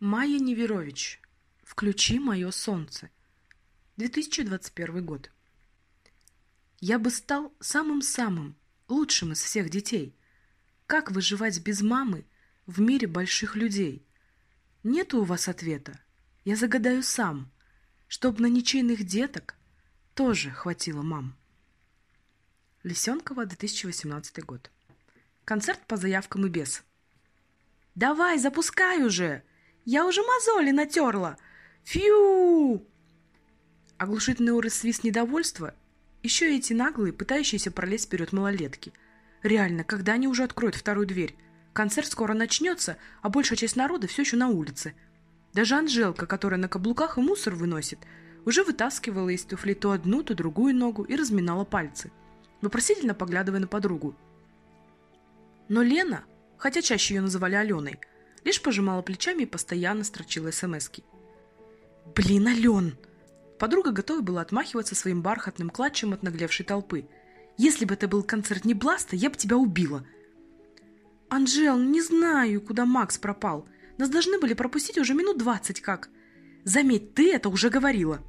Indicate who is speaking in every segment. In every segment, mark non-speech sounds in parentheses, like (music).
Speaker 1: Майя Неверович. Включи мое солнце. 2021 год. Я бы стал самым-самым лучшим из всех детей. Как выживать без мамы в мире больших людей? Нету у вас ответа. Я загадаю сам, чтоб на ничейных деток тоже хватило мам. Лисенкова, 2018 год. Концерт по заявкам и без. «Давай, запускай уже!» Я уже мозоли натерла! Фью!» Оглушительный оры свист недовольства. Еще эти наглые, пытающиеся пролезть вперед малолетки. Реально, когда они уже откроют вторую дверь? Концерт скоро начнется, а большая часть народа все еще на улице. Даже Анжелка, которая на каблуках и мусор выносит, уже вытаскивала из туфли то одну, то другую ногу и разминала пальцы, вопросительно поглядывая на подругу. Но Лена, хотя чаще ее называли Аленой, лишь пожимала плечами и постоянно строчила смски. «Блин, Ален!» Подруга готова была отмахиваться своим бархатным клатчем от наглевшей толпы. «Если бы это был концерт не Бласта, я бы тебя убила!» «Анжел, не знаю, куда Макс пропал. Нас должны были пропустить уже минут двадцать как. Заметь, ты это уже говорила!»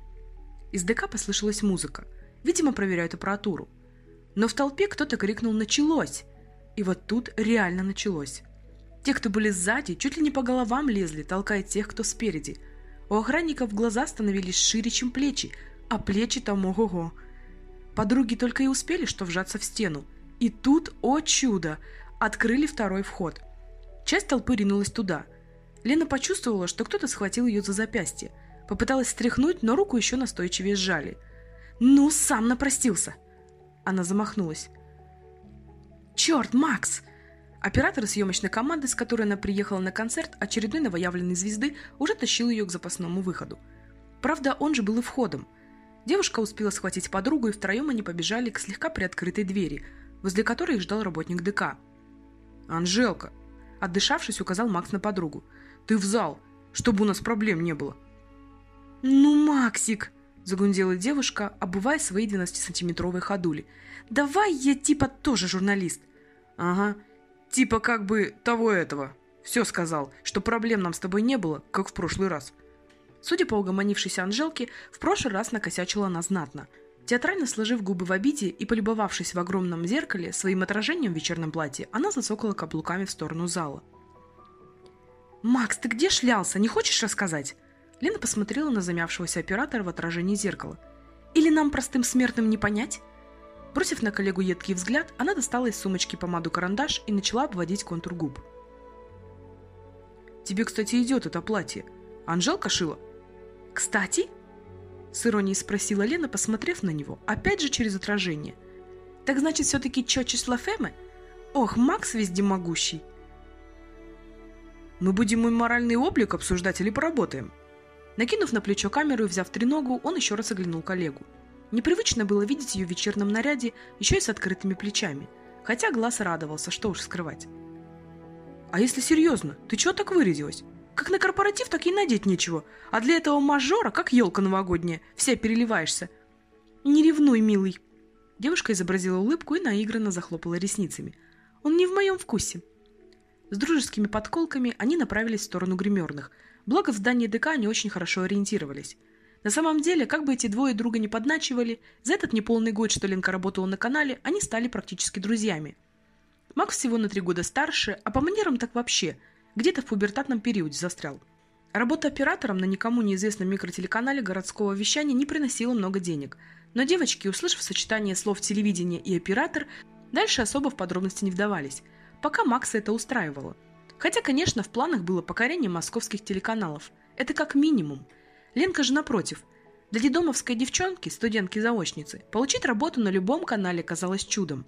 Speaker 1: Из ДК послышалась музыка. Видимо, проверяют аппаратуру. Но в толпе кто-то крикнул «Началось!» И вот тут реально началось. Те, кто были сзади, чуть ли не по головам лезли, толкая тех, кто спереди. У охранников глаза становились шире, чем плечи, а плечи там ого-го. Подруги только и успели, что вжаться в стену. И тут, о чудо, открыли второй вход. Часть толпы ринулась туда. Лена почувствовала, что кто-то схватил ее за запястье. Попыталась стряхнуть, но руку еще настойчивее сжали. «Ну, сам напростился!» Она замахнулась. «Черт, Макс!» Оператор съемочной команды, с которой она приехала на концерт, очередной новоявленной звезды, уже тащил ее к запасному выходу. Правда, он же был и входом. Девушка успела схватить подругу, и втроем они побежали к слегка приоткрытой двери, возле которой их ждал работник ДК. «Анжелка!» Отдышавшись, указал Макс на подругу. «Ты в зал, чтобы у нас проблем не было!» «Ну, Максик!» – загундела девушка, обувая свои 12-сантиметровые ходули. «Давай я типа тоже журналист!» «Ага, Типа как бы того этого. Все сказал, что проблем нам с тобой не было, как в прошлый раз. Судя по угомонившейся Анжелке, в прошлый раз накосячила она знатно. Театрально сложив губы в обиде и полюбовавшись в огромном зеркале своим отражением в вечерном платье, она засокала каблуками в сторону зала. «Макс, ты где шлялся? Не хочешь рассказать?» Лена посмотрела на замявшегося оператора в отражении зеркала. «Или нам, простым смертным, не понять?» Бросив на коллегу едкий взгляд, она достала из сумочки помаду-карандаш и начала обводить контур губ. «Тебе, кстати, идет это платье. Анжелка шила?» «Кстати?» — с иронией спросила Лена, посмотрев на него, опять же через отражение. «Так значит, все-таки Чочис Лафеме? Ох, Макс вездемогущий!» «Мы будем мой моральный облик обсуждать или поработаем?» Накинув на плечо камеру и взяв треногу, он еще раз оглянул коллегу. Непривычно было видеть ее в вечерном наряде, еще и с открытыми плечами. Хотя глаз радовался, что уж скрывать. «А если серьезно, ты чего так вырядилась? Как на корпоратив, так и надеть нечего. А для этого мажора, как елка новогодняя, вся переливаешься». «Не ревнуй, милый». Девушка изобразила улыбку и наигранно захлопала ресницами. «Он не в моем вкусе». С дружескими подколками они направились в сторону гримерных. Благо в здании ДК они очень хорошо ориентировались. На самом деле, как бы эти двое друга не подначивали, за этот неполный год, что Ленка работала на канале, они стали практически друзьями. Макс всего на три года старше, а по манерам так вообще, где-то в пубертатном периоде застрял. Работа оператором на никому неизвестном микротелеканале городского вещания не приносила много денег, но девочки, услышав сочетание слов «телевидение» и «оператор», дальше особо в подробности не вдавались, пока Макса это устраивало. Хотя, конечно, в планах было покорение московских телеканалов. Это как минимум – Ленка же напротив. Для дедомовской девчонки, студентки-заочницы, получить работу на любом канале казалось чудом.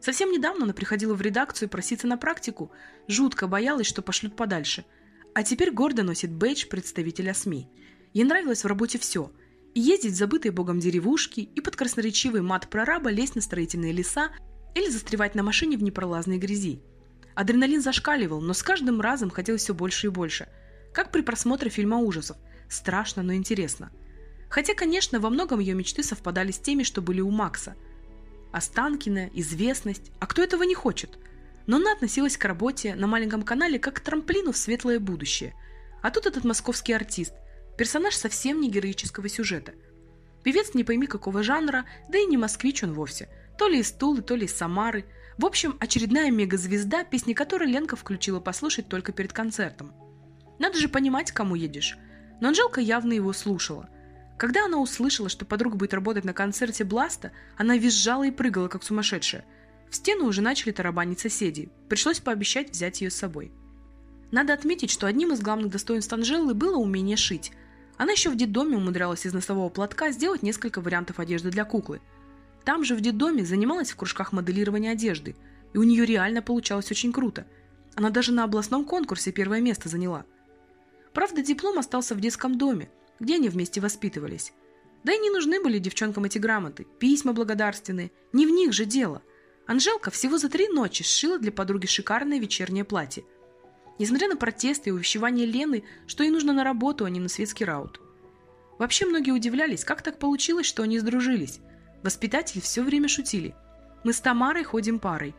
Speaker 1: Совсем недавно она приходила в редакцию проситься на практику, жутко боялась, что пошлют подальше. А теперь гордо носит бейдж представителя СМИ. Ей нравилось в работе все. И ездить в забытые богом деревушки, и под красноречивый мат прораба лезть на строительные леса, или застревать на машине в непролазной грязи. Адреналин зашкаливал, но с каждым разом хотелось все больше и больше. Как при просмотре фильма ужасов – Страшно, но интересно. Хотя, конечно, во многом ее мечты совпадали с теми, что были у Макса. Останкина, известность, а кто этого не хочет? Но она относилась к работе на маленьком канале как к трамплину в светлое будущее. А тут этот московский артист, персонаж совсем не героического сюжета. Певец не пойми какого жанра, да и не москвич он вовсе. То ли из Тулы, то ли из Самары. В общем, очередная мегазвезда, песни которой Ленка включила послушать только перед концертом. Надо же понимать, кому едешь. Но Анжелка явно его слушала. Когда она услышала, что подруга будет работать на концерте Бласта, она визжала и прыгала, как сумасшедшая. В стену уже начали тарабанить соседи. Пришлось пообещать взять ее с собой. Надо отметить, что одним из главных достоинств Анжелы было умение шить. Она еще в детдоме умудрялась из носового платка сделать несколько вариантов одежды для куклы. Там же в детдоме занималась в кружках моделирования одежды, и у нее реально получалось очень круто. Она даже на областном конкурсе первое место заняла. Правда, диплом остался в детском доме, где они вместе воспитывались. Да и не нужны были девчонкам эти грамоты, письма благодарственные, не в них же дело. Анжелка всего за три ночи сшила для подруги шикарное вечернее платье – Несмотря на протесты и увещевания Лены, что ей нужно на работу, а не на светский раут. Вообще многие удивлялись, как так получилось, что они сдружились. Воспитатели все время шутили. Мы с Тамарой ходим парой.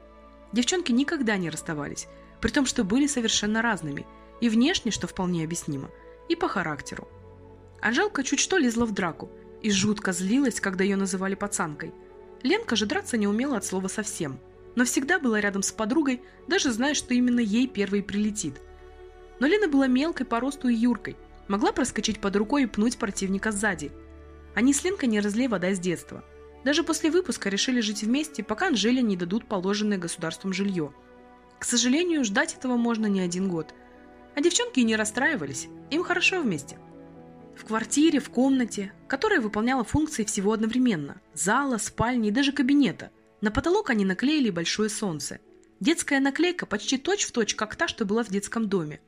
Speaker 1: Девчонки никогда не расставались, при том, что были совершенно разными. И внешне, что вполне объяснимо, и по характеру. Анжелка чуть что лезла в драку и жутко злилась, когда ее называли пацанкой. Ленка же драться не умела от слова совсем – но всегда была рядом с подругой, даже зная, что именно ей первой прилетит. Но Лена была мелкой по росту и юркой, могла проскочить под рукой и пнуть противника сзади. Они с Ленкой не разлей вода с детства. Даже после выпуска решили жить вместе, пока Анжеле не дадут положенное государством жилье. К сожалению, ждать этого можно не один год. А девчонки не расстраивались, им хорошо вместе. В квартире, в комнате, которая выполняла функции всего одновременно – зала, спальни и даже кабинета – на потолок они наклеили большое солнце. Детская наклейка почти точь-в-точь, точь, как та, что была в детском доме.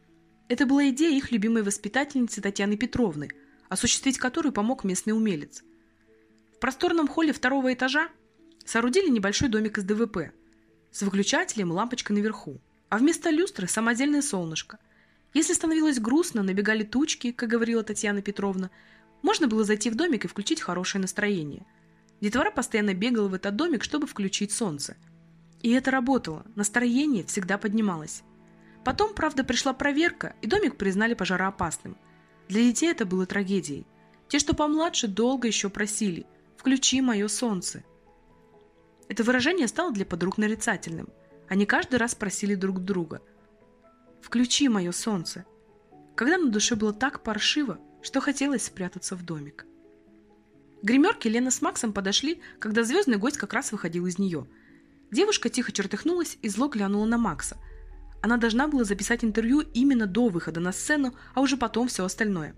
Speaker 1: Это была идея их любимой воспитательницы Татьяны Петровны, осуществить которую помог местный умелец. В просторном холле второго этажа соорудили небольшой домик из ДВП с выключателем и лампочкой наверху, а вместо люстры самодельное солнышко. Если становилось грустно, набегали тучки, как говорила Татьяна Петровна, можно было зайти в домик и включить хорошее настроение – Детвора постоянно бегала в этот домик, чтобы включить солнце. И это работало, настроение всегда поднималось. Потом, правда, пришла проверка, и домик признали пожароопасным. Для детей это было трагедией. Те, что помладше, долго еще просили «включи мое солнце». Это выражение стало для подруг нарицательным. Они каждый раз просили друг друга «включи мое солнце», когда на душе было так паршиво, что хотелось спрятаться в домик. Гримерки Лена с Максом подошли, когда звездный гость как раз выходил из нее. Девушка тихо чертыхнулась и зло глянула на Макса. Она должна была записать интервью именно до выхода на сцену, а уже потом все остальное.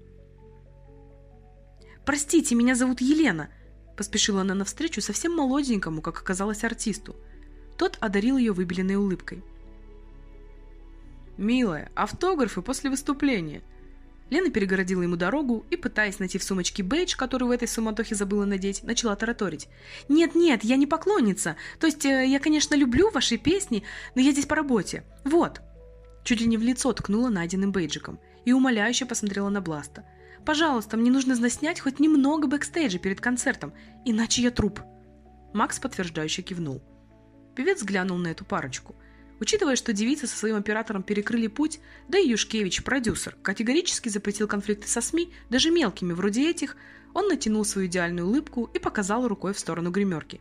Speaker 1: «Простите, меня зовут Елена», – поспешила она навстречу совсем молоденькому, как оказалось, артисту. Тот одарил ее выбеленной улыбкой.
Speaker 2: «Милая, автографы после выступления»,
Speaker 1: Лена перегородила ему дорогу и, пытаясь найти в сумочке бейдж, который в этой суматохе забыла надеть, начала тараторить. «Нет-нет, я не поклонница. То есть э, я, конечно, люблю ваши песни, но я здесь по работе. Вот». Чуть ли не в лицо ткнула найденным бейджиком и умоляюще посмотрела на Бласта. «Пожалуйста, мне нужно заснять хоть немного бэкстейджа перед концертом, иначе я труп». Макс подтверждающе кивнул. Певец глянул на эту парочку – Учитывая, что девицы со своим оператором перекрыли путь, да и Юшкевич, продюсер, категорически запретил конфликты со СМИ, даже мелкими вроде этих, он натянул свою идеальную улыбку и показал рукой в сторону гримерки.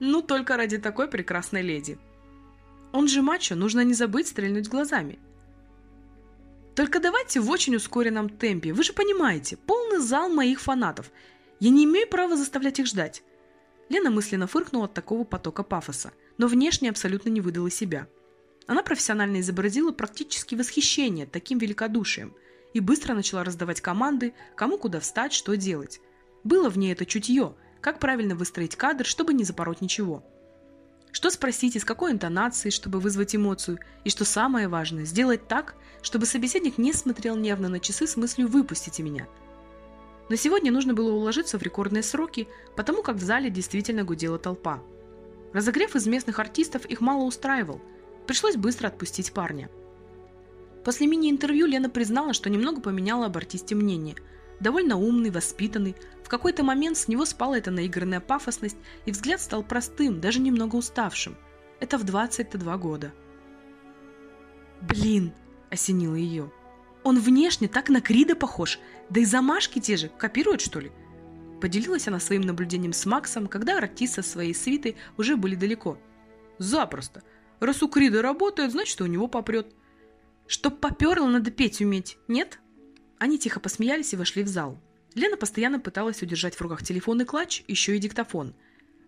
Speaker 1: Ну, только ради такой прекрасной леди. Он же мачо, нужно не забыть стрельнуть глазами. Только давайте в очень ускоренном темпе, вы же понимаете, полный зал моих фанатов. Я не имею права заставлять их ждать. Лена мысленно фыркнула от такого потока пафоса, но внешне абсолютно не выдала себя – она профессионально изобразила практически восхищение таким великодушием и быстро начала раздавать команды, кому куда встать, что делать. Было в ней это чутье, как правильно выстроить кадр, чтобы не запороть ничего. Что спросить, из какой интонации, чтобы вызвать эмоцию, и что самое важное, сделать так, чтобы собеседник не смотрел нервно на часы с мыслью «выпустите меня». Но сегодня нужно было уложиться в рекордные сроки, потому как в зале действительно гудела толпа. Разогрев из местных артистов их мало устраивал – Пришлось быстро отпустить парня. После мини-интервью Лена признала, что немного поменяла об артисте мнение. Довольно умный, воспитанный. В какой-то момент с него спала эта наигранная пафосность, и взгляд стал простым, даже немного уставшим. Это в 22 года. «Блин!» – осенило ее. Он внешне так на Крида похож, да и замашки те же, копирует что ли? Поделилась она своим наблюдением с Максом, когда артист со своей свитой уже были далеко.
Speaker 2: Запросто. Раз у Крида работает, значит, у него попрет.
Speaker 1: Чтоб поперло, надо петь уметь, нет? Они тихо посмеялись и вошли в зал. Лена постоянно пыталась удержать в руках телефон и клатч, еще и диктофон.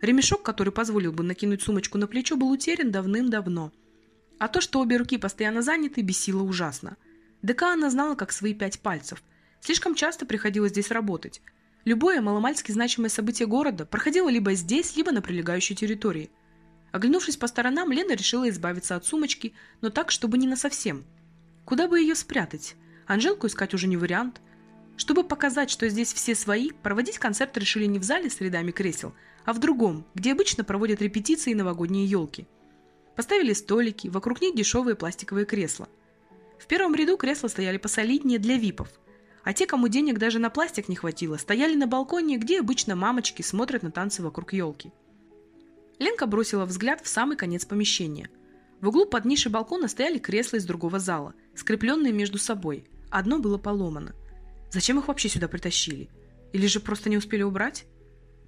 Speaker 1: Ремешок, который позволил бы накинуть сумочку на плечо, был утерян давным-давно. А то, что обе руки постоянно заняты, бесило ужасно. ДК она знала как свои пять пальцев. Слишком часто приходилось здесь работать. Любое маломальски значимое событие города проходило либо здесь, либо на прилегающей территории. Оглянувшись по сторонам, Лена решила избавиться от сумочки, но так, чтобы не насовсем. Куда бы ее спрятать? Анжелку искать уже не вариант. Чтобы показать, что здесь все свои, проводить концерт решили не в зале с рядами кресел, а в другом, где обычно проводят репетиции и новогодние елки. Поставили столики, вокруг них дешевые пластиковые кресла – в первом ряду кресла стояли посолиднее для випов, а те, кому денег даже на пластик не хватило, стояли на балконе, где обычно мамочки смотрят на танцы вокруг елки. Ленка бросила взгляд в самый конец помещения. В углу под нишей балкона стояли кресла из другого зала, скрепленные между собой. Одно было поломано. Зачем их вообще сюда притащили? Или же просто не успели убрать?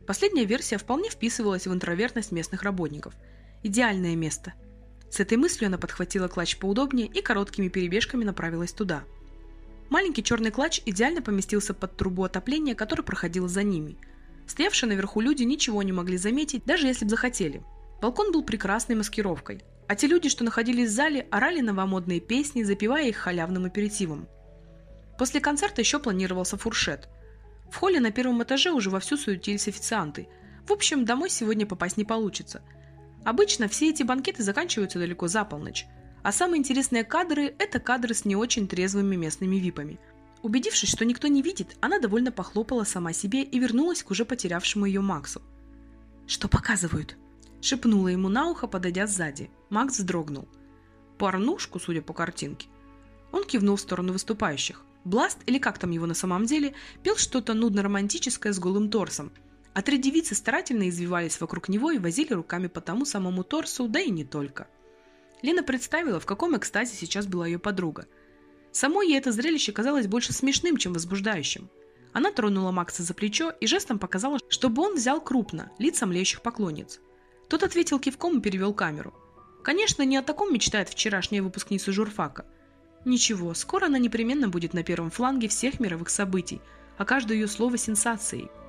Speaker 1: Последняя версия вполне вписывалась в интровертность местных работников. Идеальное место – с этой мыслью она подхватила клатч поудобнее и короткими перебежками направилась туда. Маленький черный клатч идеально поместился под трубу отопления, которая проходила за ними. Стоявшие наверху люди ничего не могли заметить, даже если бы захотели. Балкон был прекрасной маскировкой, а те люди, что находились в зале, орали новомодные песни, запивая их халявным аперитивом. После концерта еще планировался фуршет. В холле на первом этаже уже вовсю суетились официанты. В общем, домой сегодня попасть не получится – Обычно все эти банкеты заканчиваются далеко за полночь, а самые интересные кадры – это кадры с не очень трезвыми местными випами. Убедившись, что никто не видит, она довольно похлопала сама себе и вернулась к уже потерявшему ее Максу. «Что показывают?» – шепнула ему на ухо, подойдя сзади. Макс вздрогнул. «Порнушку, судя по картинке». Он кивнул в сторону выступающих. Бласт, или как там его на самом деле, пел что-то нудно-романтическое с голым торсом – а три девицы старательно извивались вокруг него и возили руками по тому самому торсу, да и не только. Лена представила, в каком экстазе сейчас была ее подруга. Самой ей это зрелище казалось больше смешным, чем возбуждающим. Она тронула Макса за плечо и жестом показала, чтобы он взял крупно, лица млеющих поклонниц. Тот ответил кивком и перевел камеру. Конечно, не о таком мечтает вчерашняя выпускница журфака. Ничего, скоро она непременно будет на первом фланге всех мировых событий, а каждое ее слово сенсацией –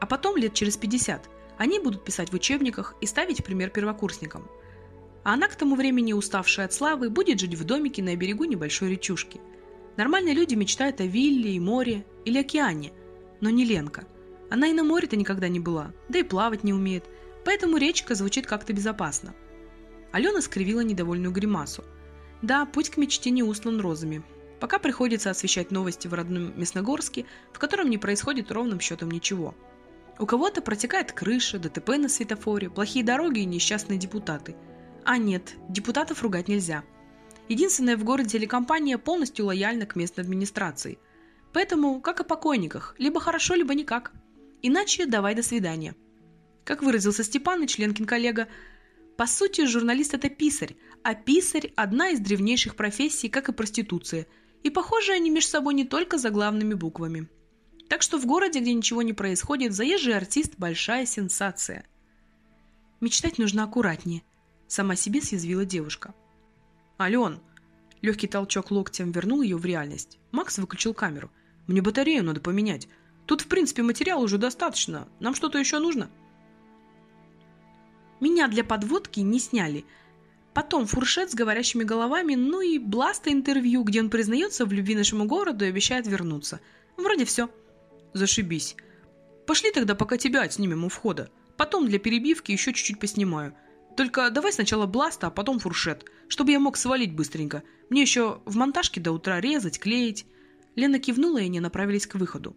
Speaker 1: а потом, лет через 50, они будут писать в учебниках и ставить пример первокурсникам. А она к тому времени, уставшая от славы, будет жить в домике на берегу небольшой речушки. Нормальные люди мечтают о вилле и море или океане, но не Ленка. Она и на море-то никогда не была, да и плавать не умеет, поэтому речка звучит как-то безопасно. Алена скривила недовольную гримасу. Да, путь к мечте не устлан розами. Пока приходится освещать новости в родном Мясногорске, в котором не происходит ровным счетом ничего – у кого-то протекает крыша, ДТП на светофоре, плохие дороги и несчастные депутаты. А нет, депутатов ругать нельзя. Единственная в городе телекомпания полностью лояльна к местной администрации. Поэтому, как о покойниках, либо хорошо, либо никак. Иначе давай до свидания. Как выразился Степаныч, Ленкин коллега, по сути, журналист – это писарь, а писарь – одна из древнейших профессий, как и проституция. И похожи они между собой не только за главными буквами. Так что в городе, где ничего не происходит, заезжий артист – большая сенсация. Мечтать нужно аккуратнее, сама себе съязвила девушка.
Speaker 2: Ален! Легкий толчок локтем вернул ее в реальность. Макс выключил камеру. Мне батарею надо поменять. Тут, в принципе, материала уже достаточно. Нам что-то еще нужно?
Speaker 1: Меня для подводки не сняли. Потом фуршет с говорящими головами, ну и бласта интервью, где он признается в любви нашему городу и обещает вернуться. Вроде все.
Speaker 2: Зашибись. Пошли тогда, пока тебя отснимем у входа. Потом для перебивки еще чуть-чуть поснимаю. Только давай сначала бласта, а потом фуршет, чтобы я мог свалить быстренько. Мне еще в монтажке до утра резать, клеить. Лена кивнула, и они направились к выходу.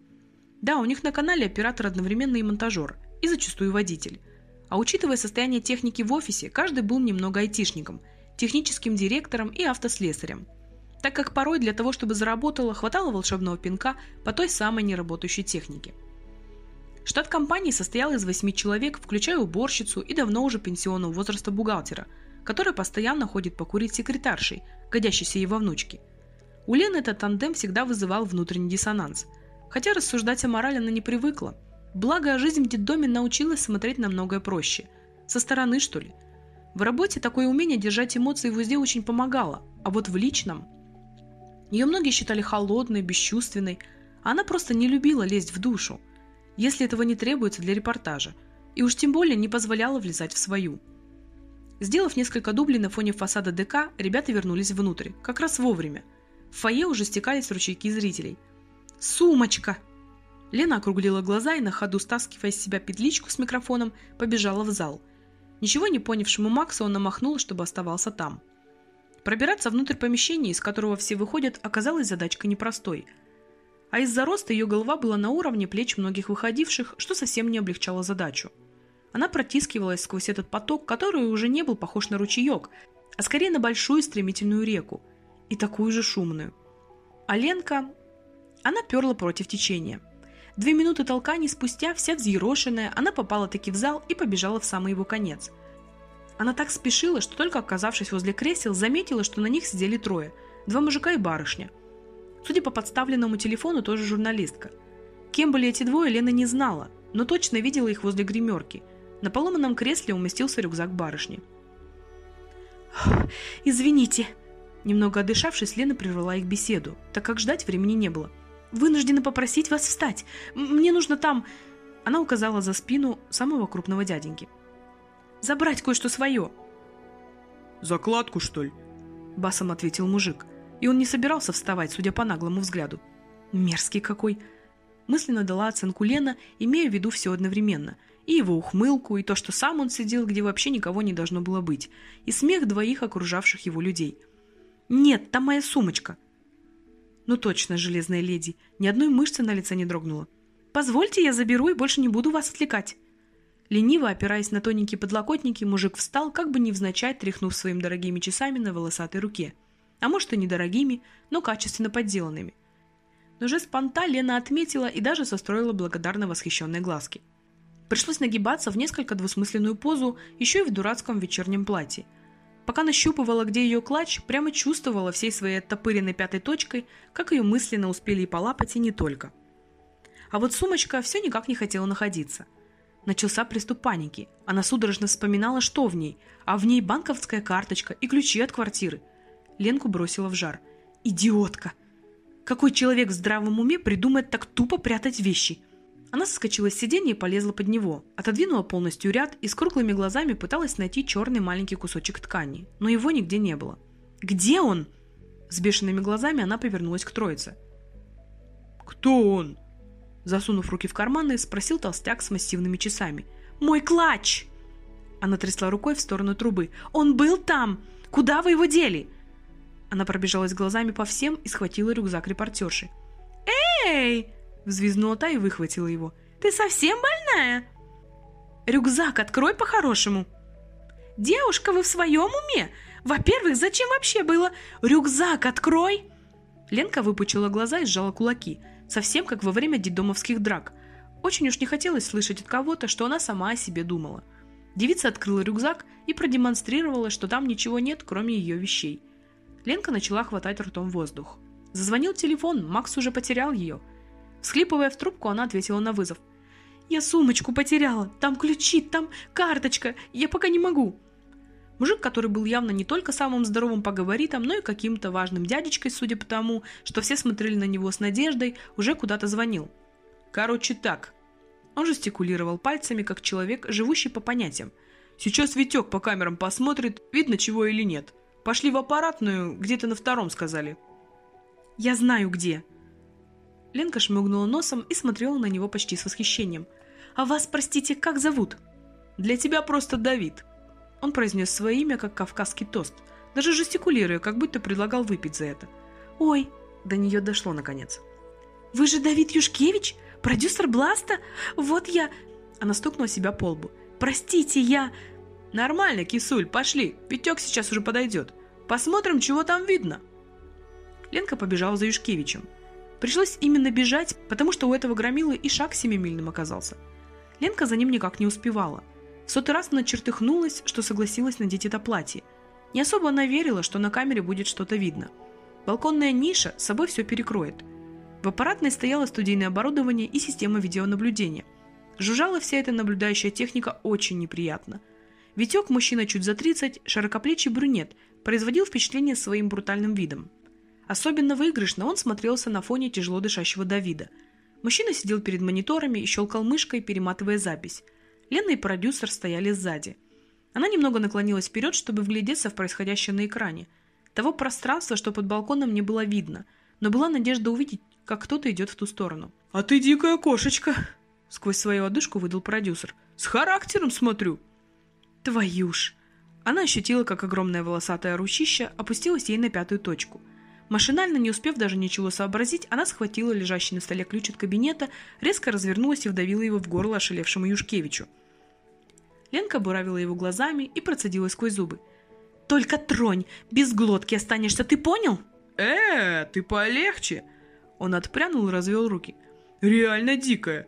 Speaker 2: Да, у них на канале оператор одновременно и монтажер, и зачастую водитель. А учитывая состояние техники в офисе, каждый был немного айтишником, техническим директором и автослесарем – так как порой для того, чтобы заработало, хватало волшебного пинка по той самой неработающей технике. Штат компании состоял из восьми человек, включая уборщицу и давно уже пенсионного возраста бухгалтера, который постоянно ходит покурить секретаршей, годящейся ей во внучке. У Лены этот тандем всегда вызывал внутренний диссонанс. Хотя рассуждать о морали она не привыкла. Благо, жизнь в детдоме научилась смотреть на многое проще. Со стороны, что ли. В работе такое умение держать эмоции в узде очень помогало, а вот в личном... Ее многие считали холодной, бесчувственной, а она просто не любила лезть в душу, если этого не требуется для репортажа, и уж тем более не позволяла влезать в свою. Сделав несколько дублей на фоне фасада ДК, ребята вернулись внутрь, как раз вовремя. В фойе уже стекались ручейки зрителей. «Сумочка!» Лена округлила глаза и на ходу, стаскивая с себя петличку с микрофоном, побежала в зал. Ничего не понявшему Максу он намахнул, чтобы оставался там. Пробираться внутрь помещения, из которого все выходят, оказалась задачкой непростой. А из-за роста ее голова была на уровне плеч многих выходивших, что совсем не облегчало задачу. Она протискивалась сквозь этот поток, который уже не был похож на ручеек, а скорее на большую стремительную реку, и такую же шумную. А Ленка... Она перла против течения. Две минуты толканий спустя, вся взъерошенная, она попала таки в зал и побежала в самый его конец. Она так спешила, что только оказавшись возле кресел, заметила, что на них сидели трое – два мужика и барышня. Судя по подставленному телефону, тоже журналистка. Кем были эти двое, Лена не знала, но точно видела их возле гримерки – на поломанном кресле уместился рюкзак барышни.
Speaker 1: «Извините!» Немного отдышавшись, Лена прервала их беседу, так как ждать времени не было. «Вынуждена попросить вас встать. Мне нужно там...» Она указала за спину самого крупного дяденьки. «Забрать кое-что свое!»
Speaker 2: «Закладку, что ли?»
Speaker 1: Басом ответил мужик. И он не собирался вставать, судя по наглому взгляду. «Мерзкий какой!» Мысленно дала оценку Лена, имея в виду все одновременно – и его ухмылку, и то, что сам он сидел, где вообще никого не должно было быть, и смех двоих окружавших его людей. «Нет, там моя сумочка!» «Ну точно, железная леди, ни одной мышцы на лице не дрогнула. Позвольте, я заберу и больше не буду вас отвлекать». Лениво, опираясь на тоненькие подлокотники, мужик встал, как бы невзначай тряхнув своими дорогими часами на волосатой руке. А может и недорогими, но качественно подделанными. Но жест понта Лена отметила и даже состроила благодарно восхищенные глазки – Пришлось нагибаться в несколько двусмысленную позу, еще и в дурацком вечернем платье. Пока нащупывала, где ее клатч, прямо чувствовала всей своей оттопыренной пятой точкой, как ее мысленно успели и полапать, и не только. А вот сумочка все никак не хотела находиться. Начался приступ паники. Она судорожно вспоминала, что в ней, а в ней банковская карточка и ключи от квартиры. Ленку бросила в жар. «Идиотка! Какой человек в здравом уме придумает так тупо прятать вещи?» Она соскочила с сиденья и полезла под него, отодвинула полностью ряд и с круглыми глазами пыталась найти черный маленький кусочек ткани, но его нигде не было. «Где он?» С бешеными глазами она повернулась к троице.
Speaker 2: «Кто он?»
Speaker 1: Засунув руки в карманы, спросил толстяк с массивными часами. «Мой клатч!» Она трясла рукой в сторону трубы. «Он был там! Куда вы его дели?» Она пробежалась глазами по всем и схватила рюкзак репортерши. «Эй!» Взвизгнула та и выхватила его. «Ты совсем больная?» «Рюкзак открой по-хорошему!» «Девушка, вы в своем уме? Во-первых, зачем вообще было? Рюкзак открой!» Ленка выпучила глаза и сжала кулаки, совсем как во время детдомовских драк. Очень уж не хотелось слышать от кого-то, что она сама о себе думала. Девица открыла рюкзак и продемонстрировала, что там ничего нет, кроме ее вещей. Ленка начала хватать ртом воздух. Зазвонил телефон, Макс уже потерял ее – Схлипывая в трубку, она ответила на вызов. «Я сумочку потеряла. Там ключи, там карточка. Я пока не могу». Мужик, который был явно не только самым здоровым поговоритом, но и каким-то важным дядечкой, судя по тому, что все смотрели на него с надеждой, уже куда-то звонил.
Speaker 2: «Короче так».
Speaker 1: Он жестикулировал пальцами, как человек, живущий по понятиям.
Speaker 2: «Сейчас Витек по камерам посмотрит, видно чего или нет. Пошли в аппаратную, где-то на втором сказали».
Speaker 1: «Я знаю где», Ленка шмыгнула носом и смотрела на него почти с восхищением. «А вас, простите, как зовут?»
Speaker 2: «Для тебя просто Давид».
Speaker 1: Он произнес свое имя, как кавказский тост, даже жестикулируя, как будто предлагал выпить за это. «Ой!» До нее дошло, наконец. «Вы же Давид Юшкевич? Продюсер Бласта? Вот я...» Она стукнула себя по лбу. «Простите, я...»
Speaker 2: «Нормально, кисуль, пошли. Витек сейчас уже подойдет. Посмотрим, чего там видно».
Speaker 1: Ленка побежала за Юшкевичем. Пришлось именно бежать, потому что у этого громилы и шаг семимильным оказался. Ленка за ним никак не успевала. В сотый раз она чертыхнулась, что согласилась надеть это платье. Не особо она верила, что на камере будет что-то видно.
Speaker 2: Балконная ниша с собой все перекроет. В аппаратной стояло студийное оборудование и система видеонаблюдения. Жужжала вся эта наблюдающая техника очень неприятно. Витек, мужчина чуть за 30, широкоплечий брюнет, производил впечатление своим брутальным видом. Особенно выигрышно он смотрелся на фоне тяжело дышащего Давида. Мужчина сидел перед мониторами и щелкал мышкой, перематывая запись. Лена и продюсер стояли сзади. Она немного наклонилась вперед, чтобы вглядеться в происходящее на экране. Того пространства, что под балконом, не было видно, но была надежда увидеть, как кто-то идет в ту сторону.
Speaker 1: «А ты дикая кошечка!» Сквозь свою одышку выдал продюсер. «С характером смотрю!»
Speaker 2: «Твою ж!» Она ощутила, как огромное волосатое ручище опустилось ей на пятую точку. Машинально, не успев даже ничего сообразить, она схватила лежащий на столе ключ от кабинета, резко развернулась и вдавила его в горло ошалевшему Юшкевичу. Ленка буравила его глазами и процедила сквозь зубы. «Только тронь! Без глотки останешься, ты понял?»
Speaker 1: «Э, ты полегче!»
Speaker 2: Он отпрянул и развел руки.
Speaker 1: «Реально дикая!»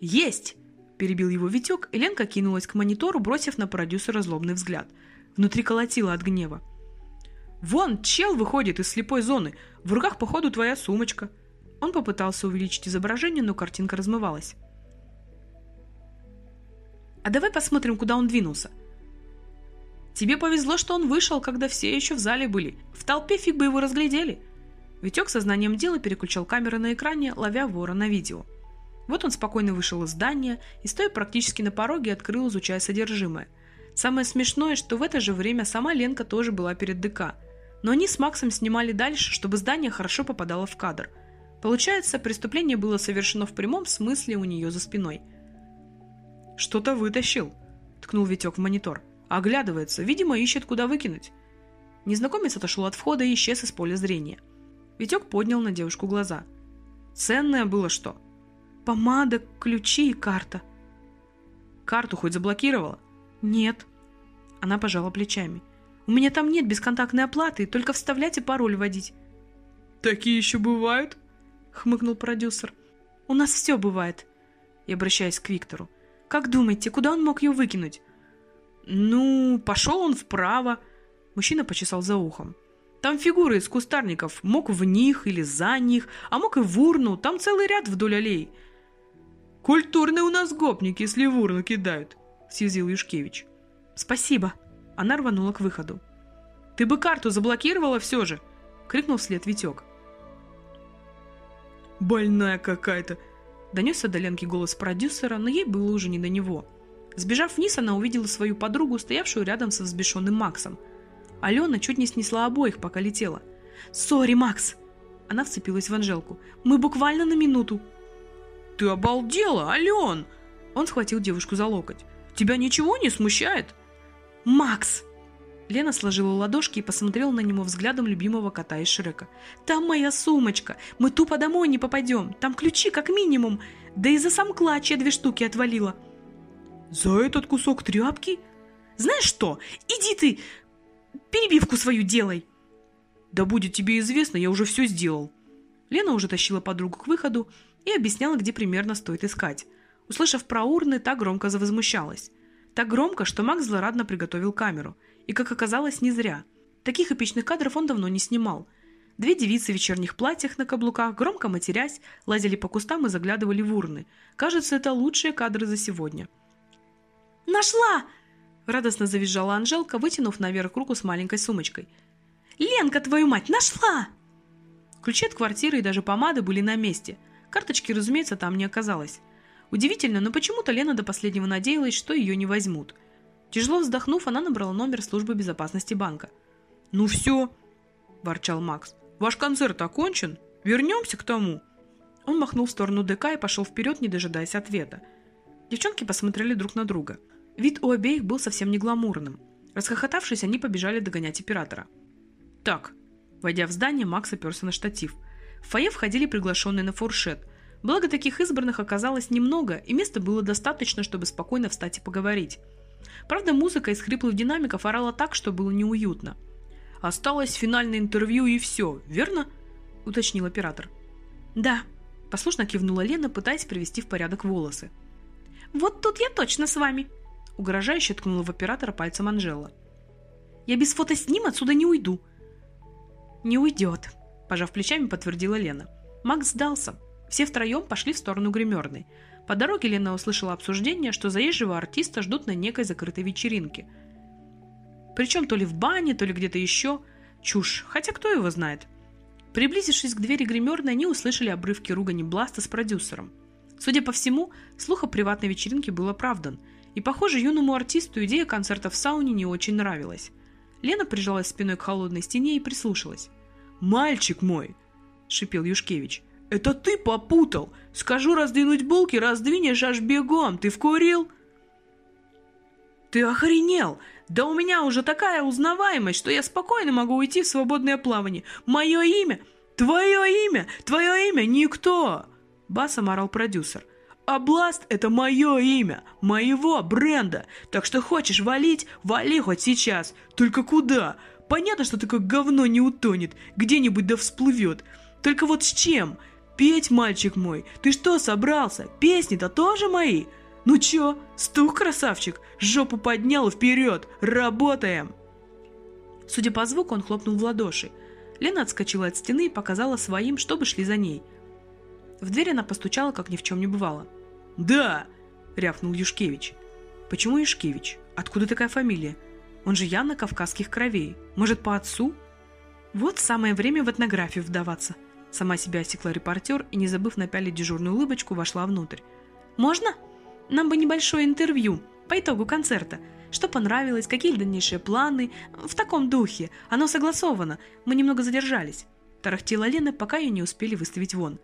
Speaker 2: «Есть!» – перебил его Витек, и Ленка кинулась к монитору, бросив на продюсера злобный взгляд. Внутри колотила от гнева. «Вон, чел выходит из слепой зоны. В руках, походу, твоя сумочка». Он попытался увеличить изображение, но картинка размывалась. «А давай посмотрим, куда он двинулся». «Тебе повезло, что он вышел, когда все еще в зале были. В толпе фиг бы его разглядели». Витек сознанием дела переключал камеры на экране, ловя вора на видео. Вот он спокойно вышел из здания и, стоя практически на пороге, открыл, изучая содержимое. Самое смешное, что в это же время сама Ленка тоже была перед ДК. Но они с Максом снимали дальше, чтобы здание хорошо попадало в кадр. Получается, преступление было совершено в прямом смысле у нее за спиной.
Speaker 1: «Что-то вытащил», — ткнул Витек в монитор. Оглядывается, видимо, ищет, куда выкинуть.
Speaker 2: Незнакомец отошел от входа и исчез из поля зрения. Витек поднял на девушку глаза. «Ценное было что?»
Speaker 1: Помада, ключи и карта.
Speaker 2: Карту хоть заблокировала?
Speaker 1: Нет.
Speaker 2: Она пожала плечами.
Speaker 1: У меня там нет бесконтактной оплаты, только вставлять и пароль вводить.
Speaker 2: Такие еще бывают? Хмыкнул продюсер.
Speaker 1: У нас все бывает. И обращаясь к Виктору. Как думаете, куда он мог ее выкинуть?
Speaker 2: Ну, пошел он вправо. Мужчина почесал за ухом. Там фигуры из кустарников. Мог в них или за них, а мог и в урну. Там целый ряд вдоль аллей. «Культурные у нас гопники, если в кидают», — съязвил Юшкевич.
Speaker 1: «Спасибо». Она рванула к выходу.
Speaker 2: «Ты бы карту заблокировала все же!» — крикнул вслед Витек.
Speaker 1: «Больная какая-то!»
Speaker 2: — донесся до Ленки голос продюсера, но ей было уже не до него. Сбежав вниз, она увидела свою подругу, стоявшую рядом со взбешенным Максом. Алена чуть не снесла обоих, пока летела.
Speaker 1: «Сори, Макс!» Она вцепилась в Анжелку. «Мы буквально на минуту!»
Speaker 2: «Ты обалдела, Ален!» Он схватил девушку за локоть. «Тебя ничего не смущает?»
Speaker 1: «Макс!»
Speaker 2: Лена сложила ладошки и посмотрела на него взглядом любимого кота из Шрека.
Speaker 1: «Там моя сумочка! Мы тупо домой не попадем! Там ключи как минимум! Да и за сам клатч я две штуки отвалила!»
Speaker 2: «За этот кусок тряпки?»
Speaker 1: «Знаешь что? Иди ты! Перебивку свою делай!»
Speaker 2: «Да будет тебе известно, я уже все сделал!» Лена уже тащила подругу к выходу, и объясняла, где примерно стоит искать. Услышав про урны, та громко завозмущалась. Так громко, что Макс злорадно приготовил камеру. И, как оказалось, не зря. Таких эпичных кадров он давно не снимал. Две девицы в вечерних платьях на каблуках, громко матерясь, лазили по кустам и заглядывали в урны. Кажется, это лучшие кадры за сегодня.
Speaker 1: «Нашла!»
Speaker 2: – радостно завизжала Анжелка, вытянув наверх руку с маленькой сумочкой.
Speaker 1: «Ленка, твою мать, нашла!»
Speaker 2: Ключи от квартиры и даже помады были на месте – Карточки, разумеется, там не оказалось. Удивительно, но почему-то Лена до последнего надеялась, что ее не возьмут. Тяжело вздохнув, она набрала номер службы безопасности банка.
Speaker 1: «Ну все!»
Speaker 2: – ворчал Макс. «Ваш концерт окончен? Вернемся к тому!» Он махнул в сторону ДК и пошел вперед, не дожидаясь ответа. Девчонки посмотрели друг на друга. Вид у обеих был совсем не гламурным. Расхохотавшись, они побежали догонять оператора. «Так». Войдя в здание, Макс оперся на штатив – в фойе входили приглашенные на фуршет. Благо таких избранных оказалось немного, и места было достаточно, чтобы спокойно встать и поговорить. Правда, музыка из хриплых динамиков орала так, что было неуютно. «Осталось финальное интервью и все, верно?» – уточнил оператор.
Speaker 1: «Да», –
Speaker 2: послушно кивнула Лена, пытаясь привести в порядок волосы.
Speaker 1: «Вот тут я точно с вами», –
Speaker 2: угрожающе ткнула в оператора пальцем Анжела.
Speaker 1: «Я без фото с ним отсюда не уйду», «Не уйдет», – пожав плечами, подтвердила Лена. Макс сдался. Все втроем пошли в сторону гримерной. По дороге Лена услышала обсуждение, что заезжего артиста ждут на некой закрытой вечеринке. Причем то ли в бане, то ли где-то еще. Чушь, хотя кто его знает. Приблизившись к двери гримерной, они услышали обрывки ругани Бласта с продюсером. Судя по всему, слух о приватной вечеринке был оправдан, и, похоже, юному артисту идея концерта в сауне не очень нравилась. Лена прижалась спиной к холодной стене и прислушалась.
Speaker 2: «Мальчик мой!» – шипел Юшкевич. «Это ты попутал! Скажу раздвинуть булки, раздвинешь аж бегом! Ты вкурил?» «Ты охренел! Да у меня уже такая узнаваемость, что я спокойно могу уйти в свободное плавание! Мое имя! Твое имя! Твое имя! Никто!» Басом орал продюсер. «А Бласт — это мое имя, моего бренда, так что хочешь валить, вали хоть сейчас, только куда? Понятно, что такое говно не утонет, где-нибудь да всплывет. Только вот с чем? Петь, мальчик мой, ты что собрался? Песни-то тоже мои? Ну чё, стух, красавчик, жопу поднял вперед, работаем!»
Speaker 1: Судя по звуку, он хлопнул в ладоши. Лена отскочила от стены и показала своим, чтобы шли за ней. В дверь она постучала, как ни в чем не бывало.
Speaker 2: «Да!» — рявкнул Юшкевич.
Speaker 1: «Почему Юшкевич? Откуда такая фамилия? Он же явно кавказских кровей. Может, по отцу?» Вот самое время в этнографию вдаваться. Сама себя осекла репортер и, не забыв напялить дежурную улыбочку, вошла внутрь. «Можно? Нам бы небольшое интервью по итогу концерта. Что понравилось, какие дальнейшие планы? В таком духе. Оно согласовано. Мы немного задержались». Тарахтела Лена, пока ее не успели выставить вон.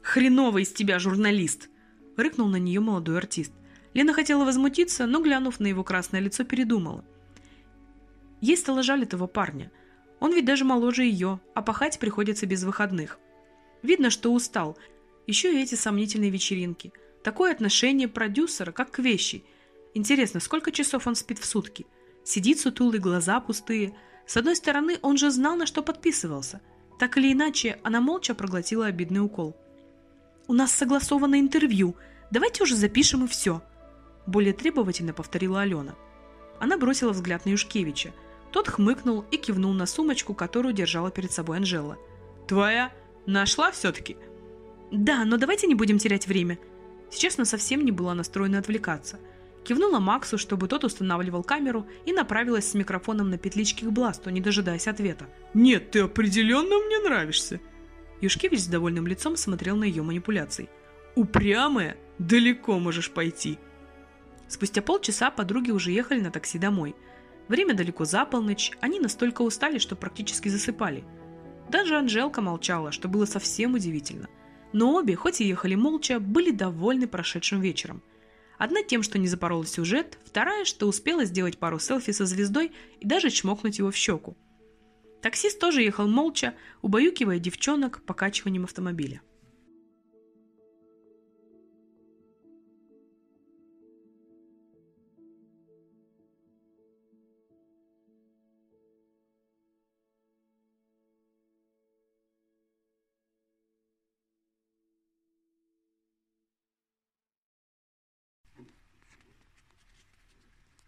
Speaker 2: «Хреновый из тебя журналист!» — рыкнул на нее молодой артист.
Speaker 1: Лена хотела возмутиться, но, глянув на его красное лицо, передумала. Ей стало жаль этого парня — он ведь даже моложе ее, а пахать приходится без выходных. Видно, что устал. Еще и эти сомнительные вечеринки. Такое отношение продюсера, как к вещи. Интересно, сколько часов он спит в сутки? Сидит сутулый, глаза пустые. С одной стороны, он же знал, на что подписывался. Так или иначе, она молча проглотила обидный укол. «У нас согласовано интервью. Давайте уже запишем и все», – более требовательно повторила Алена. Она бросила взгляд на Юшкевича – тот хмыкнул и кивнул на сумочку, которую держала перед собой Анжела.
Speaker 2: «Твоя? Нашла все-таки?»
Speaker 1: «Да, но давайте не будем терять время». Сейчас она совсем не была настроена отвлекаться. Кивнула Максу, чтобы тот устанавливал камеру, и направилась с микрофоном на петличке к Бласту, не дожидаясь ответа.
Speaker 2: «Нет, ты определенно мне нравишься!»
Speaker 1: Юшкевич с довольным лицом смотрел на ее манипуляции.
Speaker 2: «Упрямая? Далеко можешь пойти!»
Speaker 1: Спустя полчаса подруги уже ехали на такси домой – Время далеко за полночь, они настолько устали, что практически засыпали. Даже Анжелка молчала, что было совсем удивительно. Но обе, хоть и ехали молча, были довольны прошедшим вечером. Одна тем, что не запорола сюжет, вторая, что успела сделать пару селфи со звездой и даже чмокнуть его в щеку. Таксист тоже ехал молча, убаюкивая девчонок покачиванием автомобиля.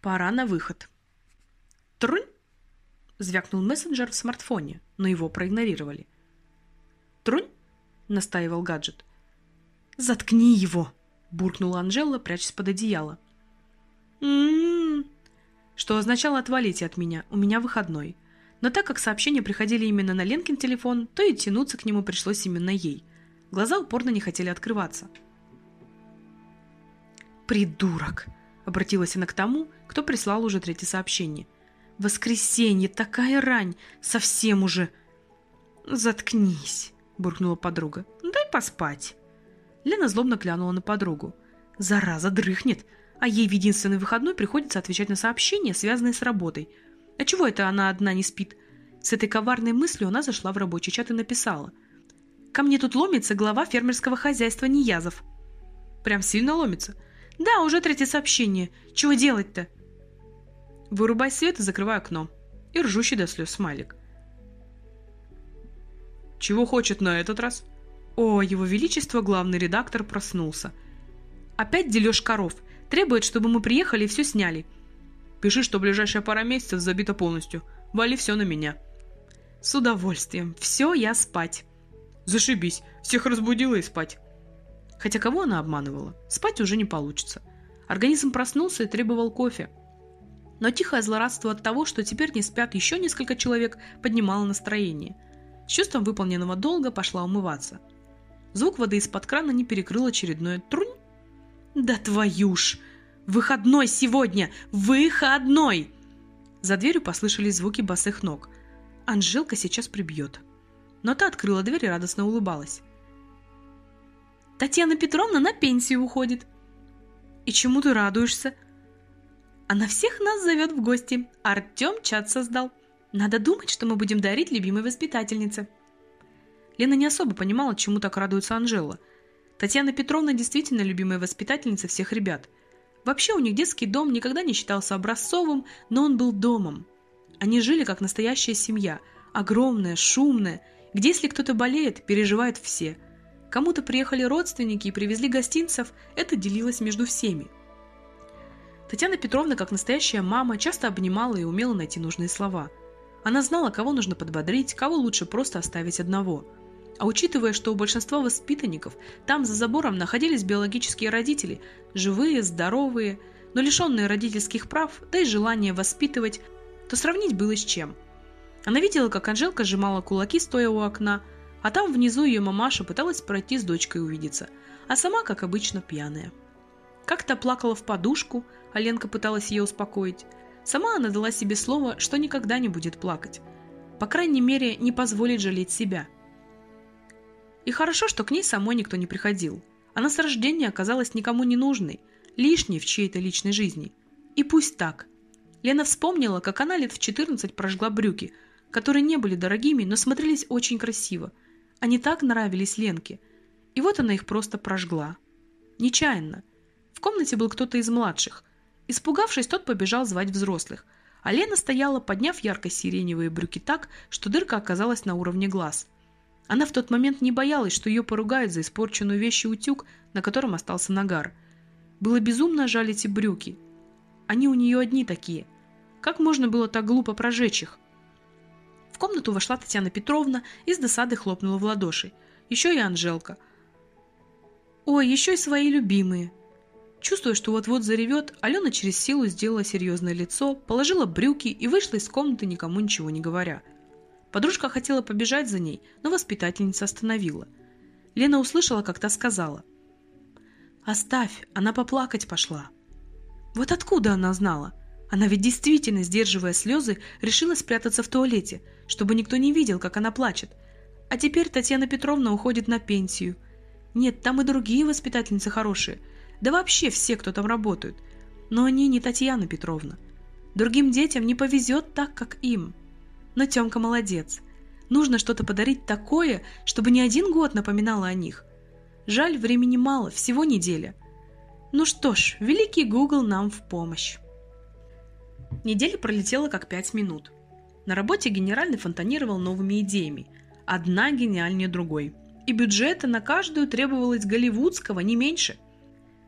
Speaker 1: Пора на выход. Трунь! Звякнул мессенджер в смартфоне, но его проигнорировали. Трунь! Настаивал гаджет. Заткни его! Буркнула Анжела, прячась под одеяло. М-м-м. Что означало отвалите от меня, у меня выходной. Но так как сообщения приходили именно на Ленкин телефон, то и тянуться к нему пришлось именно ей. Глаза упорно не хотели открываться. «Придурок!» — обратилась она к тому, кто прислал уже третье сообщение. «Воскресенье, такая рань! Совсем уже!» «Заткнись!» — буркнула подруга. «Дай поспать!» Лена злобно глянула на подругу. «Зараза, дрыхнет!» А ей в единственный выходной приходится отвечать на сообщения, связанные с работой. А чего это она одна не спит? С этой коварной мыслью она зашла в рабочий чат и написала. «Ко мне тут ломится глава фермерского хозяйства Ниязов». «Прям сильно ломится?» «Да, уже третье сообщение. Чего делать-то?» Вырубай свет и закрывай окно. И ржущий до слез смайлик.
Speaker 2: Чего хочет на этот раз?
Speaker 1: О, его величество, главный редактор, проснулся. Опять дележ коров. Требует, чтобы мы приехали и все сняли.
Speaker 2: Пиши, что ближайшая пара месяцев забита полностью. Вали все на меня. С удовольствием. Все, я спать. Зашибись, всех разбудила и спать. Хотя кого она обманывала? Спать уже не получится. Организм проснулся и требовал кофе. Но тихое злорадство от того, что теперь не спят еще несколько человек, поднимало настроение. С чувством выполненного долга пошла умываться. Звук воды из-под крана не перекрыл очередное трунь. «Да твою ж! Выходной сегодня! Выходной!» За дверью послышались звуки босых ног. Анжелка сейчас прибьет. Но та открыла дверь и радостно улыбалась. Татьяна Петровна на пенсию уходит. И чему ты радуешься? Она всех нас зовет в гости. Артем чат создал. Надо думать, что мы будем дарить любимой воспитательнице. Лена не особо понимала, чему так радуется Анжела. Татьяна Петровна действительно любимая воспитательница всех ребят. Вообще у них детский дом никогда не считался образцовым, но он был домом. Они жили как настоящая семья, огромная, шумная, где если кто-то болеет, переживают все – Кому-то приехали родственники и привезли гостинцев, это делилось между всеми. Татьяна Петровна, как настоящая мама, часто обнимала и умела найти нужные слова. Она знала, кого нужно подбодрить, кого лучше просто оставить одного. А учитывая, что у большинства воспитанников там за забором находились биологические родители, живые, здоровые, но лишенные родительских прав, да и желания воспитывать, то сравнить было с чем. Она видела, как Анжелка сжимала кулаки, стоя у окна, а там внизу ее мамаша пыталась пройти с дочкой увидеться, а сама, как обычно, пьяная. Как-то плакала в подушку, а Ленка пыталась ее успокоить. Сама она дала себе слово, что никогда не будет плакать. По крайней мере, не позволит жалеть себя. И хорошо, что к ней самой никто не приходил. Она с рождения оказалась никому не нужной, лишней в чьей-то личной жизни. И пусть так. Лена вспомнила, как она лет в 14 прожгла брюки, которые не были дорогими, но смотрелись очень красиво, они так нравились Ленке. И вот она их просто прожгла. Нечаянно. В комнате был кто-то из младших. Испугавшись, тот побежал звать взрослых. А Лена стояла, подняв ярко-сиреневые брюки так, что дырка оказалась на уровне глаз. Она в тот момент не боялась, что ее поругают за испорченную вещь и утюг, на котором остался нагар. Было безумно жаль эти брюки. Они у нее одни такие. Как можно было так глупо прожечь их? комнату вошла Татьяна Петровна и с досады хлопнула в ладоши. Еще и Анжелка. «Ой, еще и свои любимые!» Чувствуя, что вот-вот заревет, Алена через силу сделала серьезное лицо, положила брюки и вышла из комнаты, никому ничего не говоря. Подружка хотела побежать за ней, но воспитательница остановила. Лена услышала, как та сказала. «Оставь, она поплакать пошла». Вот откуда она знала? Она ведь действительно, сдерживая слезы, решила спрятаться в туалете, чтобы никто не видел, как она плачет. А теперь Татьяна Петровна уходит на пенсию. Нет, там и другие воспитательницы хорошие. Да вообще все, кто там работают. Но они не Татьяна Петровна. Другим детям не повезет так, как им. Но Тёмка молодец. Нужно что-то подарить такое, чтобы не один год напоминало о них. Жаль, времени мало, всего неделя. Ну что ж, великий Google нам в помощь. Неделя пролетела как пять минут. На работе генеральный фонтанировал новыми идеями. Одна гениальнее другой. И бюджета на каждую требовалось голливудского, не меньше.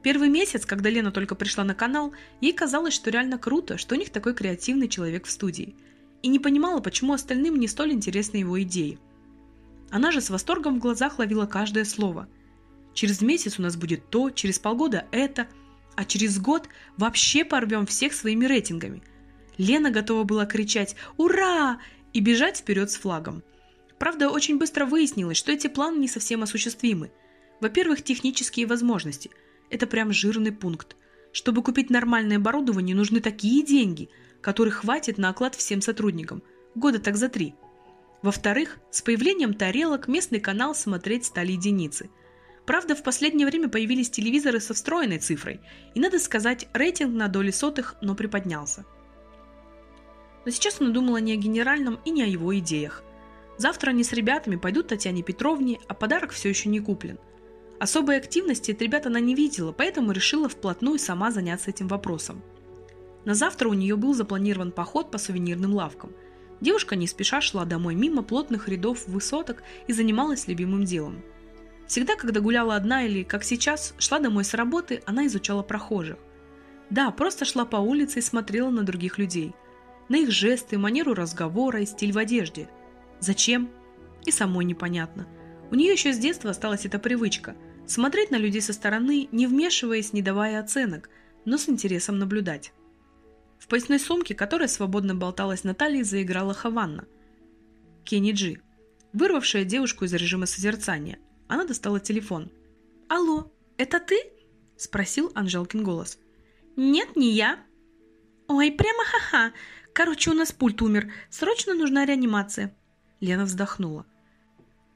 Speaker 2: Первый месяц, когда Лена только пришла на канал, ей казалось, что реально круто, что у них такой креативный человек в студии. И не понимала, почему остальным не столь интересны его идеи. Она же с восторгом в глазах ловила каждое слово. Через месяц у нас будет то, через полгода это, а через год вообще порвем всех своими рейтингами – Лена готова была кричать «Ура!» и бежать вперед с флагом. Правда, очень быстро выяснилось, что эти планы не совсем осуществимы. Во-первых, технические возможности. Это прям жирный пункт. Чтобы купить нормальное оборудование, нужны такие деньги, которых хватит на оклад всем сотрудникам. Года так за три. Во-вторых, с появлением тарелок местный канал смотреть стали единицы. Правда, в последнее время появились телевизоры со встроенной цифрой, и, надо сказать, рейтинг на доли сотых, но приподнялся. Но сейчас она думала не о генеральном и не о его идеях. Завтра они с ребятами пойдут Татьяне Петровне, а подарок все еще не куплен. Особой активности от ребят она не видела, поэтому решила вплотную сама заняться этим вопросом. На завтра у нее был запланирован поход по сувенирным лавкам. Девушка не спеша шла домой мимо плотных рядов высоток и занималась любимым делом. Всегда, когда гуляла одна или, как сейчас, шла домой с работы, она изучала прохожих. Да, просто шла по улице и смотрела на других людей – на их жесты, манеру разговора и стиль в одежде. Зачем? И самой непонятно. У нее еще с детства осталась эта привычка – смотреть на людей со стороны, не вмешиваясь, не давая оценок, но с интересом наблюдать. В поясной сумке, которая свободно болталась на талии, заиграла Хаванна. Кенни Джи, вырвавшая девушку из режима созерцания. Она достала телефон.
Speaker 1: «Алло, это ты?» – спросил Анжелкин голос. «Нет, не я». «Ой, прямо ха-ха. Короче, у нас пульт умер. Срочно нужна реанимация».
Speaker 2: Лена вздохнула.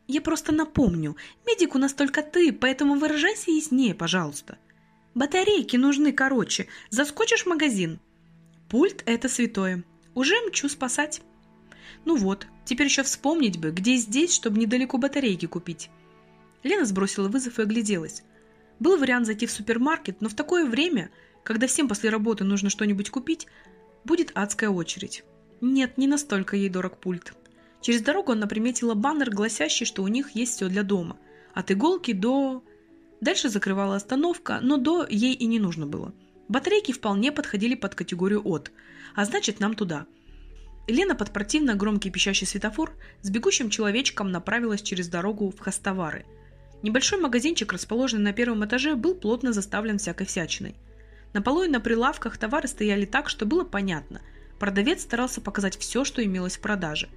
Speaker 1: «Я просто напомню. Медик у нас только ты, поэтому выражайся яснее, пожалуйста. Батарейки нужны короче. Заскочишь в магазин?»
Speaker 2: «Пульт – это святое. Уже мчу спасать». «Ну вот, теперь еще вспомнить бы, где здесь, чтобы недалеко батарейки купить». Лена сбросила вызов и огляделась. Был вариант зайти в супермаркет, но в такое время, когда всем после работы нужно что-нибудь купить, будет адская очередь. Нет, не настолько ей дорог пульт. Через дорогу она приметила баннер, гласящий, что у них есть все для дома. От иголки до... Дальше закрывала остановка, но до ей и не нужно было. Батарейки вполне подходили под категорию «от», а значит нам туда. Лена под противно громкий пищащий светофор с бегущим человечком направилась через дорогу в Хастовары – Небольшой магазинчик, расположенный на первом этаже, был плотно заставлен всякой всячиной. На полу и на прилавках товары стояли так, что было понятно. Продавец старался показать все, что имелось в продаже.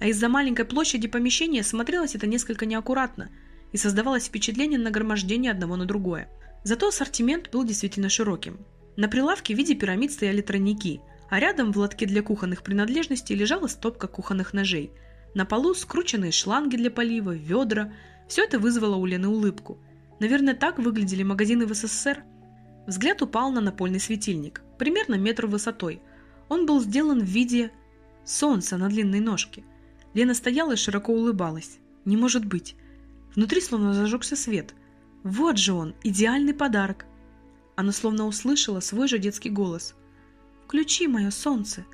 Speaker 2: А из-за маленькой площади помещения смотрелось это несколько неаккуратно и создавалось впечатление нагромождения одного на другое. Зато ассортимент был действительно широким. На прилавке в виде пирамид стояли тройники, а рядом в лотке для кухонных принадлежностей лежала стопка кухонных ножей. На полу скрученные шланги для полива, ведра – все это вызвало у Лены улыбку. Наверное, так выглядели магазины в СССР. Взгляд упал на напольный светильник, примерно метр высотой. Он был сделан в виде солнца на длинной ножке. Лена стояла и широко улыбалась. Не может быть. Внутри словно зажегся свет. Вот же он, идеальный подарок. Она словно услышала свой же детский голос. «Включи мое солнце!»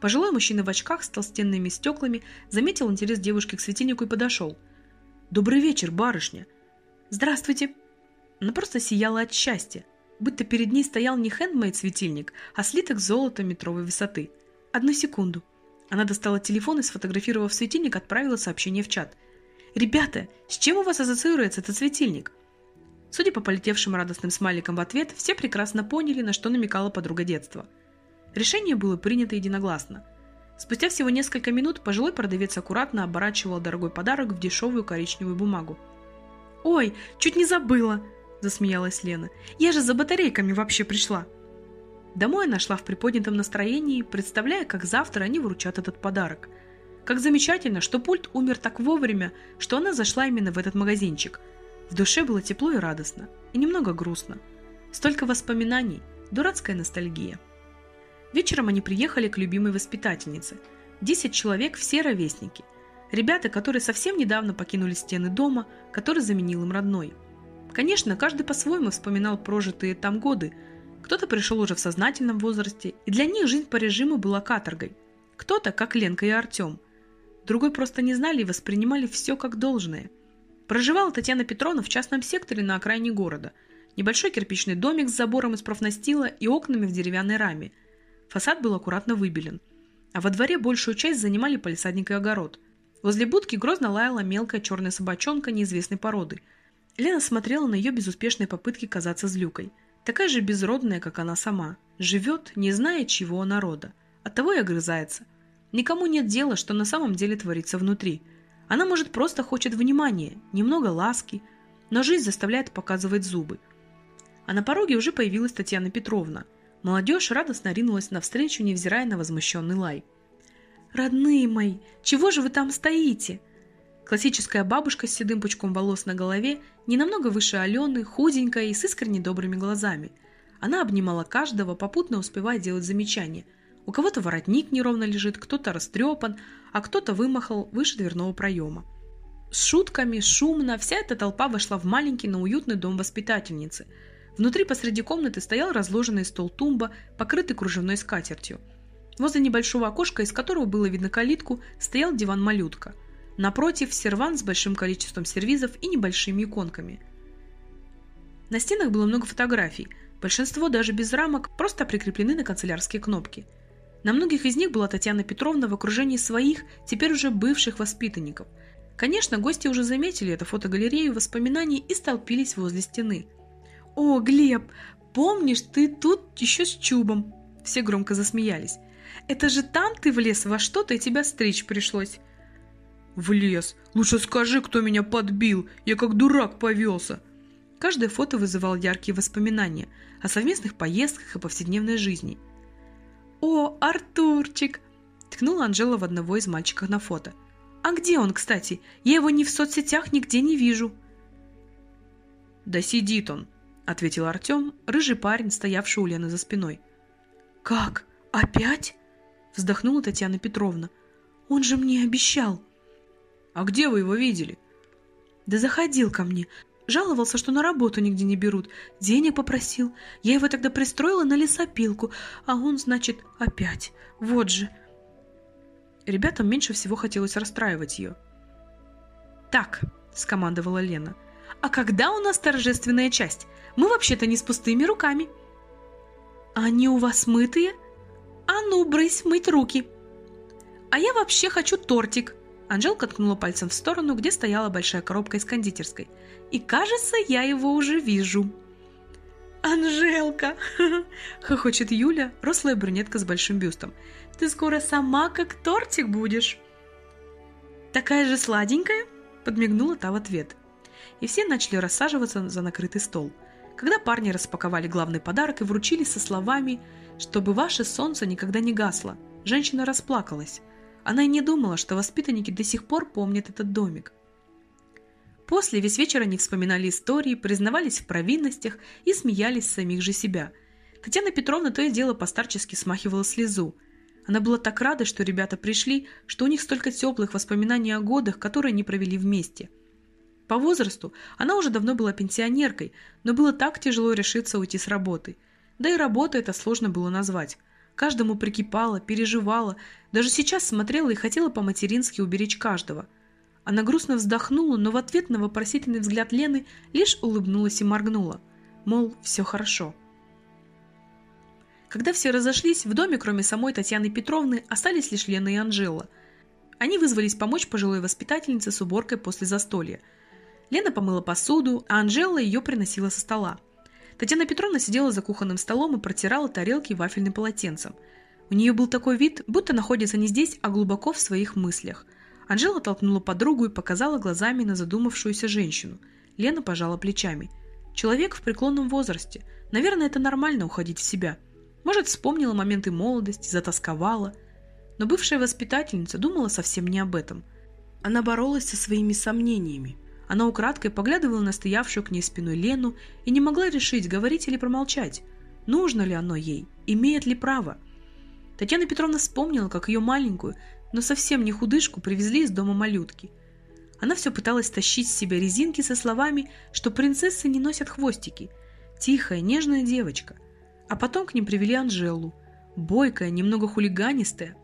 Speaker 2: Пожилой мужчина в очках с толстенными стеклами заметил интерес девушки к светильнику и подошел – «Добрый вечер, барышня!» «Здравствуйте!» Она просто сияла от счастья, будто перед ней стоял не хендмейд-светильник, а слиток золота метровой высоты. «Одну секунду!» Она достала телефон и, сфотографировав светильник, отправила сообщение в чат. «Ребята, с чем у вас ассоциируется этот светильник?» Судя по полетевшим радостным смайликам в ответ, все прекрасно поняли, на что намекала подруга детства. Решение было принято единогласно – Спустя всего несколько минут пожилой продавец аккуратно оборачивал дорогой подарок в дешевую коричневую бумагу. «Ой, чуть не забыла!» – засмеялась Лена. «Я же за батарейками вообще пришла!» Домой она шла в приподнятом настроении, представляя, как завтра они вручат этот подарок. Как замечательно, что пульт умер так вовремя, что она зашла именно в этот магазинчик. В душе было тепло и радостно, и немного грустно. Столько воспоминаний, дурацкая ностальгия. Вечером они приехали к любимой воспитательнице. Десять человек, все ровесники. Ребята, которые совсем недавно покинули стены дома, который заменил им родной. Конечно, каждый по-своему вспоминал прожитые там годы. Кто-то пришел уже в сознательном возрасте, и для них жизнь по режиму была каторгой. Кто-то, как Ленка и Артем. Другой просто не знали и воспринимали все как должное. Проживала Татьяна Петровна в частном секторе на окраине города. Небольшой кирпичный домик с забором из профнастила и окнами в деревянной раме – Фасад был аккуратно выбелен. А во дворе большую часть занимали палисадник и огород. Возле будки грозно лаяла мелкая черная собачонка неизвестной породы. Лена смотрела на ее безуспешные попытки казаться злюкой. Такая же безродная, как она сама. Живет, не зная чего народа. Оттого и огрызается. Никому нет дела, что на самом деле творится внутри. Она, может, просто хочет внимания, немного ласки, но жизнь заставляет показывать зубы. А на пороге уже появилась Татьяна Петровна – Молодежь радостно ринулась навстречу, невзирая на возмущенный лай. «Родные мои, чего же вы там стоите?» Классическая бабушка с седым пучком волос на голове, не намного выше Алены, худенькая и с искренне добрыми глазами. Она обнимала каждого, попутно успевая делать замечания. У кого-то воротник неровно лежит, кто-то растрепан, а кто-то вымахал выше дверного проема. С шутками, шумно, вся эта толпа вошла в маленький, но уютный дом воспитательницы – Внутри посреди комнаты стоял разложенный стол тумба, покрытый кружевной скатертью. Возле небольшого окошка, из которого было видно калитку, стоял диван-малютка. Напротив – серван с большим количеством сервизов и небольшими иконками. На стенах было много фотографий, большинство даже без рамок, просто прикреплены на канцелярские кнопки. На многих из них была Татьяна Петровна в окружении своих, теперь уже бывших воспитанников. Конечно, гости уже заметили эту фотогалерею воспоминаний и столпились возле стены. «О, Глеб, помнишь, ты тут еще с чубом?» Все громко засмеялись. «Это же там ты влез во что-то, и тебя стричь пришлось».
Speaker 1: «Влез? Лучше скажи, кто меня подбил. Я как дурак повелся».
Speaker 2: Каждое фото вызывало яркие воспоминания о совместных поездках и повседневной жизни – «О, Артурчик!» – ткнула Анжела в одного из мальчиков на фото. «А где он, кстати? Я его ни в соцсетях нигде не вижу».
Speaker 1: «Да сидит он», – ответил Артем, рыжий парень, стоявший у Лены за спиной.
Speaker 2: «Как? Опять?» – вздохнула Татьяна Петровна. «Он же мне обещал».
Speaker 1: «А где вы его видели?»
Speaker 2: «Да заходил ко мне. Жаловался, что на работу нигде не берут. Денег попросил. Я его тогда пристроила на лесопилку, а он, значит, опять. Вот же.
Speaker 1: Ребятам меньше всего хотелось расстраивать ее.
Speaker 2: «Так», — скомандовала Лена, — «а когда у нас торжественная часть? Мы вообще-то не с пустыми руками». «Они у вас мытые? А ну, брысь, мыть руки!» «А я вообще хочу тортик!» Анжелка ткнула пальцем в сторону, где стояла большая коробка из кондитерской. «И кажется, я его уже вижу». «Анжелка!» (laughs) — хохочет Юля, рослая брюнетка с большим бюстом. «Ты скоро сама как тортик будешь!» «Такая же сладенькая?» — подмигнула та в ответ. И все начали рассаживаться за накрытый стол. Когда парни распаковали главный подарок и вручили со словами «Чтобы ваше солнце никогда не гасло», женщина расплакалась. Она и не думала, что воспитанники до сих пор помнят этот домик. После весь вечер они вспоминали истории, признавались в провинностях и смеялись самих же себя. Татьяна Петровна то и дело постарчески смахивала слезу. Она была так рада, что ребята пришли, что у них столько теплых воспоминаний о годах, которые они провели вместе. По возрасту она уже давно была пенсионеркой, но было так тяжело решиться уйти с работы. Да и работа это сложно было назвать каждому прикипала, переживала, даже сейчас смотрела и хотела по-матерински уберечь каждого. Она грустно вздохнула, но в ответ на вопросительный взгляд Лены лишь улыбнулась и моргнула. Мол, все хорошо. Когда все разошлись, в доме, кроме самой Татьяны Петровны, остались лишь Лена и Анжела. Они вызвались помочь пожилой воспитательнице с уборкой после застолья. Лена помыла посуду, а Анжела ее приносила со стола. Татьяна Петровна сидела за кухонным столом и протирала тарелки вафельным полотенцем. У нее был такой вид, будто находится не здесь, а глубоко в своих мыслях. Анжела толкнула подругу и показала глазами на задумавшуюся женщину. Лена пожала плечами. Человек в преклонном возрасте. Наверное, это нормально уходить в себя. Может, вспомнила моменты молодости, затасковала. Но бывшая воспитательница думала совсем не об этом. Она боролась со своими сомнениями. Она украдкой поглядывала на стоявшую к ней спиной Лену и не могла решить, говорить или промолчать. Нужно ли оно ей? Имеет ли право? Татьяна Петровна вспомнила, как ее маленькую, но совсем не худышку привезли из дома малютки. Она все пыталась тащить с себя резинки со словами, что принцессы не носят хвостики. Тихая, нежная девочка. А потом к ним привели Анжелу. Бойкая, немного хулиганистая.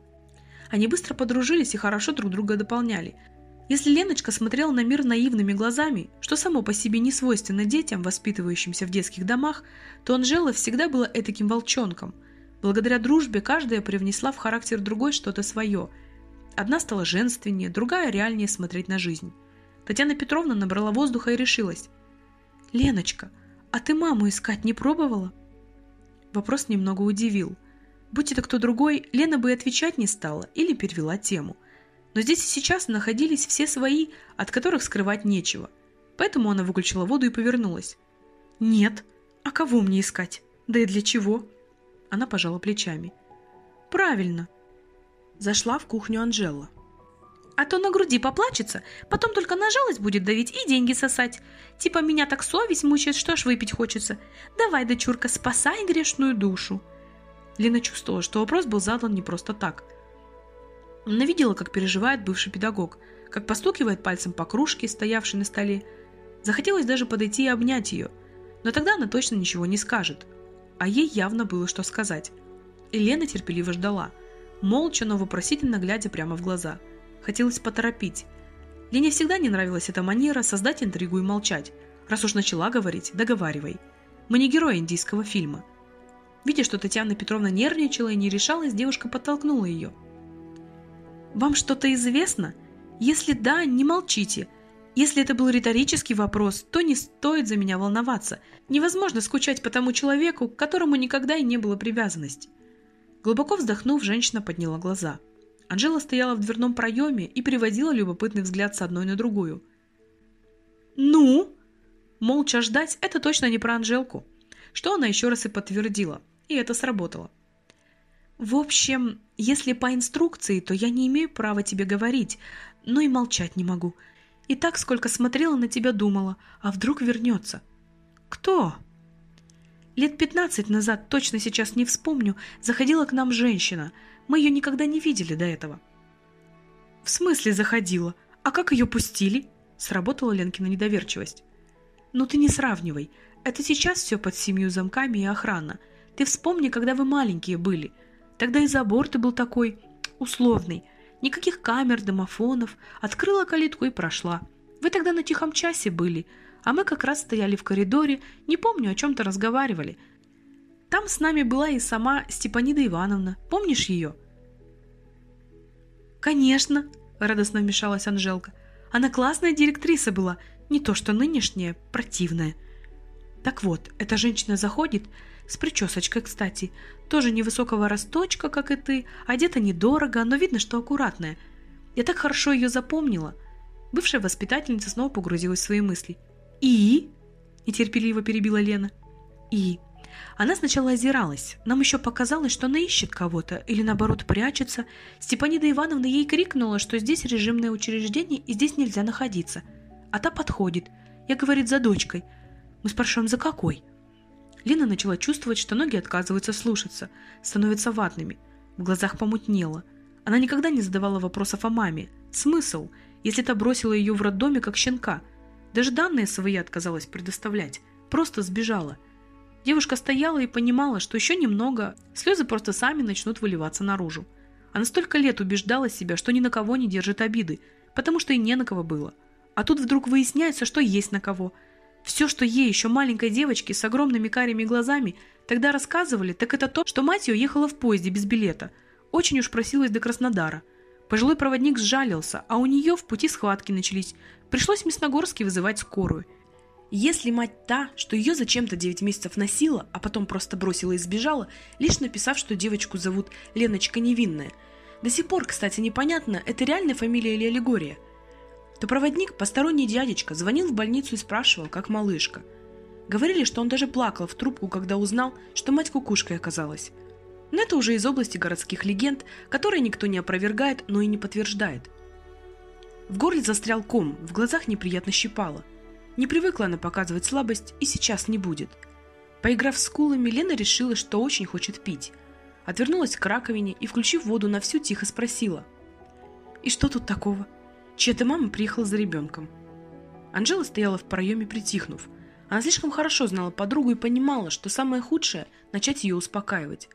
Speaker 2: Они быстро подружились и хорошо друг друга дополняли – если Леночка смотрела на мир наивными глазами, что само по себе не свойственно детям, воспитывающимся в детских домах, то Анжела всегда была этаким волчонком. Благодаря дружбе каждая привнесла в характер другой что-то свое. Одна стала женственнее, другая реальнее смотреть на жизнь. Татьяна Петровна набрала воздуха и решилась. «Леночка, а ты маму искать не пробовала?» Вопрос немного удивил. Будь это кто другой, Лена бы и отвечать не стала или перевела тему – но здесь и сейчас находились все свои, от которых скрывать нечего. Поэтому она выключила воду и повернулась. «Нет. А кого мне искать? Да и для чего?» Она пожала плечами. «Правильно». Зашла в кухню Анжела. «А то на груди поплачется, потом только на жалость будет давить и деньги сосать. Типа меня так совесть мучает, что ж выпить хочется. Давай, дочурка, спасай грешную душу». Лена чувствовала, что вопрос был задан не просто так – она видела, как переживает бывший педагог, как постукивает пальцем по кружке, стоявшей на столе. Захотелось даже подойти и обнять ее, но тогда она точно ничего не скажет. А ей явно было что сказать. И Лена терпеливо ждала, молча, но вопросительно глядя прямо в глаза. Хотелось поторопить. Лене всегда не нравилась эта манера создать интригу и молчать. Раз уж начала говорить, договаривай. Мы не герои индийского фильма. Видя, что Татьяна Петровна нервничала и не решалась, девушка подтолкнула ее. «Вам что-то известно? Если да, не молчите. Если это был риторический вопрос, то не стоит за меня волноваться. Невозможно скучать по тому человеку, к которому никогда и не было привязанности». Глубоко вздохнув, женщина подняла глаза. Анжела стояла в дверном проеме и переводила любопытный взгляд с одной на другую. «Ну?» Молча ждать – это точно не про Анжелку. Что она еще раз и подтвердила. И это сработало. В общем, если по инструкции, то я не имею права тебе говорить, но и молчать не могу. И так, сколько смотрела на тебя, думала, а вдруг вернется. Кто? Лет пятнадцать назад, точно сейчас не вспомню, заходила к нам женщина. Мы ее никогда не видели до этого. В смысле заходила? А как ее пустили? Сработала Ленкина недоверчивость. Ну ты не сравнивай. Это сейчас все под семью замками и охрана. Ты вспомни, когда вы маленькие были. Тогда и забор ты был такой условный. Никаких камер, домофонов. Открыла калитку и прошла. Вы тогда на тихом часе были, а мы как раз стояли в коридоре, не помню, о чем-то разговаривали. Там с нами была и сама Степанида Ивановна. Помнишь ее? «Конечно», — радостно вмешалась Анжелка. «Она классная директриса была, не то что нынешняя, противная». Так вот, эта женщина заходит, с причесочкой, кстати. Тоже невысокого росточка, как и ты, одета недорого, но видно, что аккуратная. Я так хорошо ее запомнила. Бывшая воспитательница снова погрузилась в свои мысли. «И?» – нетерпеливо перебила Лена. «И?» Она сначала озиралась. Нам еще показалось, что она ищет кого-то или, наоборот, прячется. Степанида Ивановна ей крикнула, что здесь режимное учреждение и здесь нельзя находиться. А та подходит. Я, говорит, за дочкой. Мы спрашиваем, за какой? Лена начала чувствовать, что ноги отказываются слушаться, становятся ватными. В глазах помутнело. Она никогда не задавала вопросов о маме. Смысл, если та бросила ее в роддоме как щенка? Даже данные свои отказалась предоставлять. Просто сбежала. Девушка стояла и понимала, что еще немного, слезы просто сами начнут выливаться наружу. Она столько лет убеждала себя, что ни на кого не держит обиды, потому что и не на кого было. А тут вдруг выясняется, что есть на кого – все, что ей, еще маленькой девочке с огромными карими глазами, тогда рассказывали, так это то, что мать ее ехала в поезде без билета. Очень уж просилась до Краснодара. Пожилой проводник сжалился, а у нее в пути схватки начались. Пришлось в Мясногорске вызывать скорую. Если мать та, что ее зачем-то 9 месяцев носила, а потом просто бросила и сбежала, лишь написав, что девочку зовут Леночка Невинная. До сих пор, кстати, непонятно, это реальная фамилия или аллегория то проводник, посторонний дядечка, звонил в больницу и спрашивал, как малышка. Говорили, что он даже плакал в трубку, когда узнал, что мать кукушкой оказалась. Но это уже из области городских легенд, которые никто не опровергает, но и не подтверждает. В горле застрял ком, в глазах неприятно щипало. Не привыкла она показывать слабость и сейчас не будет. Поиграв с кулами, Лена решила, что очень хочет пить. Отвернулась к раковине и, включив воду на всю, тихо спросила. «И что тут такого?» Чья-то мама приехала за ребенком. Анжела стояла в проеме, притихнув. Она слишком хорошо знала подругу и понимала, что самое худшее – начать ее успокаивать.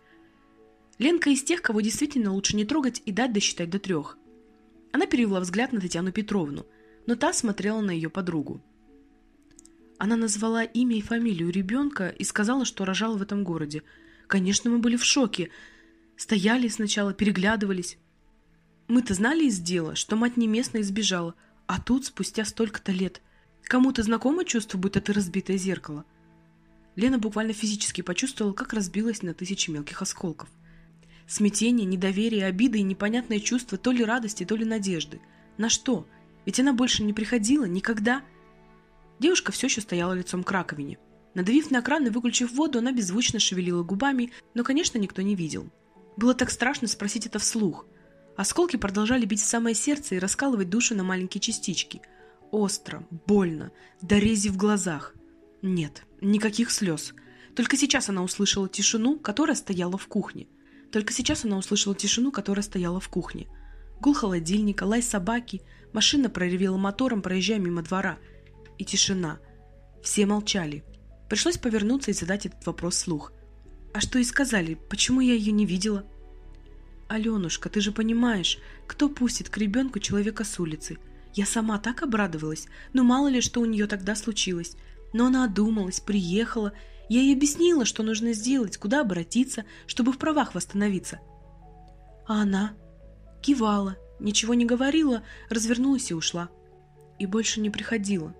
Speaker 2: Ленка из тех, кого действительно лучше не трогать и дать досчитать до трех. Она перевела взгляд на Татьяну Петровну, но та смотрела на ее подругу. Она назвала имя и фамилию ребенка и сказала, что рожала в этом городе. Конечно, мы были в шоке. Стояли сначала, переглядывались. Мы-то знали из дела, что мать не местная избежала, а тут, спустя столько-то лет, кому-то знакомо чувство, будто ты разбитое зеркало? Лена буквально физически почувствовала, как разбилась на тысячи мелких осколков. Смятение, недоверие, обида и непонятное чувство то ли радости, то ли надежды. На что? Ведь она больше не приходила, никогда. Девушка все еще стояла лицом к раковине. Надавив на кран и выключив воду, она беззвучно шевелила губами, но, конечно, никто не видел. Было так страшно спросить это вслух. Осколки продолжали бить в самое сердце и раскалывать душу на маленькие частички. Остро, больно, до рези в глазах. Нет, никаких слез. Только сейчас она услышала тишину, которая стояла в кухне. Только сейчас она услышала тишину, которая стояла в кухне. Гул холодильника, лай собаки, машина проревела мотором, проезжая мимо двора. И тишина. Все молчали. Пришлось повернуться и задать этот вопрос вслух. А что и сказали, почему я ее не видела? «Аленушка, ты же понимаешь, кто пустит к ребенку человека с улицы? Я сама так обрадовалась, но мало ли что у нее тогда случилось. Но она одумалась, приехала.
Speaker 1: Я ей объяснила, что нужно сделать, куда обратиться, чтобы в правах восстановиться. А она кивала, ничего не говорила, развернулась и ушла. И больше не приходила.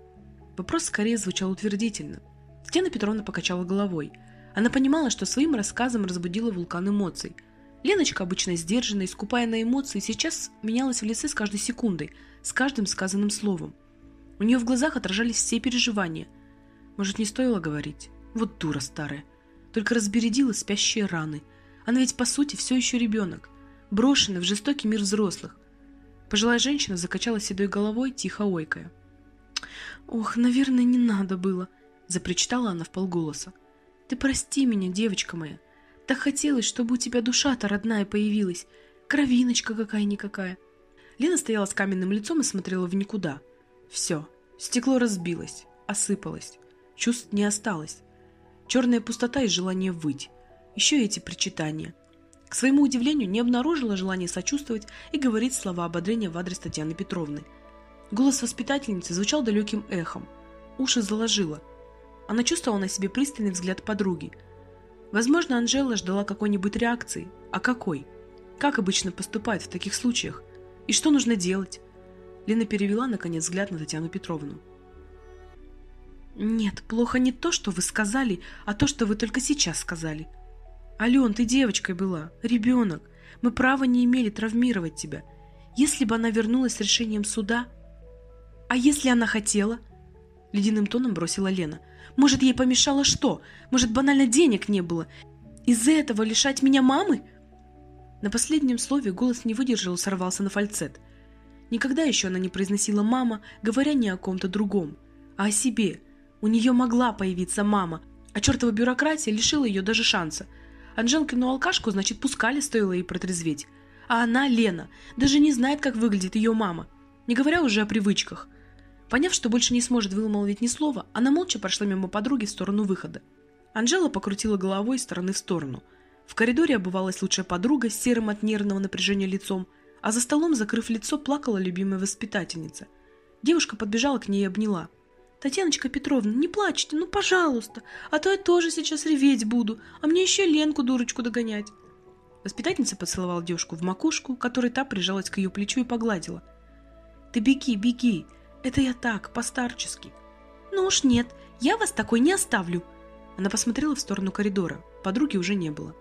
Speaker 1: Вопрос скорее звучал утвердительно. Татьяна Петровна покачала головой. Она понимала, что своим рассказом разбудила вулкан эмоций. Леночка, обычно сдержанная скупая на эмоции, сейчас менялась в лице с каждой секундой, с каждым сказанным словом. У нее в глазах отражались все переживания. Может, не стоило говорить? Вот дура старая. Только разбередила спящие раны. Она ведь, по сути, все еще ребенок, брошенный в жестокий мир взрослых. Пожилая женщина закачала седой головой, тихо ойкая. «Ох, наверное, не надо было», — запричитала она в полголоса. «Ты прости меня, девочка моя. Так хотелось, чтобы у тебя душа-то родная появилась. Кровиночка какая-никакая». Лена стояла с каменным лицом и смотрела в никуда. Все, стекло разбилось, осыпалось. Чувств не осталось. Черная пустота и желание выть. Еще эти причитания. К своему удивлению, не обнаружила желания сочувствовать и говорить слова ободрения в адрес Татьяны Петровны. Голос воспитательницы звучал далеким эхом. Уши заложило. Она чувствовала на себе пристальный взгляд подруги. Возможно, Анжела ждала какой-нибудь реакции. А какой? Как обычно поступают в таких случаях? И что нужно делать? Лена перевела, наконец, взгляд на Татьяну Петровну. «Нет, плохо не то, что вы сказали, а то, что вы только сейчас сказали. Ален, ты девочкой была, ребенок. Мы права не имели травмировать тебя. Если бы она вернулась с решением суда, «А если она хотела?» Ледяным тоном бросила Лена. «Может, ей помешало что? Может, банально денег не было? Из-за этого лишать меня мамы?» На последнем слове голос не выдержал сорвался на фальцет. Никогда еще она не произносила «мама», говоря не о ком-то другом, а о себе. У нее могла появиться мама, а чертова бюрократия лишила ее даже шанса. Анжелкину алкашку, значит, пускали, стоило ей протрезветь. А она, Лена, даже не знает, как выглядит ее мама. Не говоря уже о привычках. Поняв, что больше не сможет вымолвить ни слова, она молча прошла мимо подруги в сторону выхода. Анжела покрутила головой из стороны в сторону. В коридоре обывалась лучшая подруга с серым от нервного напряжения лицом, а за столом, закрыв лицо, плакала любимая воспитательница. Девушка подбежала к ней и обняла. «Татьяночка Петровна, не плачьте, ну пожалуйста, а то я тоже сейчас реветь буду, а мне еще Ленку дурочку догонять». Воспитательница поцеловала девушку в макушку, которой та прижалась к ее плечу и погладила. «Ты беги, беги, это я так, постарчески. Ну уж нет, я вас такой не оставлю. Она посмотрела в сторону коридора. Подруги уже не было.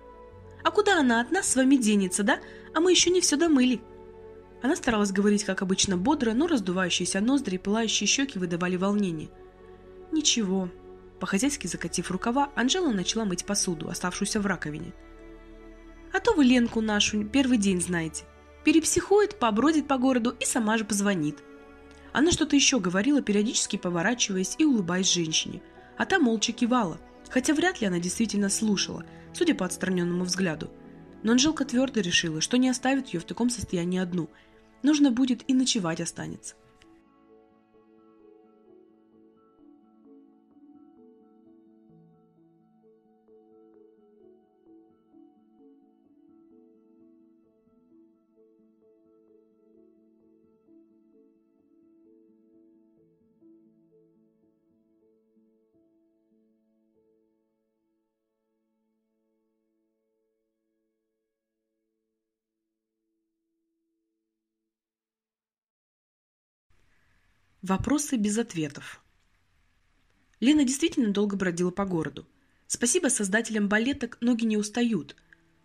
Speaker 1: А куда она от нас с вами денется, да? А мы еще не все домыли. Она старалась говорить, как обычно, бодро, но раздувающиеся ноздри и пылающие щеки выдавали волнение. Ничего. По-хозяйски закатив рукава, Анжела начала мыть посуду, оставшуюся в раковине. А то вы Ленку нашу первый день знаете. Перепсихует, побродит по городу и сама же позвонит. Она что-то еще говорила, периодически поворачиваясь и улыбаясь женщине, а та молча кивала, хотя вряд ли она действительно слушала, судя по отстраненному взгляду. Но Анжелка твердо решила, что не оставит ее в таком состоянии одну. Нужно будет и ночевать останется. Вопросы без ответов. Лена действительно долго бродила по городу. Спасибо создателям балеток, ноги не устают,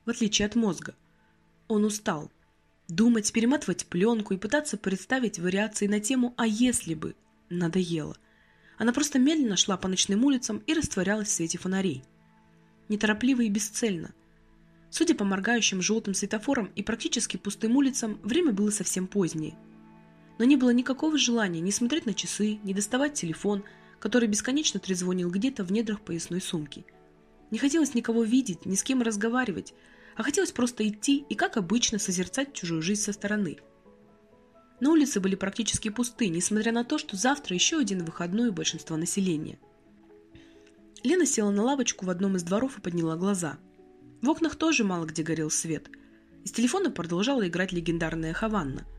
Speaker 1: в отличие от мозга. Он устал. Думать, перематывать пленку и пытаться представить вариации на тему «а если бы» надоело. Она просто медленно шла по ночным улицам и растворялась в свете фонарей. Неторопливо и бесцельно. Судя по моргающим желтым светофорам и практически пустым улицам, время было совсем позднее – но не было никакого желания ни смотреть на часы, ни доставать телефон, который бесконечно трезвонил где-то в недрах поясной сумки. Не хотелось никого видеть, ни с кем разговаривать, а хотелось просто идти и, как обычно, созерцать чужую жизнь со стороны. На улице были практически пусты, несмотря на то, что завтра еще один выходной у большинства населения. Лена села на лавочку в одном из дворов и подняла глаза. В окнах тоже мало где горел свет. Из телефона продолжала играть легендарная Хаванна –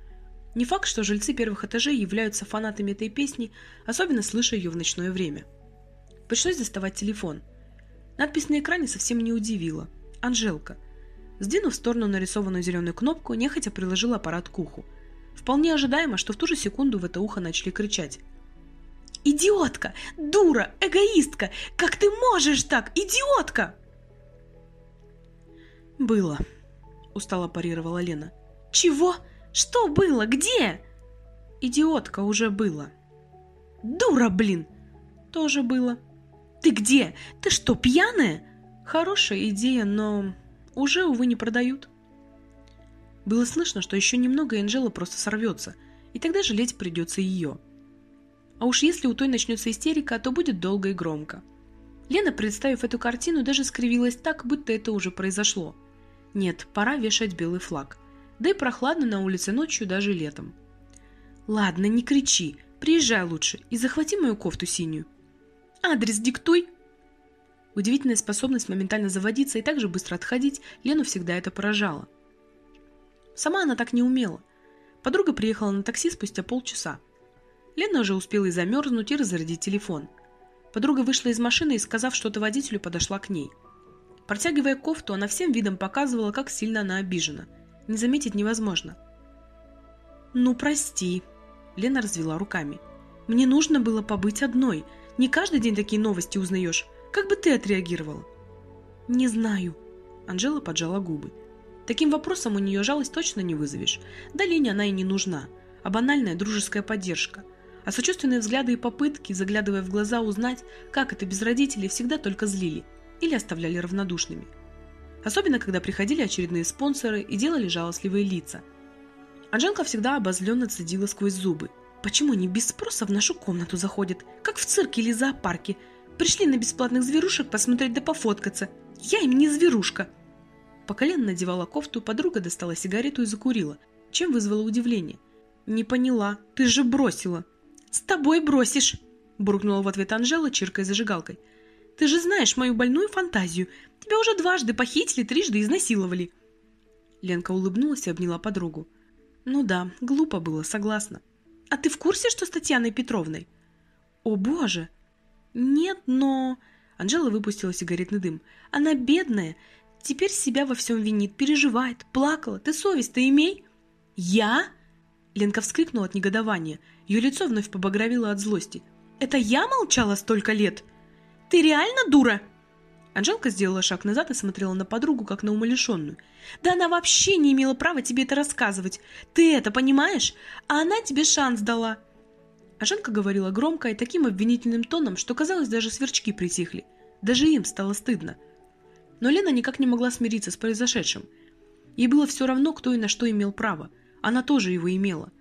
Speaker 1: не факт, что жильцы первых этажей являются фанатами этой песни, особенно слыша ее в ночное время. Пришлось доставать телефон.
Speaker 2: Надпись на экране совсем не удивила. «Анжелка». Сдвинув в сторону нарисованную зеленую кнопку, нехотя приложил аппарат к уху. Вполне ожидаемо, что в ту же секунду в это ухо начали кричать. «Идиотка! Дура! Эгоистка! Как ты можешь так? Идиотка!»
Speaker 1: «Было», — устало парировала Лена.
Speaker 2: «Чего? Что было? Где?»
Speaker 1: «Идиотка уже было».
Speaker 2: «Дура, блин!»
Speaker 1: «Тоже было».
Speaker 2: «Ты где? Ты что, пьяная?»
Speaker 1: «Хорошая идея, но уже, увы, не продают». Было слышно, что еще немного Анжела просто сорвется, и тогда жалеть придется ее. А уж если у той начнется истерика, то будет долго и громко. Лена, представив эту картину, даже скривилась так, будто это уже произошло. Нет, пора вешать белый флаг. Да и прохладно на улице ночью, даже летом.
Speaker 2: Ладно, не кричи. Приезжай лучше и захвати мою кофту синюю. Адрес диктуй.
Speaker 1: Удивительная способность моментально заводиться и также быстро отходить Лену всегда это поражало. Сама она так не умела. Подруга приехала на такси спустя полчаса. Лена уже успела и замерзнуть, и разрядить телефон. Подруга вышла из машины и, сказав что-то водителю, подошла к ней. Протягивая кофту, она всем видом показывала, как сильно она обижена. Не заметить невозможно.
Speaker 2: «Ну, прости», — Лена развела руками. «Мне нужно было побыть одной. Не каждый день такие новости узнаешь. Как бы ты отреагировала?»
Speaker 1: «Не знаю», — Анжела поджала губы. Таким вопросом у нее жалость точно не вызовешь. Да Лене она и не нужна, а банальная дружеская поддержка. А сочувственные взгляды и попытки, заглядывая в глаза, узнать, как это без родителей, всегда только злили или оставляли равнодушными. Особенно, когда приходили очередные спонсоры и делали жалостливые лица. Анжелка всегда обозленно цедила сквозь зубы. Почему они без спроса в нашу комнату заходят, как в цирке или зоопарке? Пришли на бесплатных зверушек посмотреть да пофоткаться. Я им не зверушка. По колено надевала кофту, подруга достала сигарету и закурила, чем вызвала удивление. «Не поняла, ты же бросила!» «С тобой бросишь!» – буркнула в ответ Анжела, чиркая зажигалкой. «Ты же знаешь мою больную фантазию. Тебя уже дважды похитили, трижды изнасиловали». Ленка улыбнулась и обняла подругу. «Ну да, глупо было, согласна. А ты в курсе, что с Татьяной Петровной?» «О боже!» «Нет, но...» Анжела выпустила сигаретный дым. «Она бедная, Теперь себя во всем винит, переживает, плакала. Ты совесть-то имей. Я? Ленка вскрикнула от негодования. Ее лицо вновь побагровило от злости. Это я молчала столько лет? Ты реально дура? Анжелка сделала шаг назад и смотрела на подругу, как на умалишенную. «Да она вообще не имела права тебе это рассказывать. Ты это понимаешь? А она тебе шанс дала». А Жанка говорила громко и таким обвинительным тоном, что, казалось, даже сверчки притихли. Даже им стало стыдно. Но Лена никак не могла смириться с произошедшим. Ей было все равно, кто и на что имел право. Она тоже его имела.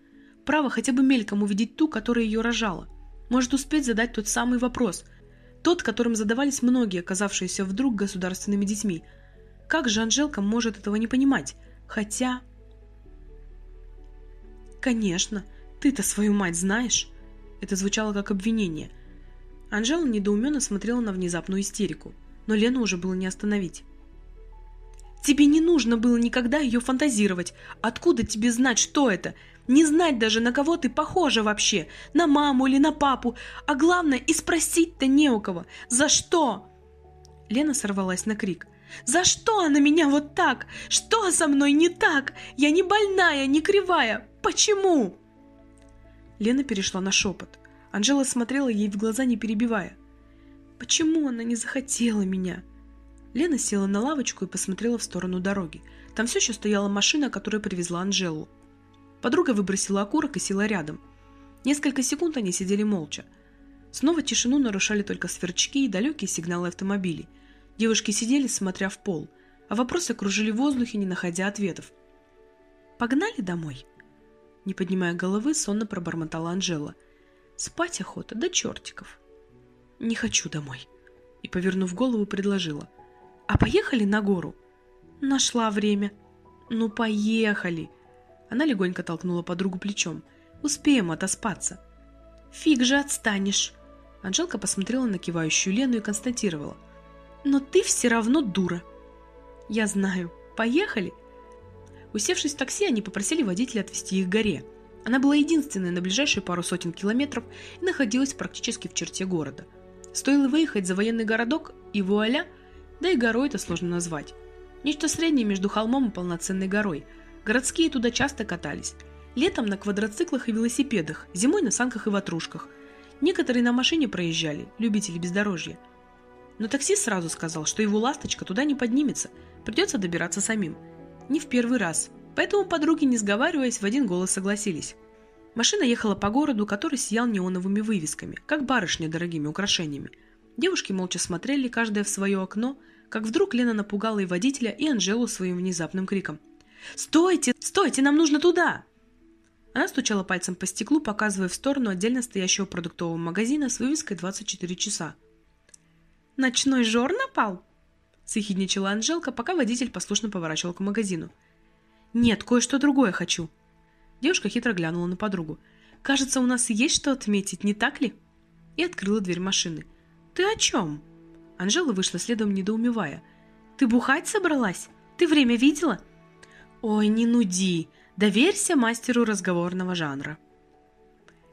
Speaker 1: Право хотя бы мельком увидеть ту, которая ее рожала. Может успеть задать тот самый вопрос. Тот, которым задавались многие, оказавшиеся вдруг государственными детьми. Как же Анжелка может этого не понимать? Хотя... Конечно, ты-то свою мать знаешь. Это звучало как обвинение. Анжела недоуменно смотрела на внезапную истерику но Лену уже было не остановить. «Тебе не нужно было никогда ее фантазировать. Откуда тебе знать, что это? Не знать даже, на кого ты похожа вообще, на маму или на папу, а главное, и спросить-то не у кого. За что?» Лена сорвалась на крик. «За что она меня вот так? Что со мной не так? Я не больная, не кривая. Почему?» Лена перешла на шепот. Анжела смотрела ей в глаза, не перебивая. Почему она не захотела меня? Лена села на лавочку и посмотрела в сторону дороги. Там все еще стояла машина, которая привезла Анжелу. Подруга выбросила окурок и села рядом. Несколько секунд они сидели молча. Снова тишину нарушали только сверчки и далекие сигналы автомобилей. Девушки сидели, смотря в пол, а вопросы кружили в воздухе, не находя ответов. «Погнали домой?» Не поднимая головы, сонно пробормотала Анжела. «Спать охота, да чертиков!» «Не хочу домой», и, повернув голову, предложила. «А поехали на гору?» «Нашла время». «Ну, поехали!» Она легонько толкнула подругу плечом. «Успеем отоспаться». «Фиг же отстанешь!» Анжелка посмотрела на кивающую Лену и констатировала. «Но ты все равно дура!» «Я знаю. Поехали!» Усевшись в такси, они попросили водителя отвезти их к горе. Она была единственной на ближайшие пару сотен километров и находилась практически в черте города – Стоило выехать за военный городок, и вуаля,
Speaker 2: Да и горой это сложно назвать. Нечто среднее между холмом и полноценной горой. Городские туда часто катались. Летом на квадроциклах и велосипедах, зимой на санках и ватрушках. Некоторые на машине проезжали, любители бездорожья. Но таксист сразу сказал, что его ласточка туда не поднимется, придется добираться самим. Не в первый раз, поэтому подруги, не сговариваясь, в один голос согласились. Машина ехала по городу, который сиял неоновыми вывесками, как барышня дорогими украшениями. Девушки молча смотрели, каждая в свое окно, как вдруг Лена напугала и водителя, и Анжелу своим внезапным криком. «Стойте! Стойте! Нам нужно туда!» Она стучала пальцем по стеклу, показывая в сторону отдельно стоящего продуктового магазина с вывеской «24 часа».
Speaker 1: «Ночной жор напал?»
Speaker 2: – съехидничала Анжелка, пока водитель послушно поворачивал к магазину.
Speaker 1: «Нет, кое-что другое хочу».
Speaker 2: Девушка хитро глянула на подругу. «Кажется, у нас есть что отметить, не так ли?» И открыла дверь машины.
Speaker 1: «Ты о чем?» Анжела вышла следом, недоумевая. «Ты бухать собралась? Ты время видела?» «Ой, не нуди! Доверься мастеру разговорного жанра!»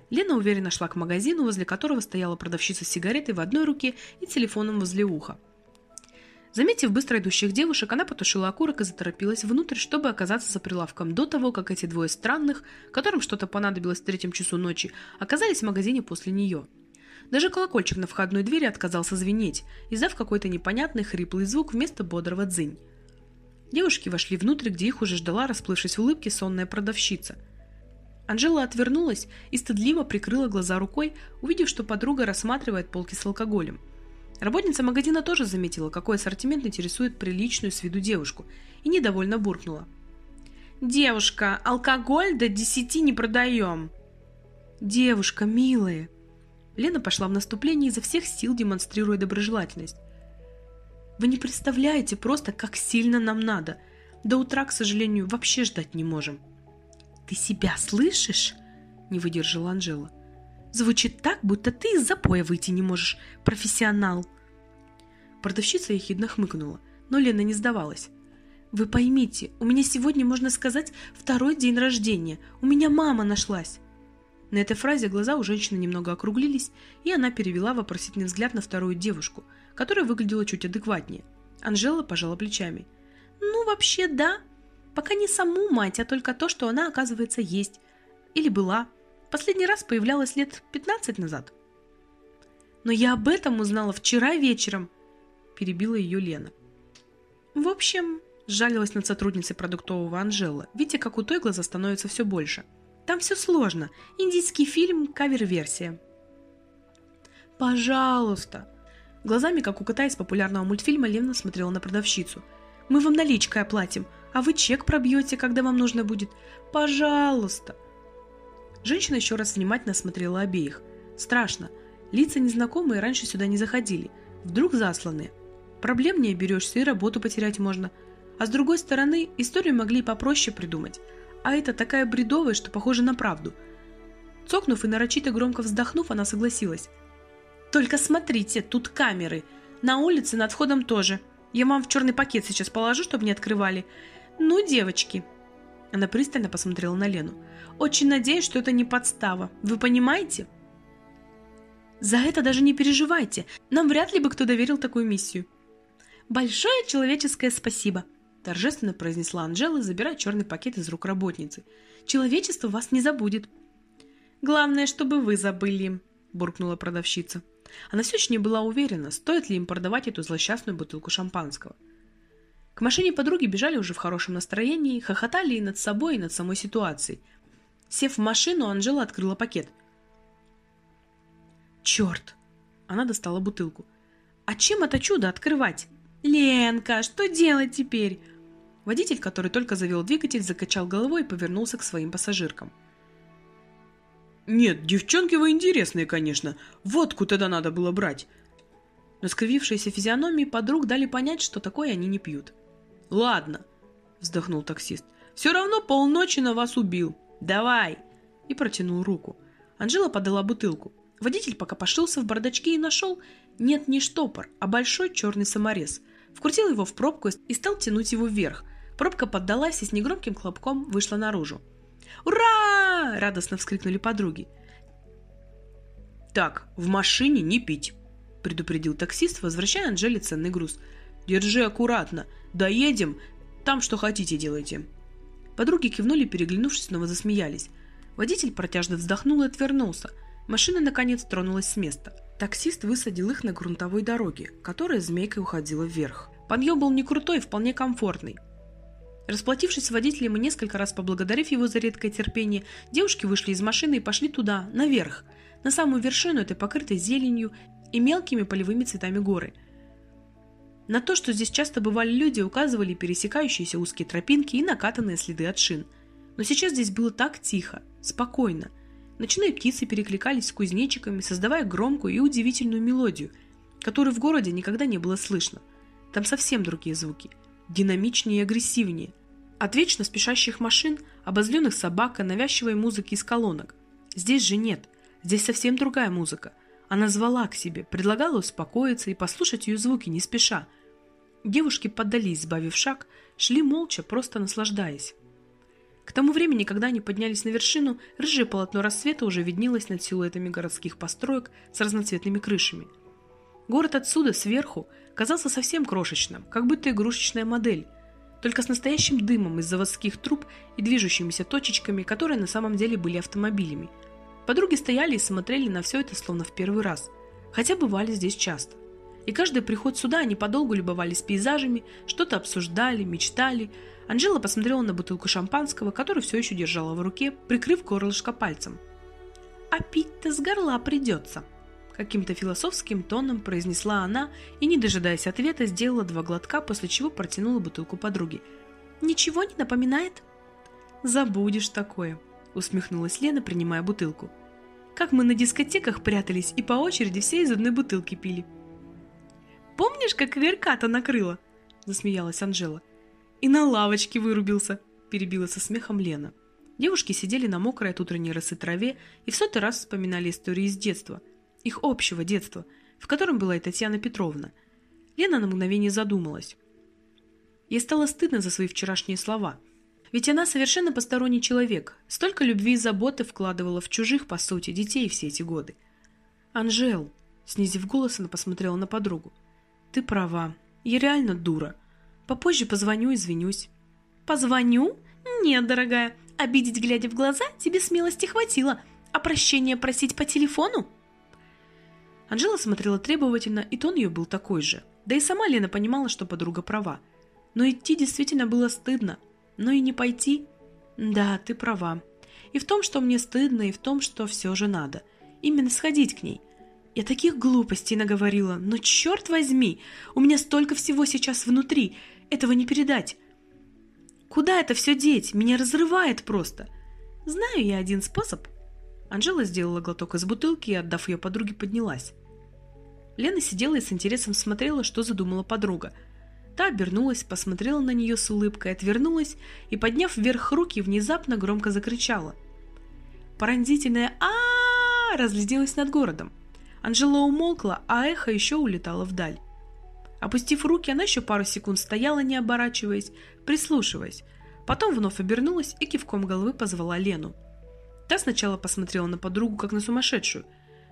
Speaker 2: Лена уверенно шла к магазину, возле которого стояла продавщица с сигаретой в одной руке и телефоном возле уха. Заметив быстро идущих девушек, она потушила окурок и заторопилась внутрь, чтобы оказаться за прилавком до того, как эти двое странных, которым что-то понадобилось в третьем часу ночи, оказались в магазине после нее. Даже колокольчик на входной двери отказался звенеть, издав какой-то непонятный хриплый звук вместо бодрого дзынь. Девушки вошли внутрь, где их уже ждала, расплывшись в улыбке, сонная продавщица. Анжела отвернулась и стыдливо прикрыла глаза рукой, увидев, что подруга рассматривает полки с алкоголем. Работница магазина тоже заметила, какой ассортимент интересует приличную с виду девушку, и недовольно буркнула.
Speaker 1: «Девушка, алкоголь до десяти не продаем!»
Speaker 2: «Девушка, милая!» Лена пошла в наступление изо всех сил, демонстрируя доброжелательность. Вы не представляете просто, как сильно нам надо. До утра, к сожалению, вообще ждать не можем.
Speaker 1: Ты себя слышишь? Не выдержала Анжела. Звучит так, будто ты из запоя выйти не можешь, профессионал.
Speaker 2: Продавщица ехидно хмыкнула, но Лена не сдавалась.
Speaker 1: Вы поймите, у меня сегодня, можно сказать, второй день рождения. У меня мама нашлась.
Speaker 2: На этой фразе глаза у женщины немного округлились, и она перевела вопросительный взгляд на вторую девушку, которая выглядела чуть адекватнее. Анжела пожала плечами.
Speaker 1: «Ну, вообще, да. Пока не саму мать, а только то, что она, оказывается, есть. Или была. Последний раз появлялась лет 15 назад». «Но я об этом узнала вчера вечером», – перебила ее Лена.
Speaker 2: «В общем, жалилась над сотрудницей продуктового Анжела, видя, как у той глаза становятся все больше – там все сложно. Индийский фильм, кавер-версия.
Speaker 1: Пожалуйста.
Speaker 2: Глазами, как у кота из популярного мультфильма, Лена смотрела на продавщицу. Мы вам наличкой оплатим, а вы чек пробьете, когда вам нужно будет. Пожалуйста. Женщина еще раз внимательно смотрела обеих. Страшно. Лица незнакомые раньше сюда не заходили. Вдруг засланные. Проблем не оберешься и работу потерять можно. А с другой стороны, историю могли попроще придумать а это такая бредовая, что похоже на правду. Цокнув и нарочито громко вздохнув, она согласилась.
Speaker 1: «Только смотрите, тут камеры. На улице над входом тоже. Я вам в черный пакет сейчас положу, чтобы не открывали. Ну, девочки!» Она пристально посмотрела на Лену. «Очень надеюсь, что это не подстава. Вы понимаете?» «За это даже не переживайте. Нам вряд ли бы кто доверил такую миссию». «Большое человеческое спасибо», торжественно произнесла Анжела, забирая черный пакет из рук работницы. «Человечество вас не забудет». «Главное, чтобы вы забыли», – буркнула продавщица. Она все еще не была уверена, стоит ли им продавать эту злосчастную бутылку шампанского. К машине подруги бежали уже в хорошем настроении, хохотали и над собой, и над самой ситуацией. Сев в машину, Анжела открыла пакет. «Черт!» Она достала бутылку. «А чем это чудо открывать?» «Ленка, что делать теперь?» Водитель, который только завел двигатель, закачал головой и повернулся к своим пассажиркам.
Speaker 3: «Нет, девчонки вы интересные, конечно. Водку тогда надо было брать».
Speaker 2: Но скривившиеся физиономии подруг дали понять, что такое они не пьют.
Speaker 3: «Ладно», — вздохнул таксист. «Все равно полночи на вас убил. Давай!»
Speaker 2: И протянул руку. Анжела подала бутылку. Водитель пока пошился в бардачке и нашел, нет, не штопор, а большой черный саморез. Вкрутил его в пробку и стал тянуть его вверх, Пробка поддалась и с негромким хлопком вышла наружу. «Ура!» – радостно вскрикнули подруги.
Speaker 3: «Так, в машине не пить», –
Speaker 2: предупредил таксист, возвращая Анжеле ценный груз.
Speaker 3: Держи аккуратно. Доедем, там что хотите делайте».
Speaker 2: Подруги кивнули, переглянувшись, снова засмеялись. Водитель протяжно вздохнул и отвернулся. Машина, наконец, тронулась с места. Таксист высадил их на грунтовой дороге, которая змейкой уходила вверх. Подъем был не крутой, вполне комфортный. Расплатившись с водителем и несколько раз поблагодарив его за редкое терпение, девушки вышли из машины и пошли туда, наверх, на самую вершину этой покрытой зеленью и мелкими полевыми цветами горы. На то, что здесь часто бывали люди, указывали пересекающиеся узкие тропинки и накатанные следы от шин. Но сейчас здесь было так тихо, спокойно. Ночные птицы перекликались с кузнечиками, создавая громкую и удивительную мелодию, которую в городе никогда не было слышно. Там совсем другие звуки, динамичнее и агрессивнее. От вечно спешащих машин, обозленных собак и навязчивой музыки из колонок. Здесь же нет, здесь совсем другая музыка – она звала к себе, предлагала успокоиться и послушать ее звуки не спеша. Девушки поддались, сбавив шаг, шли молча, просто наслаждаясь. К тому времени, когда они поднялись на вершину, рыжее полотно рассвета уже виднелось над силуэтами городских построек с разноцветными крышами. Город отсюда, сверху, казался совсем крошечным, как будто игрушечная модель, только с настоящим дымом из заводских труб и движущимися точечками, которые на самом деле были автомобилями – Подруги стояли и смотрели на все это словно в первый раз, хотя бывали здесь часто. И каждый приход сюда они подолгу любовались пейзажами, что-то обсуждали, мечтали. Анжела посмотрела на бутылку шампанского, которую все еще держала в руке, прикрыв горлышко пальцем. «А пить-то с горла придется», – каким-то философским тоном произнесла она и, не дожидаясь ответа, сделала два глотка, после чего протянула бутылку подруге. «Ничего не напоминает?» «Забудешь такое», усмехнулась Лена, принимая бутылку. Как мы на дискотеках прятались и по очереди все из одной бутылки пили. Помнишь, как Верката накрыла? засмеялась Анжела. И на лавочке вырубился, перебила со смехом Лена. Девушки сидели на мокрой от утренней росы траве и в сотый раз вспоминали истории из детства, их общего детства, в котором была и Татьяна Петровна. Лена на мгновение задумалась. Ей стало стыдно за свои вчерашние слова – ведь она совершенно посторонний человек, столько любви и заботы вкладывала в чужих, по сути, детей все эти годы. «Анжел», — снизив голос, она посмотрела на подругу, — «ты права, я реально дура. Попозже позвоню, извинюсь». «Позвоню? Нет, дорогая, обидеть, глядя в глаза, тебе смелости хватило, а прощения просить по телефону?» Анжела смотрела требовательно, и тон ее был такой же. Да и сама Лена понимала, что подруга права. Но идти действительно было стыдно, но и не пойти? Да, ты права. И в том, что мне стыдно, и в том, что все же надо. Именно сходить к ней. Я таких глупостей наговорила, но черт возьми, у меня столько всего сейчас внутри, этого не передать. Куда это все деть? Меня разрывает просто. Знаю я один способ. Анжела сделала глоток из бутылки и, отдав ее подруге, поднялась. Лена сидела и с интересом смотрела, что задумала подруга – Та обернулась, посмотрела на нее с улыбкой, отвернулась и, подняв вверх руки, внезапно громко закричала. Поразительное а, -а, -а разлетелось над городом. Анжела умолкла, а эхо еще улетало вдаль. Опустив руки, она еще пару секунд стояла, не оборачиваясь, прислушиваясь. Потом вновь обернулась и кивком головы позвала Лену. Та сначала посмотрела на подругу, как на сумасшедшую,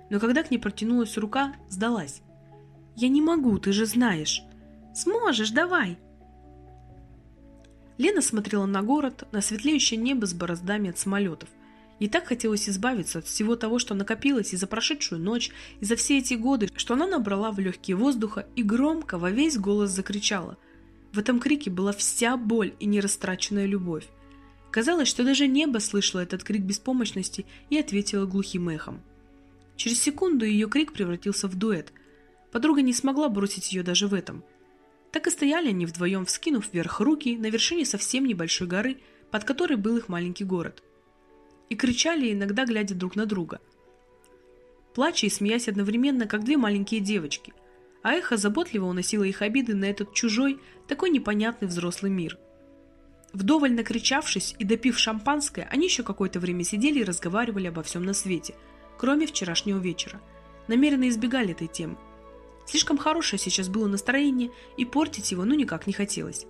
Speaker 2: но когда к ней протянулась рука, сдалась. «Я не могу, ты же знаешь!» Сможешь, давай!» Лена смотрела на город, на светлеющее небо с бороздами от самолетов. И так хотелось избавиться от всего того, что накопилось и за прошедшую ночь, и за все эти годы, что она набрала в легкие воздуха и громко во весь голос закричала. В этом крике была вся боль и нерастраченная любовь. Казалось, что даже небо слышало этот крик беспомощности и ответило глухим эхом. Через секунду ее крик превратился в дуэт. Подруга не смогла бросить ее даже в этом – так и стояли они вдвоем, вскинув вверх руки на вершине совсем небольшой горы, под которой был их маленький город. И кричали, иногда глядя друг на друга. Плача и смеясь одновременно, как две маленькие девочки. А эхо заботливо уносило их обиды на этот чужой, такой непонятный взрослый мир. Вдоволь накричавшись и допив шампанское, они еще какое-то время сидели и разговаривали обо всем на свете, кроме вчерашнего вечера. Намеренно избегали этой темы. Слишком хорошее сейчас было настроение, и портить его ну никак не хотелось.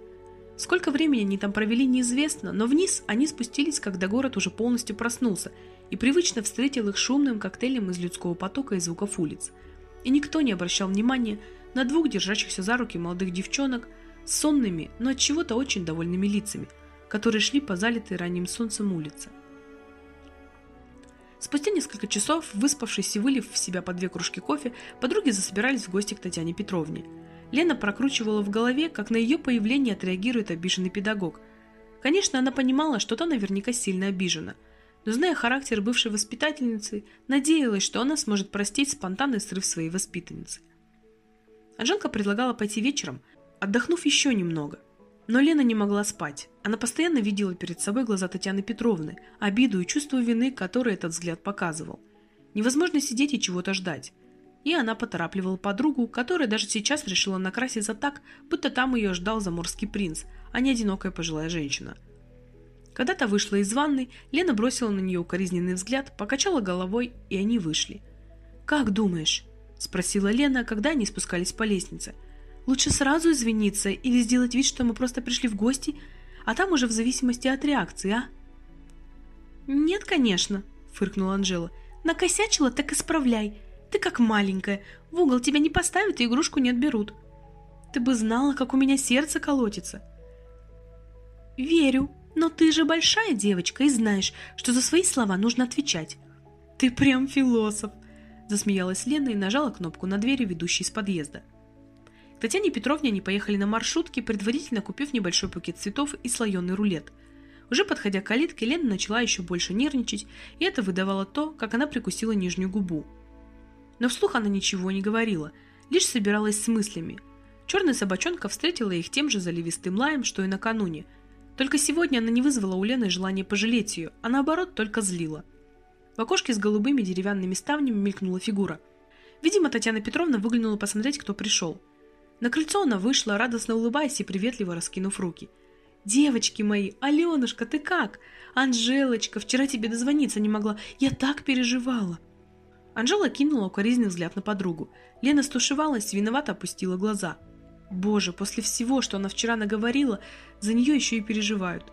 Speaker 2: Сколько времени они там провели, неизвестно, но вниз они спустились, когда город уже полностью проснулся и привычно встретил их шумным коктейлем из людского потока и звуков улиц. И никто не обращал внимания на двух держащихся за руки молодых девчонок с сонными, но от чего-то очень довольными лицами, которые шли по залитой ранним солнцем улице. Спустя несколько часов, выспавшись и вылив в себя по две кружки кофе, подруги засобирались в гости к Татьяне Петровне. Лена прокручивала в голове, как на ее появление отреагирует обиженный педагог. Конечно, она понимала, что та наверняка сильно обижена, но, зная характер бывшей воспитательницы, надеялась, что она сможет простить спонтанный срыв своей воспитанницы. Анжелка предлагала пойти вечером, отдохнув еще немного – но Лена не могла спать. Она постоянно видела перед собой глаза Татьяны Петровны, обиду и чувство вины, которое этот взгляд показывал. Невозможно сидеть и чего-то ждать. И она поторапливала подругу, которая даже сейчас решила накраситься так, будто там ее ждал заморский принц, а не одинокая пожилая женщина. Когда то вышла из ванной, Лена бросила на нее укоризненный взгляд, покачала головой, и они вышли. «Как думаешь?» – спросила Лена, когда они спускались по лестнице – Лучше сразу извиниться или сделать вид, что мы просто пришли в гости, а там уже в зависимости от реакции, а? Нет, конечно, фыркнула Анжела. Накосячила, так исправляй. Ты как маленькая, в угол тебя не поставят и игрушку не отберут. Ты бы знала, как у меня сердце колотится. Верю, но ты же большая девочка и знаешь, что за свои слова нужно отвечать. Ты прям философ, засмеялась Лена и нажала кнопку на двери, ведущей из подъезда. Татьяне Петровне они поехали на маршрутке, предварительно купив небольшой букет цветов и слоеный рулет. Уже подходя к калитке, Лена начала еще больше нервничать, и это выдавало то, как она прикусила нижнюю губу. Но вслух она ничего не говорила, лишь собиралась с мыслями. Черная собачонка встретила их тем же заливистым лаем, что и накануне. Только сегодня она не вызвала у Лены желания пожалеть ее, а наоборот только злила. В окошке с голубыми деревянными ставнями мелькнула фигура. Видимо, Татьяна Петровна выглянула посмотреть, кто пришел. На крыльцо она вышла, радостно улыбаясь и приветливо раскинув руки. «Девочки мои! Аленушка, ты как? Анжелочка, вчера тебе дозвониться не могла. Я так переживала!» Анжела кинула укоризненный взгляд на подругу. Лена стушевалась, виновато опустила глаза. Боже, после всего, что она вчера наговорила, за нее еще и переживают.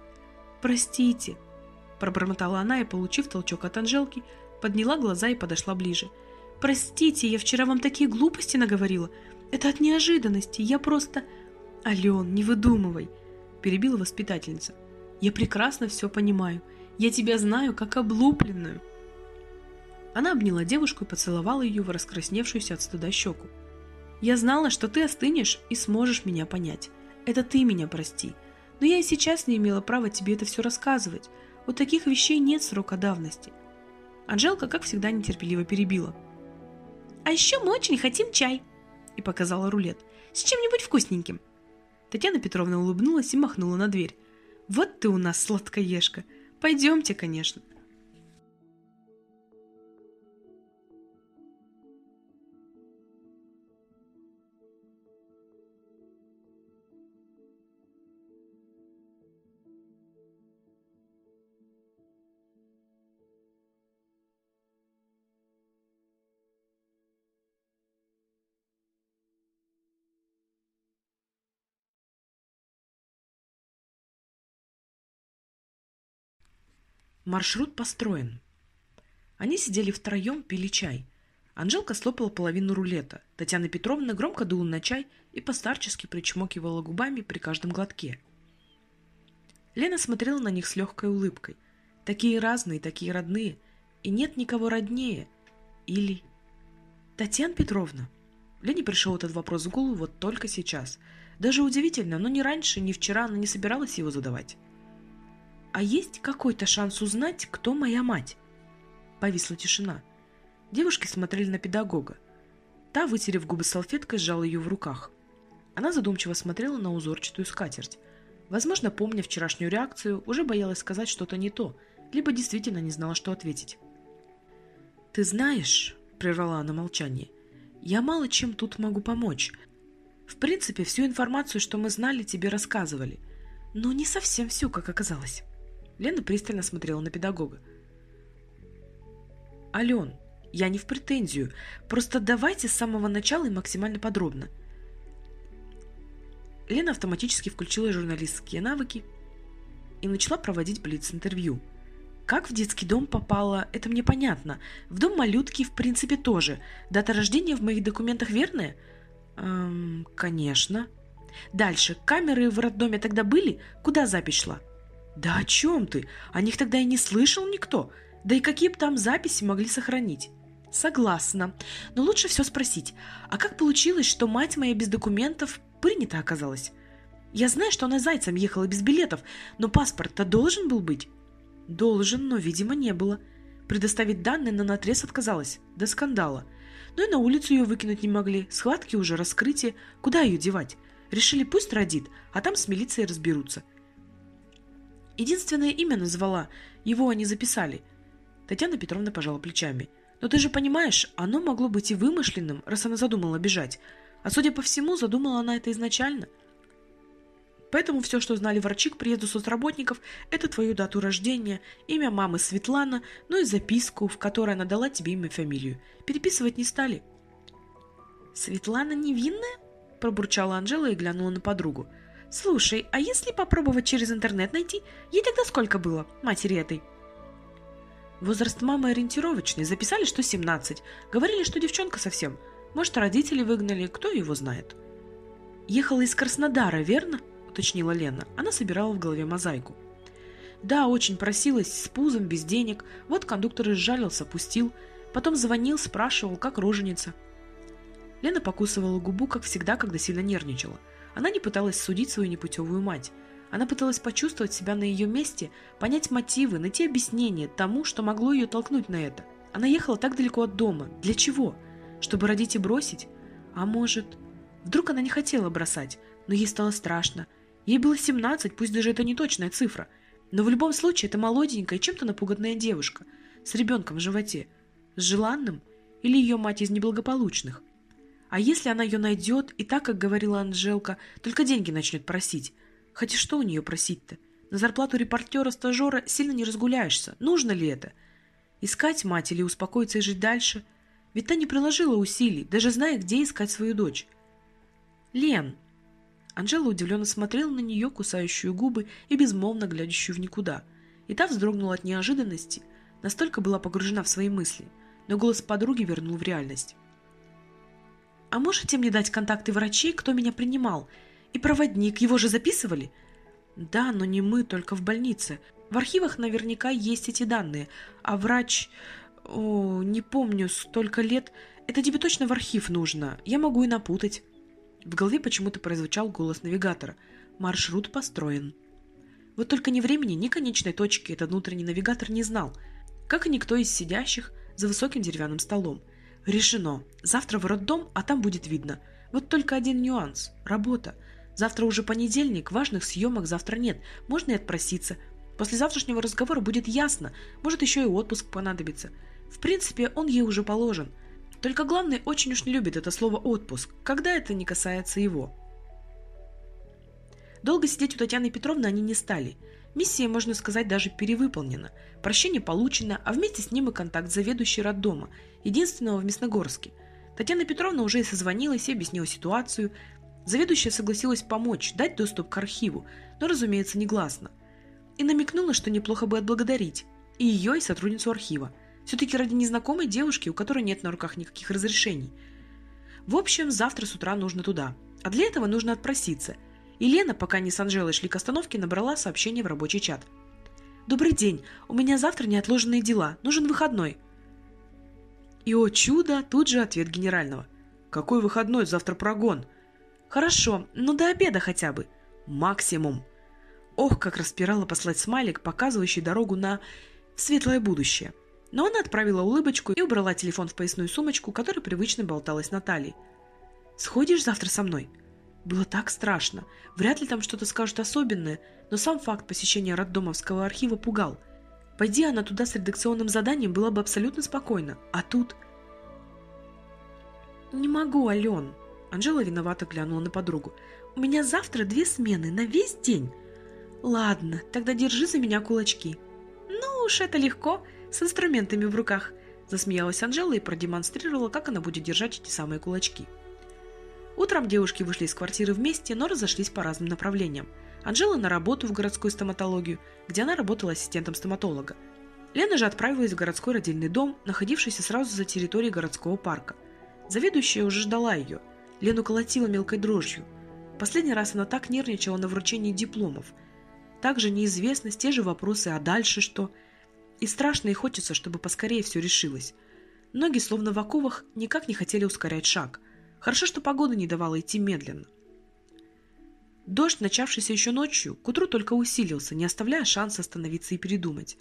Speaker 2: «Простите», – пробормотала она и, получив толчок от Анжелки, подняла глаза и подошла ближе. «Простите, я вчера вам такие глупости наговорила. Это от неожиданности. Я просто... Ален, не выдумывай, перебила воспитательница. Я прекрасно все понимаю. Я тебя знаю как облупленную. Она обняла девушку и поцеловала ее в раскрасневшуюся от стыда щеку. Я знала, что ты остынешь и сможешь меня понять. Это ты меня прости. Но я и сейчас не имела права тебе это все рассказывать. У таких вещей нет срока давности. Анжелка, как всегда, нетерпеливо перебила. А еще мы очень хотим чай и показала рулет. «С чем-нибудь вкусненьким!» Татьяна Петровна улыбнулась и махнула на дверь. «Вот ты у нас сладкоежка! Пойдемте, конечно!»
Speaker 1: Маршрут построен. Они сидели втроем, пили чай. Анжелка слопала половину рулета. Татьяна Петровна громко дула на чай и постарчески причмокивала губами при каждом глотке. Лена смотрела на них с легкой улыбкой. Такие разные, такие родные. И нет никого роднее. Или... Татьяна Петровна. Лене пришел этот вопрос в голову вот только сейчас. Даже удивительно, но ни раньше, ни вчера она не собиралась его задавать. «А есть какой-то шанс узнать, кто моя мать?» Повисла тишина. Девушки смотрели на педагога. Та, вытерев губы салфеткой, сжала ее в руках. Она задумчиво смотрела на узорчатую скатерть. Возможно, помня вчерашнюю реакцию, уже боялась сказать что-то не то, либо действительно не знала, что ответить. «Ты знаешь», — прервала она молчание, — «я мало чем тут могу помочь. В принципе, всю информацию, что мы знали, тебе рассказывали, но не совсем всю, как оказалось». Лена пристально смотрела на педагога. «Ален, я не в претензию. Просто давайте с самого начала и максимально подробно». Лена автоматически включила журналистские навыки и начала проводить блиц-интервью. Как в детский дом попала, это мне понятно. В дом малютки, в принципе, тоже. Дата рождения в моих документах верная? Эм, конечно. Дальше. Камеры в роддоме тогда были? Куда запись шла? Да о чем ты? О них тогда и не слышал никто. Да и какие бы там записи могли сохранить? Согласна. Но лучше все спросить. А как получилось, что мать моя без документов принята оказалась? Я знаю, что она зайцем ехала без билетов, но паспорт-то должен был быть. Должен, но, видимо, не было. Предоставить данные на наотрез отказалась. До скандала. Но и на улицу ее выкинуть не могли. Схватки уже, раскрытие. Куда ее девать? Решили, пусть родит, а там с милицией разберутся. Единственное имя назвала, его они записали. Татьяна Петровна пожала плечами. Но ты же понимаешь, оно могло быть и вымышленным, раз она задумала бежать. А судя по всему, задумала она это изначально. Поэтому все, что знали врачи к приезду соцработников, это твою дату рождения, имя мамы Светлана, ну и записку, в которой она дала тебе имя и фамилию. Переписывать не стали. «Светлана невинная?» – пробурчала Анжела и глянула на подругу. «Слушай, а если попробовать через интернет найти? Ей тогда сколько было, матери этой?» Возраст мамы ориентировочный, записали, что 17. Говорили, что девчонка совсем. Может, родители выгнали, кто его знает. Ехала из Краснодара, верно? Уточнила Лена. Она собирала в голове мозаику. Да, очень просилась, с пузом, без денег. Вот кондуктор изжалился, пустил. Потом звонил, спрашивал, как роженица. Лена покусывала губу, как всегда, когда сильно нервничала. Она не пыталась судить свою непутевую мать. Она пыталась почувствовать себя на ее месте, понять мотивы, найти объяснение тому, что могло ее толкнуть на это. Она ехала так далеко от дома. Для чего? Чтобы родить и бросить? А может... Вдруг она не хотела бросать, но ей стало страшно. Ей было 17, пусть даже это не точная цифра. Но в любом случае это молоденькая, чем-то напуганная девушка. С ребенком в животе. С желанным? Или ее мать из неблагополучных? А если она ее найдет и так, как говорила Анжелка, только деньги начнет просить? Хотя что у нее просить-то? На зарплату репортера-стажера сильно не разгуляешься. Нужно ли это? Искать мать или успокоиться и жить дальше? Ведь та не приложила усилий, даже зная, где искать свою дочь. «Лен!» Анжела удивленно смотрела на нее, кусающую губы и безмолвно глядящую в никуда. И та вздрогнула от неожиданности, настолько была погружена в свои мысли, но голос подруги вернул в реальность. «А можете мне дать контакты врачей, кто меня принимал? И проводник, его же записывали? Да, но не мы, только в больнице. В архивах наверняка есть эти данные. А врач... О, не помню, столько лет. Это тебе точно в архив нужно. Я могу и напутать. В голове почему-то прозвучал голос навигатора. Маршрут построен. Вот только ни времени, ни конечной точки этот внутренний навигатор не знал, как и никто из сидящих за высоким деревянным столом. Решено. Завтра в роддом, а там будет видно. Вот только один нюанс. Работа. Завтра уже понедельник, важных съемок завтра нет, можно и отпроситься. После завтрашнего разговора будет ясно, может еще и отпуск понадобится. В принципе, он ей уже положен. Только главный очень уж не любит это слово «отпуск», когда это не касается его. Долго сидеть у Татьяны Петровны они не стали. Миссия, можно сказать, даже перевыполнена. Прощение получено, а вместе с ним и контакт заведующей роддома, единственного в Мясногорске. Татьяна Петровна уже и созвонилась и объяснила ситуацию, Заведующая согласилась помочь, дать доступ к архиву, но, разумеется, негласно. И намекнула, что неплохо бы отблагодарить и ее, и сотрудницу архива. Все-таки ради незнакомой девушки, у которой нет на руках никаких разрешений. В общем, завтра с утра нужно туда. А для этого нужно отпроситься. И Лена, пока не с Анжелой шли к остановке, набрала сообщение в рабочий чат. «Добрый день. У меня завтра неотложенные дела. Нужен выходной». И, о чудо, тут же ответ генерального. «Какой выходной? Завтра прогон». Хорошо, ну до обеда хотя бы. Максимум. Ох, как распирала послать смайлик, показывающий дорогу на светлое будущее. Но она отправила улыбочку и убрала телефон в поясную сумочку, которая привычно болталась на. «Сходишь завтра со мной?» Было так страшно. Вряд ли там что-то скажут особенное, но сам факт посещения роддомовского архива пугал. Пойди она туда с редакционным заданием, было бы абсолютно спокойно. А тут... «Не могу, Ален», Анжела виновато глянула на подругу. «У меня завтра две смены на весь день». «Ладно, тогда держи за меня кулачки». «Ну уж это легко, с инструментами в руках», засмеялась Анжела и продемонстрировала, как она будет держать эти самые кулачки. Утром девушки вышли из квартиры вместе, но разошлись по разным направлениям. Анжела на работу в городскую стоматологию, где она работала ассистентом стоматолога. Лена же отправилась в городской родильный дом, находившийся сразу за территорией городского парка. Заведующая уже ждала ее –
Speaker 2: Лену колотила мелкой дрожью. Последний раз она так нервничала на вручении дипломов. Также неизвестность, те же вопросы, а дальше что? И страшно и хочется, чтобы поскорее все решилось. Ноги, словно в оковах, никак не хотели ускорять шаг. Хорошо, что погода не давала идти медленно. Дождь, начавшийся еще ночью, к утру только усилился, не оставляя шанса остановиться и передумать.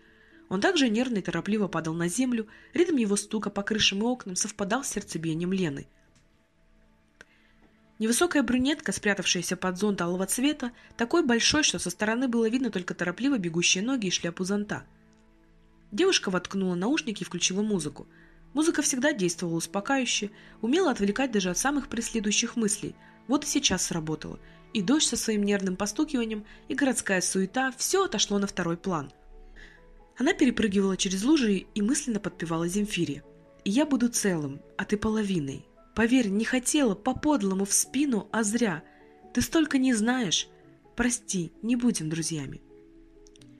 Speaker 2: Он также нервно и торопливо падал на землю, ритм его стука по крышам и окнам совпадал с сердцебиением Лены. Невысокая брюнетка, спрятавшаяся под зонт алого цвета, такой большой, что со стороны было видно только торопливо бегущие ноги и шляпу зонта. Девушка воткнула наушники и включила музыку. Музыка всегда действовала успокаивающе, умела отвлекать даже от самых преследующих мыслей. Вот и сейчас сработало – и дождь со своим нервным постукиванием, и городская суета – все отошло на второй план. Она перепрыгивала через лужи и мысленно подпевала Земфире. «И я буду целым, а ты половиной. Поверь, не хотела по-подлому в спину, а зря. Ты столько не знаешь. Прости, не будем друзьями».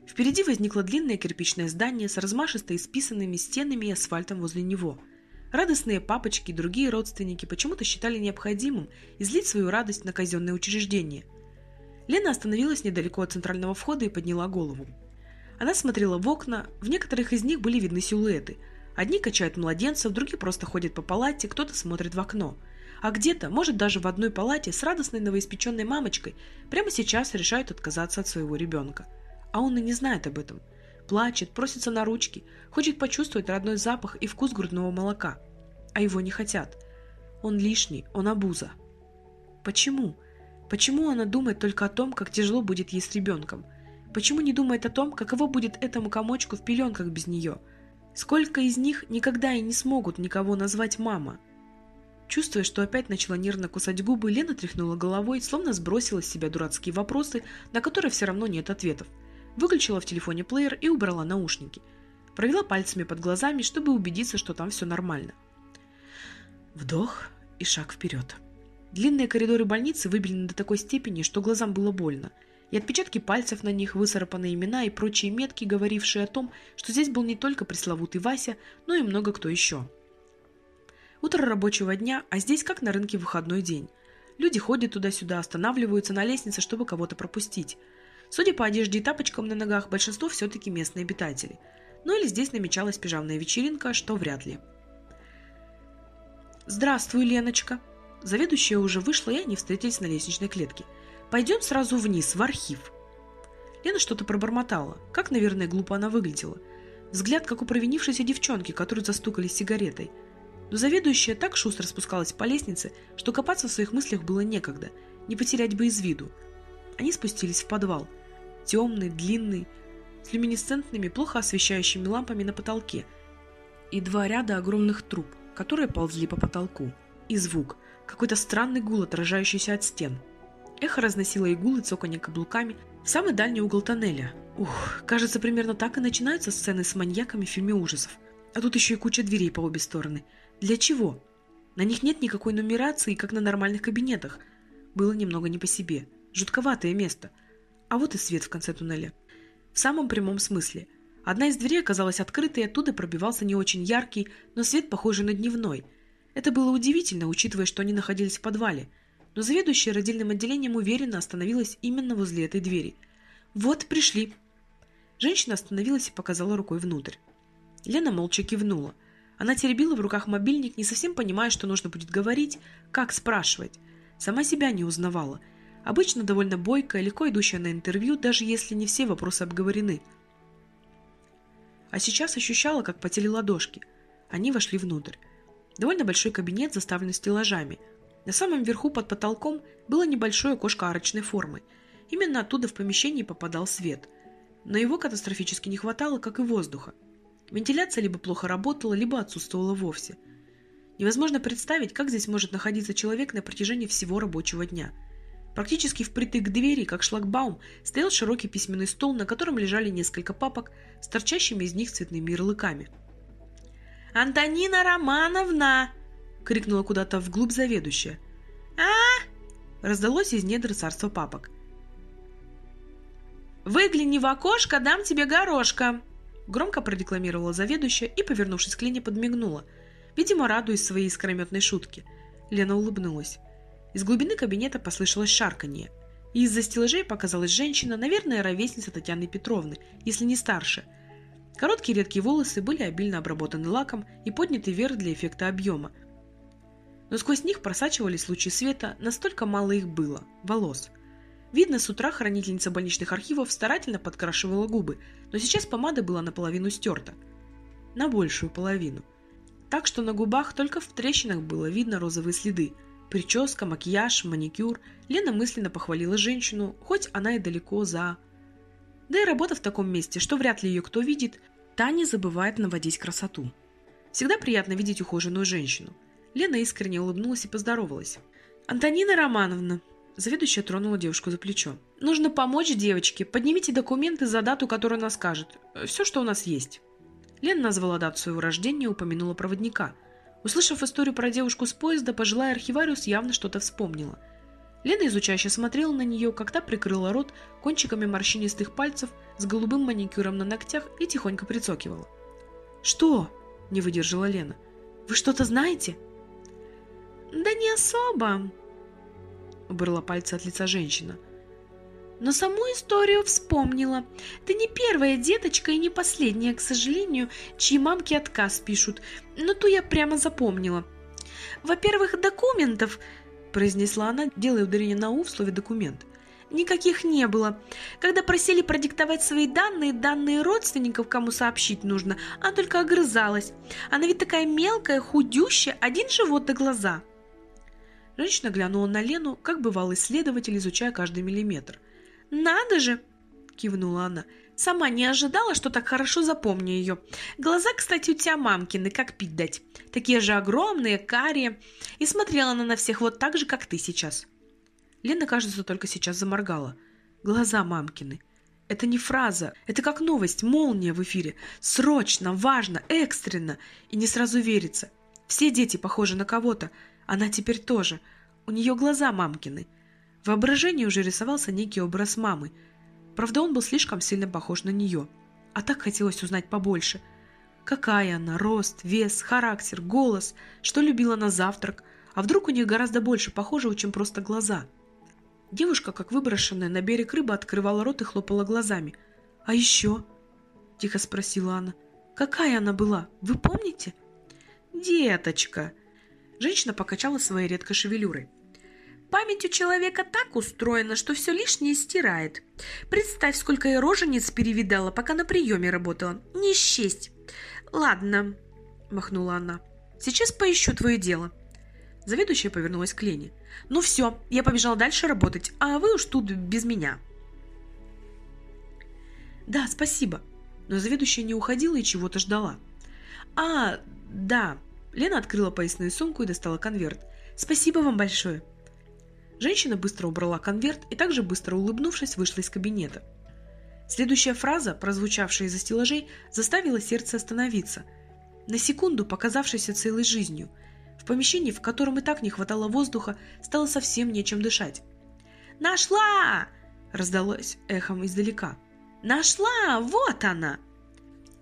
Speaker 2: Впереди возникло длинное кирпичное здание с размашисто исписанными стенами и асфальтом возле него – Радостные папочки и другие родственники почему-то считали необходимым излить свою радость на казенное учреждение. Лена остановилась недалеко от центрального входа и подняла голову. Она смотрела в окна, в некоторых из них были видны силуэты. Одни качают младенцев, другие просто ходят по палате, кто-то смотрит в окно. А где-то, может даже в одной палате, с радостной новоиспеченной мамочкой, прямо сейчас решают отказаться от своего ребенка. А он и не знает об этом – плачет, просится на ручки, хочет почувствовать родной запах и вкус грудного молока. А его не хотят. Он лишний, он обуза. Почему? Почему она думает только о том, как тяжело будет ей с ребенком? Почему не думает о том, каково будет этому комочку в пеленках без нее? Сколько из них никогда и не смогут никого назвать мама? Чувствуя, что опять начала нервно кусать губы, Лена тряхнула головой, словно сбросила с себя дурацкие вопросы, на которые все равно нет ответов выключила в телефоне плеер и убрала наушники. Провела пальцами под глазами, чтобы убедиться, что там все нормально. Вдох и шаг вперед. Длинные коридоры больницы выбелены до такой степени, что глазам было больно, и отпечатки пальцев на них, высарапанные имена и прочие метки, говорившие о том, что здесь был не только пресловутый Вася, но и много кто еще. Утро рабочего дня, а здесь как на рынке выходной день. Люди ходят туда-сюда, останавливаются на лестнице, чтобы кого-то пропустить. Судя по одежде и тапочкам на ногах, большинство все-таки местные обитатели. Ну или здесь намечалась пижамная вечеринка, что вряд ли. «Здравствуй, Леночка!» Заведующая уже вышла, и они встретились на лестничной клетке. «Пойдем сразу вниз, в архив». Лена что-то пробормотала. Как, наверное, глупо она выглядела. Взгляд, как у провинившейся девчонки, которую застукали сигаретой. Но заведующая так шустро спускалась по лестнице, что копаться в своих мыслях было некогда, не потерять бы из виду. Они спустились в подвал темный, длинный, с люминесцентными, плохо освещающими лампами на потолке, и два ряда огромных труб, которые ползли по потолку. И звук, какой-то странный гул, отражающийся от стен. Эхо разносило игулы, цоканье каблуками в самый дальний угол тоннеля. Ух, кажется, примерно так и начинаются сцены с маньяками в фильме ужасов. А тут еще и куча дверей по обе стороны. Для чего? На них нет никакой нумерации, как на нормальных кабинетах. Было немного не по себе. Жутковатое место – а вот и свет в конце туннеля. В самом прямом смысле. Одна из дверей оказалась открытой, и оттуда пробивался не очень яркий, но свет похожий на дневной. Это было удивительно, учитывая, что они находились в подвале. Но заведующая родильным отделением уверенно остановилась именно возле этой двери. «Вот, пришли!» Женщина остановилась и показала рукой внутрь. Лена молча кивнула. Она теребила в руках мобильник, не совсем понимая, что нужно будет говорить, как спрашивать. Сама себя не узнавала – Обычно довольно бойкая, легко идущая на интервью, даже если не все вопросы обговорены. А сейчас ощущала, как потели ладошки. Они вошли внутрь. Довольно большой кабинет, заставленный стеллажами. На самом верху под потолком было небольшое окошко арочной формы. Именно оттуда в помещении попадал свет. Но его катастрофически не хватало, как и воздуха. Вентиляция либо плохо работала, либо отсутствовала вовсе. Невозможно представить, как здесь может находиться человек на протяжении всего рабочего дня – Практически впритык к двери, как шлагбаум, стоял широкий письменный стол, на котором лежали несколько папок с торчащими из них цветными ярлыками. «Антонина Романовна!» — крикнула куда-то вглубь заведующая. а раздалось из недр царства папок. «Выгляни в окошко, дам тебе горошка!» Громко продекламировала заведующая и, повернувшись к Лене, подмигнула, видимо, радуясь своей искрометной шутке. Лена улыбнулась. Из глубины кабинета послышалось шарканье, и из-за стеллажей показалась женщина, наверное, ровесница Татьяны Петровны, если не старше. Короткие редкие волосы были обильно обработаны лаком и подняты вверх для эффекта объема. Но сквозь них просачивались лучи света, настолько мало их было, волос. Видно, с утра хранительница больничных архивов старательно подкрашивала губы, но сейчас помада была наполовину стерта. На большую половину. Так что на губах только в трещинах было видно розовые следы – Прическа, макияж, маникюр. Лена мысленно похвалила женщину, хоть она и далеко за... Да и работа в таком месте, что вряд ли ее кто видит, та не забывает наводить красоту. Всегда приятно видеть ухоженную женщину. Лена искренне улыбнулась и поздоровалась. «Антонина Романовна!» Заведующая тронула девушку за плечо. «Нужно помочь девочке. Поднимите документы за дату, которую она скажет. Все, что у нас есть». Лена назвала дату своего рождения и упомянула проводника – Услышав историю про девушку с поезда, пожилая архивариус явно что-то вспомнила. Лена изучающе смотрела на нее, как та прикрыла рот кончиками морщинистых пальцев с голубым маникюром на ногтях и тихонько прицокивала. «Что?» – не выдержала Лена. «Вы что-то знаете?»
Speaker 1: «Да не особо», – убрала пальцы от лица женщина. Но саму историю вспомнила. Ты не первая деточка и не последняя, к сожалению, чьи мамки отказ пишут. Но ту я прямо запомнила. Во-первых, документов, произнесла она, делая ударение на «у» в слове «документ». Никаких не было. Когда просили продиктовать свои данные, данные родственников, кому сообщить нужно, она только огрызалась. Она ведь такая мелкая, худющая, один живот до глаза.
Speaker 2: Женщина глянула на Лену, как бывалый исследователь, изучая каждый миллиметр.
Speaker 1: «Надо же!» – кивнула она. «Сама не ожидала, что так хорошо запомню ее. Глаза, кстати, у тебя мамкины, как пить дать. Такие же огромные, карие. И смотрела она на всех вот так же, как ты сейчас».
Speaker 2: Лена, кажется, только сейчас заморгала. Глаза мамкины. Это не фраза, это как новость, молния в эфире. Срочно, важно, экстренно. И не сразу верится. Все дети похожи на кого-то. Она теперь тоже. У нее глаза мамкины. В воображении уже рисовался некий образ мамы. Правда, он был слишком сильно похож на нее. А так хотелось узнать побольше. Какая она, рост, вес, характер, голос, что любила на завтрак, а вдруг у нее гораздо больше похожего, чем просто глаза. Девушка, как выброшенная на берег рыба, открывала рот и хлопала глазами. «А еще?» – тихо спросила она. «Какая она была? Вы помните?»
Speaker 1: «Деточка!» Женщина покачала своей редкой шевелюрой. Память у человека так устроена, что все лишнее стирает. Представь, сколько я рожениц перевидала, пока на приеме работала. Не счесть. Ладно, махнула она. Сейчас поищу твое дело. Заведующая повернулась к Лене. Ну все, я побежала дальше работать, а вы уж тут без меня.
Speaker 2: Да, спасибо. Но заведующая не уходила и чего-то ждала. А, да. Лена открыла поясную сумку и достала конверт. Спасибо вам большое. Женщина быстро убрала конверт и также быстро улыбнувшись вышла из кабинета. Следующая фраза, прозвучавшая из-за стеллажей, заставила сердце остановиться. На секунду показавшейся целой жизнью. В помещении, в котором и так не хватало воздуха, стало совсем нечем дышать.
Speaker 1: «Нашла!»
Speaker 2: – раздалось эхом издалека.
Speaker 1: «Нашла! Вот она!»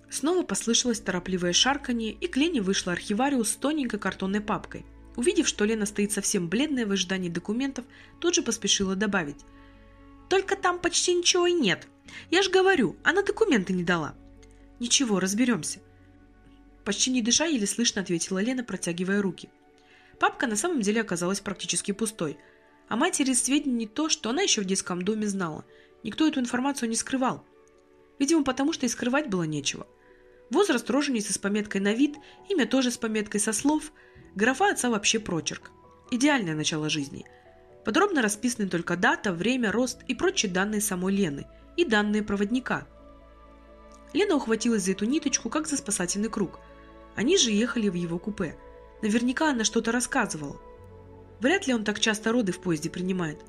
Speaker 2: Снова послышалось торопливое шарканье, и к Лене вышла архивариус с тоненькой картонной папкой – Увидев, что Лена стоит совсем бледная в ожидании документов, тут же поспешила добавить. «Только там почти ничего и нет. Я ж говорю, она документы не дала». «Ничего, разберемся». Почти не дыша, еле слышно ответила Лена, протягивая руки. Папка на самом деле оказалась практически пустой. А матери сведений то, что она еще в детском доме знала. Никто эту информацию не скрывал. Видимо, потому что и скрывать было нечего. Возраст роженицы с пометкой на вид, имя тоже с пометкой со слов – Графа отца вообще прочерк. Идеальное начало жизни. Подробно расписаны только дата, время, рост и прочие данные самой Лены и данные проводника. Лена ухватилась за эту ниточку, как за спасательный круг. Они же ехали в его купе. Наверняка она что-то рассказывала. Вряд ли он так часто роды в поезде принимает.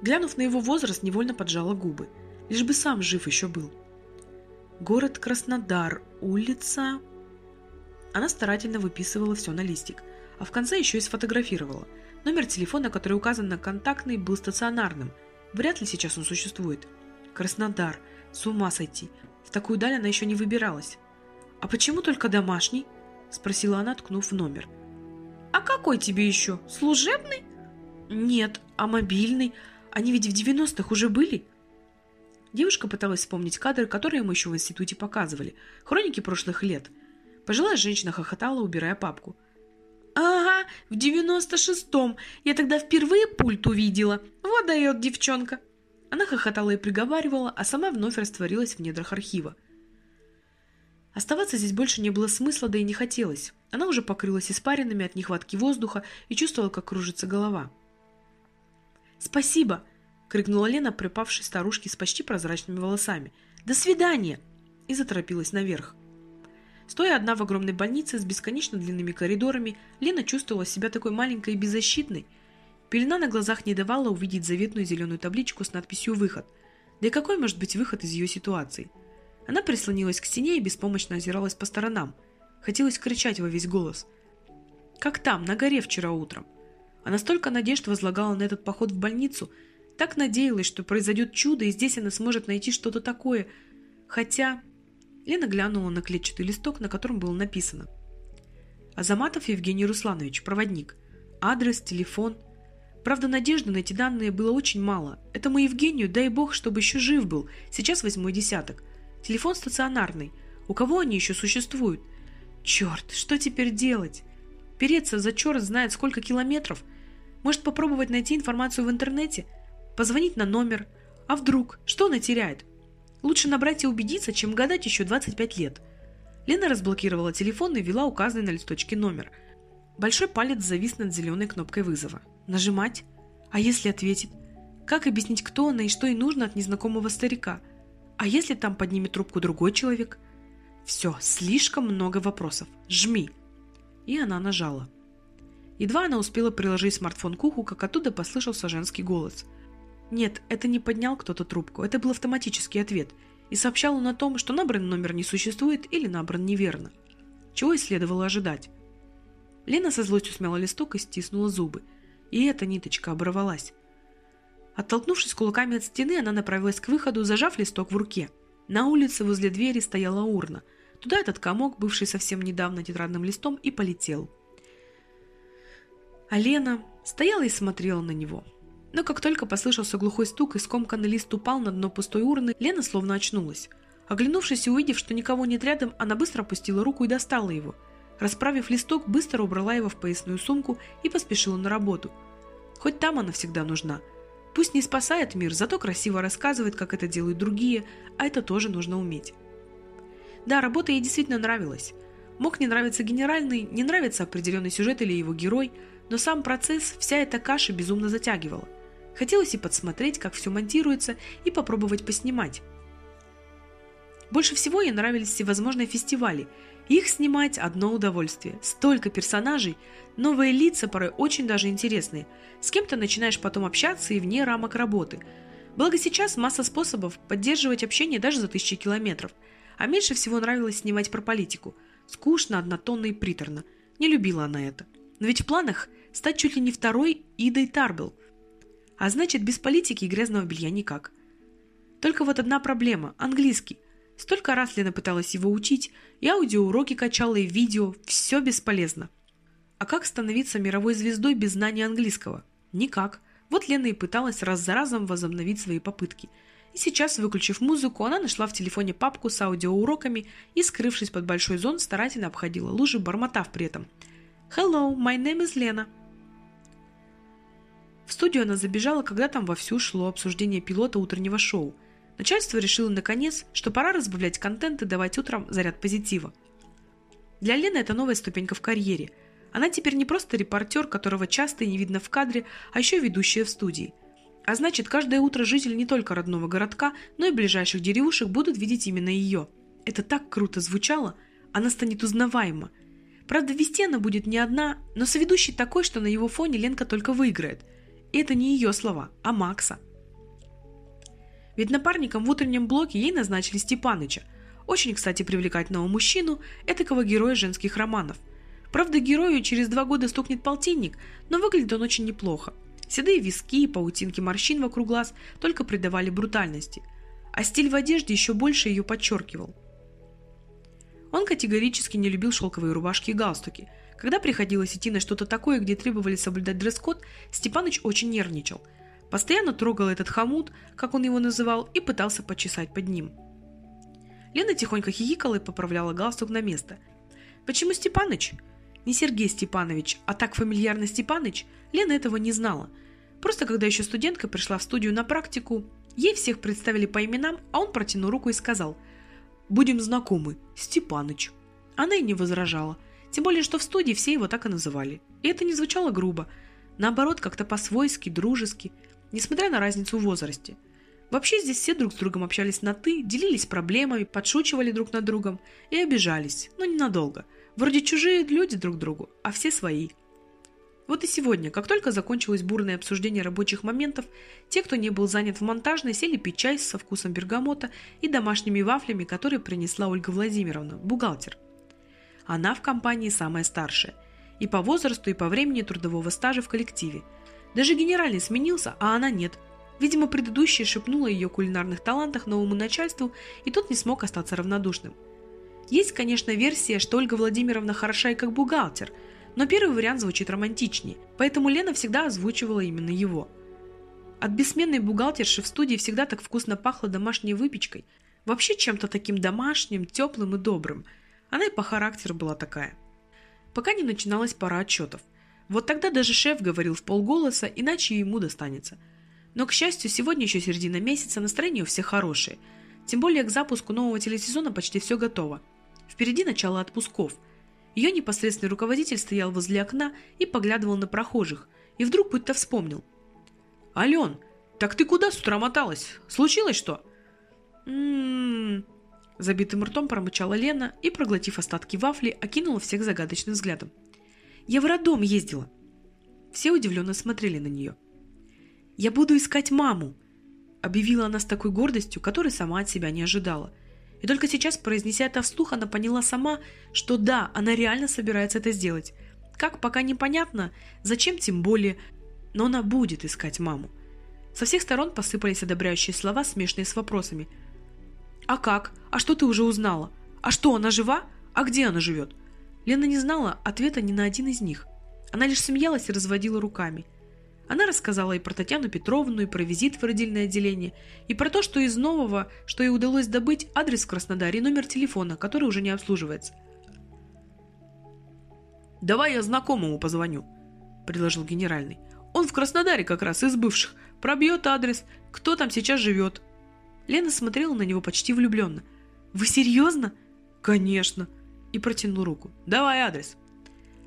Speaker 2: Глянув на его возраст, невольно поджала губы. Лишь бы сам жив еще был. Город Краснодар, улица... Она старательно выписывала все на листик, а в конце еще и сфотографировала. Номер телефона, который указан на контактный, был стационарным. Вряд ли сейчас он существует. Краснодар. С ума сойти. В такую даль она еще не выбиралась. «А почему только домашний?» – спросила она, ткнув номер.
Speaker 1: «А какой тебе еще? Служебный?»
Speaker 2: Нет, а мобильный? Они ведь в 90-х уже были? Девушка пыталась вспомнить кадры, которые ему еще в институте показывали. Хроники прошлых лет. Пожилая женщина хохотала, убирая папку. «Ага, в 96-м. Я тогда впервые пульт увидела. Вот дает девчонка». Она хохотала и приговаривала, а сама вновь растворилась в недрах архива. Оставаться здесь больше не было смысла, да и не хотелось. Она уже покрылась испаринами от нехватки воздуха и чувствовала, как кружится голова. «Спасибо!» — крикнула Лена, припавшей старушке с почти прозрачными волосами. «До свидания!» и заторопилась наверх. Стоя одна в огромной больнице с бесконечно длинными коридорами, Лена чувствовала себя такой маленькой и беззащитной. Пелена на глазах не давала увидеть заветную зеленую табличку с надписью «Выход». Да и какой может быть выход из ее ситуации? Она прислонилась к стене и беспомощно озиралась по сторонам. Хотелось кричать во весь голос. Как там, на горе вчера утром. Она столько надежд возлагала на этот поход в больницу, так надеялась, что произойдет чудо, и здесь она сможет найти что-то такое. Хотя... Лена глянула на клетчатый листок, на котором было написано. Азаматов Евгений Русланович, проводник. Адрес, телефон. Правда, надежды на эти данные было очень мало. Этому Евгению, дай бог, чтобы еще жив был. Сейчас восьмой десяток. Телефон стационарный. У кого они еще существуют? Черт, что теперь делать? Переться за черт знает сколько километров. Может попробовать найти информацию в интернете? Позвонить на номер? А вдруг? Что она теряет? Лучше набрать и убедиться, чем гадать еще 25 лет. Лена разблокировала телефон и ввела указанный на листочке номер. Большой палец завис над зеленой кнопкой вызова. Нажимать? А если ответит? Как объяснить, кто она и что ей нужно от незнакомого старика? А если там поднимет трубку другой человек? Все, слишком много вопросов. Жми. И она нажала. Едва она успела приложить смартфон к уху, как оттуда послышался женский голос – нет, это не поднял кто-то трубку, это был автоматический ответ, и сообщал он о том, что набранный номер не существует или набран неверно. Чего и следовало ожидать. Лена со злостью смяла листок и стиснула зубы, и эта ниточка оборвалась. Оттолкнувшись кулаками от стены, она направилась к выходу, зажав листок в руке. На улице возле двери стояла урна. Туда этот комок, бывший совсем недавно тетрадным листом, и полетел. А Лена стояла и смотрела на него – но как только послышался глухой стук и скомканный лист упал на дно пустой урны, Лена словно очнулась. Оглянувшись и увидев, что никого нет рядом, она быстро опустила руку и достала его. Расправив листок, быстро убрала его в поясную сумку и поспешила на работу. Хоть там она всегда нужна. Пусть не спасает мир, зато красиво рассказывает, как это делают другие, а это тоже нужно уметь. Да, работа ей действительно нравилась. Мог не нравиться генеральный, не нравится определенный сюжет или его герой, но сам процесс, вся эта каша безумно затягивала. Хотелось и подсмотреть, как все монтируется, и попробовать поснимать. Больше всего ей нравились всевозможные фестивали. Их снимать одно удовольствие. Столько персонажей, новые лица порой очень даже интересные. С кем-то начинаешь потом общаться и вне рамок работы. Благо сейчас масса способов поддерживать общение даже за тысячи километров. А меньше всего нравилось снимать про политику. Скучно, однотонно и приторно. Не любила она это. Но ведь в планах стать чуть ли не второй Идой Тарбел – а значит, без политики и грязного белья никак. Только вот одна проблема – английский. Столько раз Лена пыталась его учить, и аудиоуроки качала, и видео – все бесполезно. А как становиться мировой звездой без знания английского? Никак. Вот Лена и пыталась раз за разом возобновить свои попытки. И сейчас, выключив музыку, она нашла в телефоне папку с аудиоуроками и, скрывшись под большой зон, старательно обходила лужи, бормотав при этом. «Hello, my name is Lena». В студию она забежала, когда там вовсю шло обсуждение пилота утреннего шоу. Начальство решило наконец, что пора разбавлять контент и давать утром заряд позитива. Для Лены это новая ступенька в карьере. Она теперь не просто репортер, которого часто и не видно в кадре, а еще ведущая в студии. А значит, каждое утро жители не только родного городка, но и ближайших деревушек будут видеть именно ее. Это так круто звучало, она станет узнаваема. Правда, вести она будет не одна, но соведущий такой, что на его фоне Ленка только выиграет – это не ее слова, а Макса. Ведь напарником в утреннем блоке ей назначили Степаныча, очень, кстати, привлекательного мужчину, этакого героя женских романов. Правда, герою через два года стукнет полтинник, но выглядит он очень неплохо. Седые виски и паутинки морщин вокруг глаз только придавали брутальности, а стиль в одежде еще больше ее подчеркивал. Он категорически не любил шелковые рубашки и галстуки,
Speaker 1: Когда приходилось идти на что-то такое, где требовали соблюдать дресс-код, Степаныч очень нервничал. Постоянно трогал этот хомут, как он его называл, и пытался почесать под ним. Лена тихонько хихикала и поправляла галстук на место. Почему Степаныч? Не Сергей Степанович, а так фамильярно Степаныч, Лена этого не знала. Просто когда еще студентка пришла в студию на практику, ей всех представили по именам, а он протянул руку и сказал «Будем знакомы, Степаныч». Она и не возражала. Тем более, что в студии все его так и называли. И это не звучало грубо. Наоборот, как-то по-свойски, дружески, несмотря на разницу в возрасте. Вообще здесь все друг с другом общались на «ты», делились проблемами, подшучивали друг над другом и обижались, но ненадолго. Вроде чужие люди друг другу, а все свои. Вот и сегодня, как только закончилось бурное обсуждение рабочих моментов, те, кто не был занят в монтажной, сели пить чай со вкусом бергамота и домашними вафлями, которые принесла Ольга Владимировна, бухгалтер. Она в компании самая старшая. И по возрасту, и по времени трудового стажа в коллективе. Даже генеральный сменился, а она нет. Видимо, предыдущая шепнула ее кулинарных талантах новому начальству, и тот не смог остаться равнодушным. Есть, конечно, версия, что Ольга Владимировна хороша и как бухгалтер, но первый вариант звучит романтичнее, поэтому Лена всегда озвучивала именно его. От бессменной бухгалтерши в студии всегда так вкусно пахло домашней выпечкой, вообще чем-то таким домашним, теплым и добрым – она и по характеру была такая. Пока не начиналась пора отчетов. Вот тогда даже шеф говорил в полголоса, иначе ему достанется. Но, к счастью, сегодня еще середина месяца, настроение у всех хорошее. Тем более к запуску нового телесезона почти все готово. Впереди начало отпусков. Ее непосредственный руководитель стоял возле окна и поглядывал на прохожих, и вдруг будто вспомнил. «Ален, так ты куда с утра моталась? Случилось что?» «М-м-м...» Забитым ртом промычала Лена и, проглотив остатки вафли, окинула всех загадочным взглядом. «Я в роддом ездила!» Все удивленно смотрели на нее. «Я буду искать маму!» Объявила она с такой гордостью, которой сама от себя не ожидала. И только сейчас, произнеся это вслух, она поняла сама, что да, она реально собирается это сделать. Как, пока непонятно, зачем тем более, но она будет искать маму. Со всех сторон посыпались одобряющие слова, смешанные с вопросами – «А как? А что ты уже узнала? А что, она жива? А где она живет?» Лена не знала ответа ни на один из них. Она лишь смеялась и разводила руками. Она рассказала и про Татьяну Петровну, и про визит в родильное отделение, и про то, что из нового, что ей удалось добыть, адрес в Краснодаре и номер телефона, который уже не обслуживается. «Давай я знакомому позвоню», — предложил генеральный. «Он в Краснодаре как раз, из бывших. Пробьет адрес. Кто там сейчас живет?» Лена смотрела на него почти влюбленно. «Вы серьезно?» «Конечно!» И протянул руку. «Давай адрес!»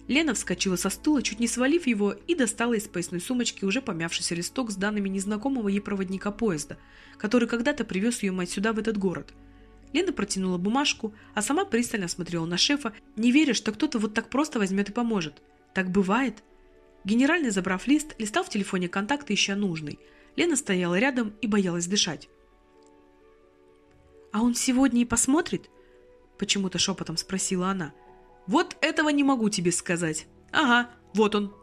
Speaker 1: Лена вскочила со стула, чуть не свалив его, и достала из поясной сумочки уже помявшийся листок с данными незнакомого ей проводника поезда, который когда-то привез ее мать сюда, в этот город. Лена протянула бумажку, а сама пристально смотрела на шефа, не веря, что кто-то вот так просто возьмет и поможет. Так бывает. Генеральный, забрав лист, листал в телефоне контакты, ища нужный. Лена стояла рядом и боялась дышать. «А он сегодня и посмотрит?» Почему-то шепотом спросила она. «Вот этого не могу тебе сказать. Ага, вот он».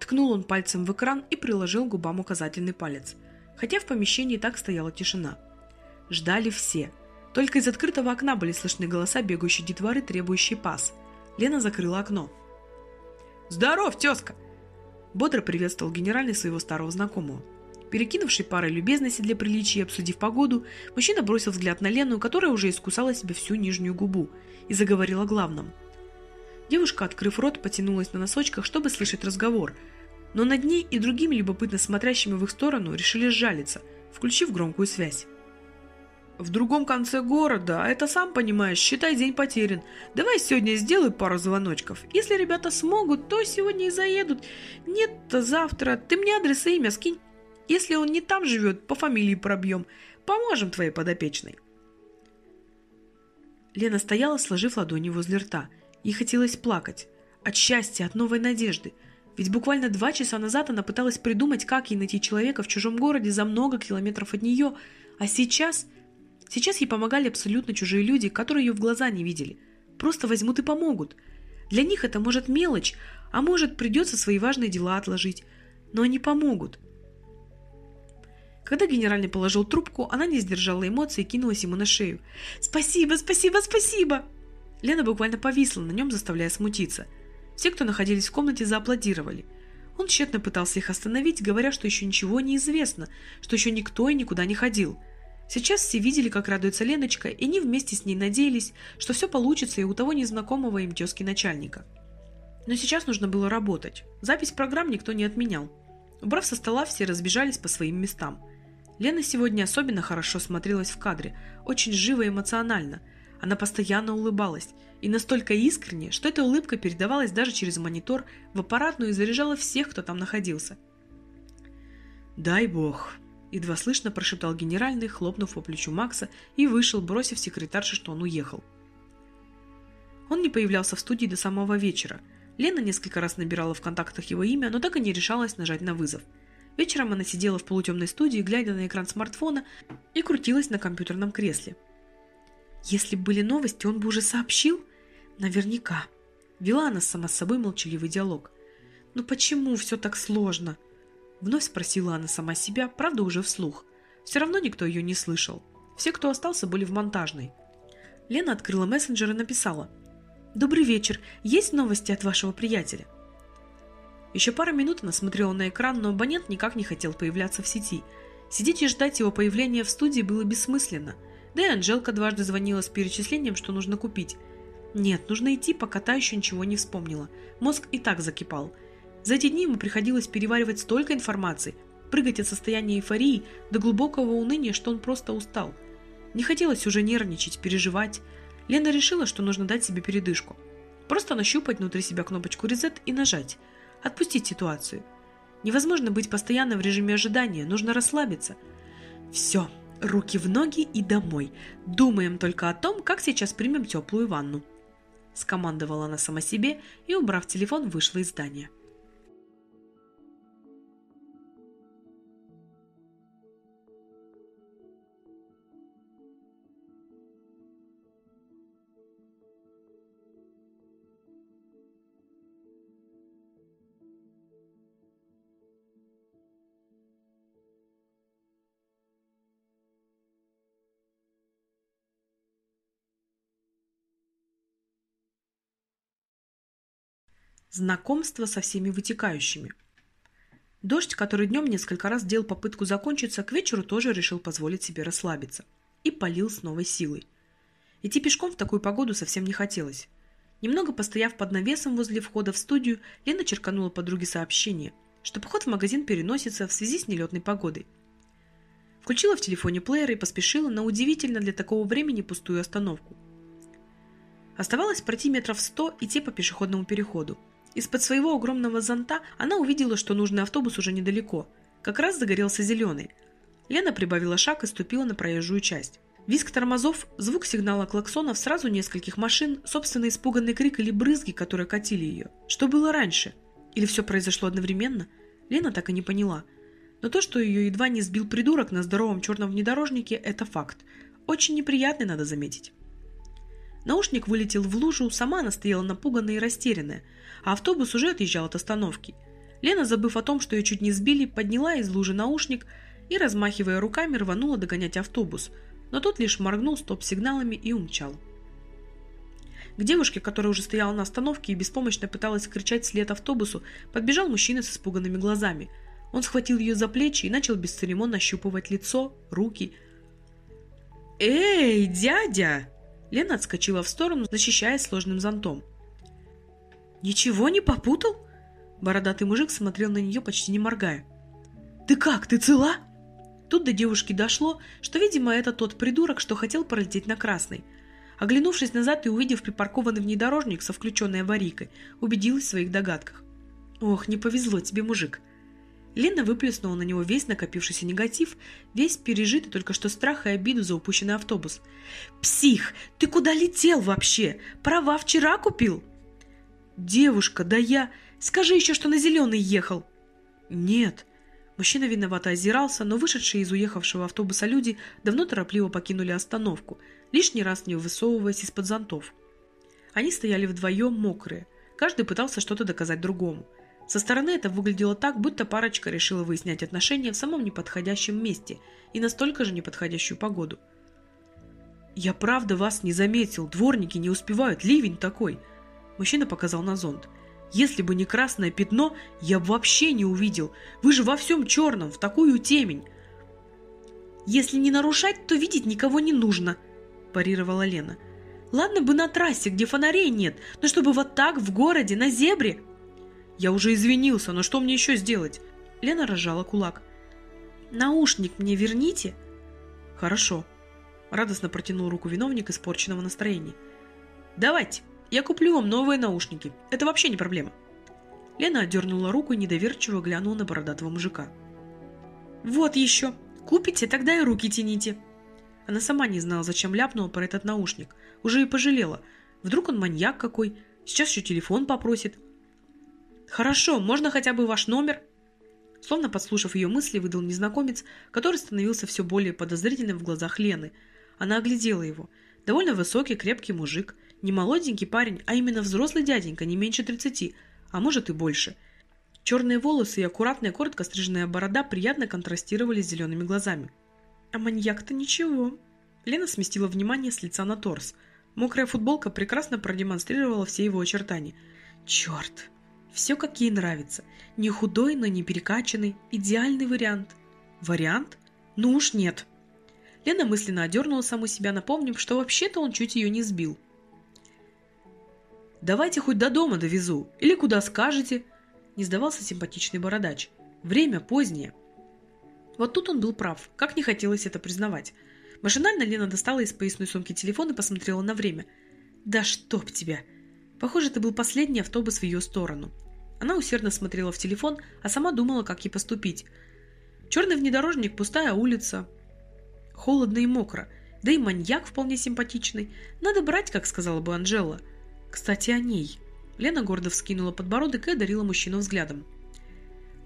Speaker 1: Ткнул он пальцем в экран и приложил губам указательный палец. Хотя в помещении так стояла тишина. Ждали все. Только из открытого окна были слышны голоса бегающей детворы, требующие пас. Лена закрыла окно. «Здоров, тезка!» Бодро приветствовал генеральный своего старого знакомого. Перекинувший парой любезностей для приличия и обсудив погоду, мужчина бросил взгляд на Лену, которая уже искусала себе всю нижнюю губу, и заговорила о главном. Девушка, открыв рот, потянулась на носочках, чтобы слышать разговор, но над ней и другими любопытно смотрящими в их сторону решили сжалиться, включив громкую связь. В другом конце города, а это сам понимаешь, считай, день потерян. Давай сегодня сделай пару звоночков. Если ребята смогут, то сегодня и заедут. Нет, то завтра. Ты мне адрес и имя скинь. Если он не там живет, по фамилии пробьем. Поможем твоей подопечной. Лена стояла, сложив ладони возле рта. Ей хотелось плакать. От счастья, от новой надежды. Ведь буквально два часа назад она пыталась придумать, как ей найти человека в чужом городе за много километров от нее. А сейчас... Сейчас ей помогали абсолютно чужие люди, которые ее в глаза не видели. Просто возьмут и помогут. Для них это может мелочь, а может придется свои важные дела отложить. Но они помогут. Когда генеральный положил трубку, она не сдержала эмоций и кинулась ему на шею. «Спасибо, спасибо, спасибо!» Лена буквально повисла на нем, заставляя смутиться.
Speaker 2: Все, кто находились в комнате, зааплодировали. Он тщетно пытался их остановить, говоря, что еще ничего не известно, что еще никто и никуда не ходил. Сейчас все видели, как радуется Леночка, и они вместе с ней надеялись, что все получится и у того незнакомого им тезки начальника. Но сейчас нужно было работать. Запись программ никто не отменял. Убрав со стола, все разбежались по своим местам. Лена сегодня особенно хорошо смотрелась в кадре, очень живо и эмоционально. Она постоянно улыбалась, и настолько искренне, что эта улыбка передавалась даже через монитор в аппаратную и заряжала всех, кто там находился.
Speaker 3: «Дай бог!» – едва слышно прошептал генеральный, хлопнув по плечу Макса и вышел, бросив секретарше, что он уехал.
Speaker 2: Он не появлялся в студии до самого вечера. Лена несколько раз набирала в контактах его имя, но так и не решалась нажать на вызов. Вечером она сидела в полутемной студии, глядя на экран смартфона и крутилась на компьютерном кресле.
Speaker 1: Если бы были новости, он бы уже сообщил – Наверняка. Вела она сама с собой молчаливый диалог. «Но почему все так сложно?» Вновь спросила она сама себя, правда уже вслух. Все равно никто ее не слышал. Все, кто остался, были в монтажной. Лена открыла мессенджер и написала. «Добрый вечер. Есть новости от вашего приятеля?» Еще пару минут она смотрела на экран, но абонент никак не хотел появляться в сети. Сидеть и ждать его появления в студии было бессмысленно. Да и Анжелка дважды звонила с перечислением, что нужно купить – нет, нужно идти, пока та еще ничего не вспомнила. Мозг и так закипал. За эти дни ему приходилось переваривать столько информации, прыгать от состояния эйфории до глубокого уныния, что он просто устал. Не хотелось уже нервничать, переживать. Лена решила, что нужно дать себе передышку. Просто нащупать внутри себя кнопочку «Резет» и нажать. Отпустить ситуацию. Невозможно быть постоянно в режиме ожидания, нужно расслабиться. Все, руки в ноги и домой. Думаем только о том, как сейчас примем теплую ванну. – скомандовала она сама себе и, убрав телефон, вышла из здания. Знакомство со всеми вытекающими. Дождь, который днем несколько раз делал попытку закончиться, к вечеру тоже решил позволить себе расслабиться. И полил с новой силой. Идти пешком в такую погоду совсем не хотелось. Немного постояв под навесом возле входа в студию, Лена черканула подруге сообщение, что поход в магазин переносится в связи с нелетной погодой. Включила в телефоне плеер и поспешила на удивительно для такого времени пустую остановку. Оставалось пройти метров сто идти по пешеходному переходу. Из-под своего огромного зонта она увидела, что нужный автобус уже недалеко. Как раз загорелся зеленый. Лена прибавила шаг и ступила на проезжую часть. Визг тормозов, звук сигнала клаксонов сразу нескольких машин, собственный испуганный крик или брызги, которые катили ее. Что было раньше? Или все произошло одновременно? Лена так и не поняла. Но то, что ее едва не сбил придурок на здоровом черном внедорожнике, это факт. Очень неприятный, надо заметить. Наушник вылетел в лужу, сама она стояла напуганная и растерянная, а автобус уже отъезжал от остановки. Лена, забыв о том, что ее чуть не сбили, подняла из лужи наушник и, размахивая руками, рванула догонять автобус, но тот лишь моргнул стоп-сигналами и умчал. К девушке, которая уже стояла на остановке и беспомощно пыталась кричать вслед автобусу, подбежал мужчина с испуганными глазами. Он схватил ее за плечи и начал бесцеремонно ощупывать лицо, руки. «Эй, дядя!» Лена отскочила в сторону, защищаясь сложным зонтом. «Ничего не попутал?» Бородатый мужик смотрел на нее, почти не моргая. «Ты как, ты цела?» Тут до девушки дошло, что, видимо, это тот придурок, что хотел пролететь на красный. Оглянувшись назад и увидев припаркованный внедорожник со включенной аварийкой, убедилась в своих догадках. «Ох, не повезло тебе, мужик!» Лена выплеснула на него весь накопившийся негатив, весь пережитый только что страх и обиду за упущенный автобус. «Псих! Ты куда летел вообще? Права вчера купил?» «Девушка, да я... Скажи еще, что на зеленый ехал!» «Нет». Мужчина виновато озирался, но вышедшие из уехавшего автобуса люди давно торопливо покинули остановку, лишний раз не высовываясь из-под зонтов. Они стояли вдвоем, мокрые. Каждый пытался что-то доказать другому – со стороны это выглядело так, будто парочка решила выяснять отношения в самом неподходящем месте и настолько же неподходящую погоду. «Я правда вас не заметил, дворники не успевают, ливень такой!» Мужчина показал на зонт.
Speaker 3: Если бы не красное пятно, я бы вообще не увидел. Вы же во всем черном, в такую темень.
Speaker 1: Если не нарушать, то видеть никого не нужно, парировала Лена. Ладно бы на трассе, где фонарей нет, но чтобы вот так в городе, на зебре.
Speaker 3: Я уже извинился, но что мне еще сделать?
Speaker 1: Лена разжала кулак. Наушник мне верните.
Speaker 3: Хорошо. Радостно протянул руку виновник испорченного настроения. Давайте, я куплю вам новые наушники. Это вообще не проблема. Лена отдернула руку и недоверчиво глянула на бородатого мужика.
Speaker 1: «Вот еще! Купите, тогда и руки тяните!»
Speaker 3: Она сама не знала, зачем ляпнула про этот наушник. Уже и пожалела. Вдруг он маньяк какой, сейчас еще телефон попросит. «Хорошо, можно хотя бы ваш номер?» Словно подслушав ее мысли, выдал незнакомец, который становился все более подозрительным в глазах Лены. Она оглядела его. Довольно высокий, крепкий мужик, не молоденький парень, а именно взрослый дяденька, не меньше тридцати, а может и больше. Черные волосы и аккуратная, коротко стриженная борода приятно контрастировали с зелеными глазами.
Speaker 1: А маньяк-то ничего.
Speaker 3: Лена сместила внимание с лица на торс. Мокрая футболка прекрасно продемонстрировала все его очертания.
Speaker 1: Черт! Все как ей нравится. Не худой, но не перекачанный. Идеальный вариант.
Speaker 3: Вариант?
Speaker 1: Ну уж нет.
Speaker 3: Лена мысленно одернула саму себя, напомнив, что вообще-то он чуть ее не сбил. «Давайте хоть до дома довезу. Или куда скажете?» Не сдавался симпатичный бородач. «Время позднее». Вот тут он был прав, как не хотелось это признавать. Машинально Лена достала из поясной сумки телефон и посмотрела на время. «Да чтоб тебя!» Похоже, это был последний автобус в ее сторону. Она усердно смотрела в телефон, а сама думала, как ей поступить. Черный внедорожник, пустая улица. Холодно и мокро. Да и маньяк вполне симпатичный. Надо брать, как сказала бы Анжела – кстати, о ней. Лена гордо вскинула подбородок и одарила мужчину взглядом.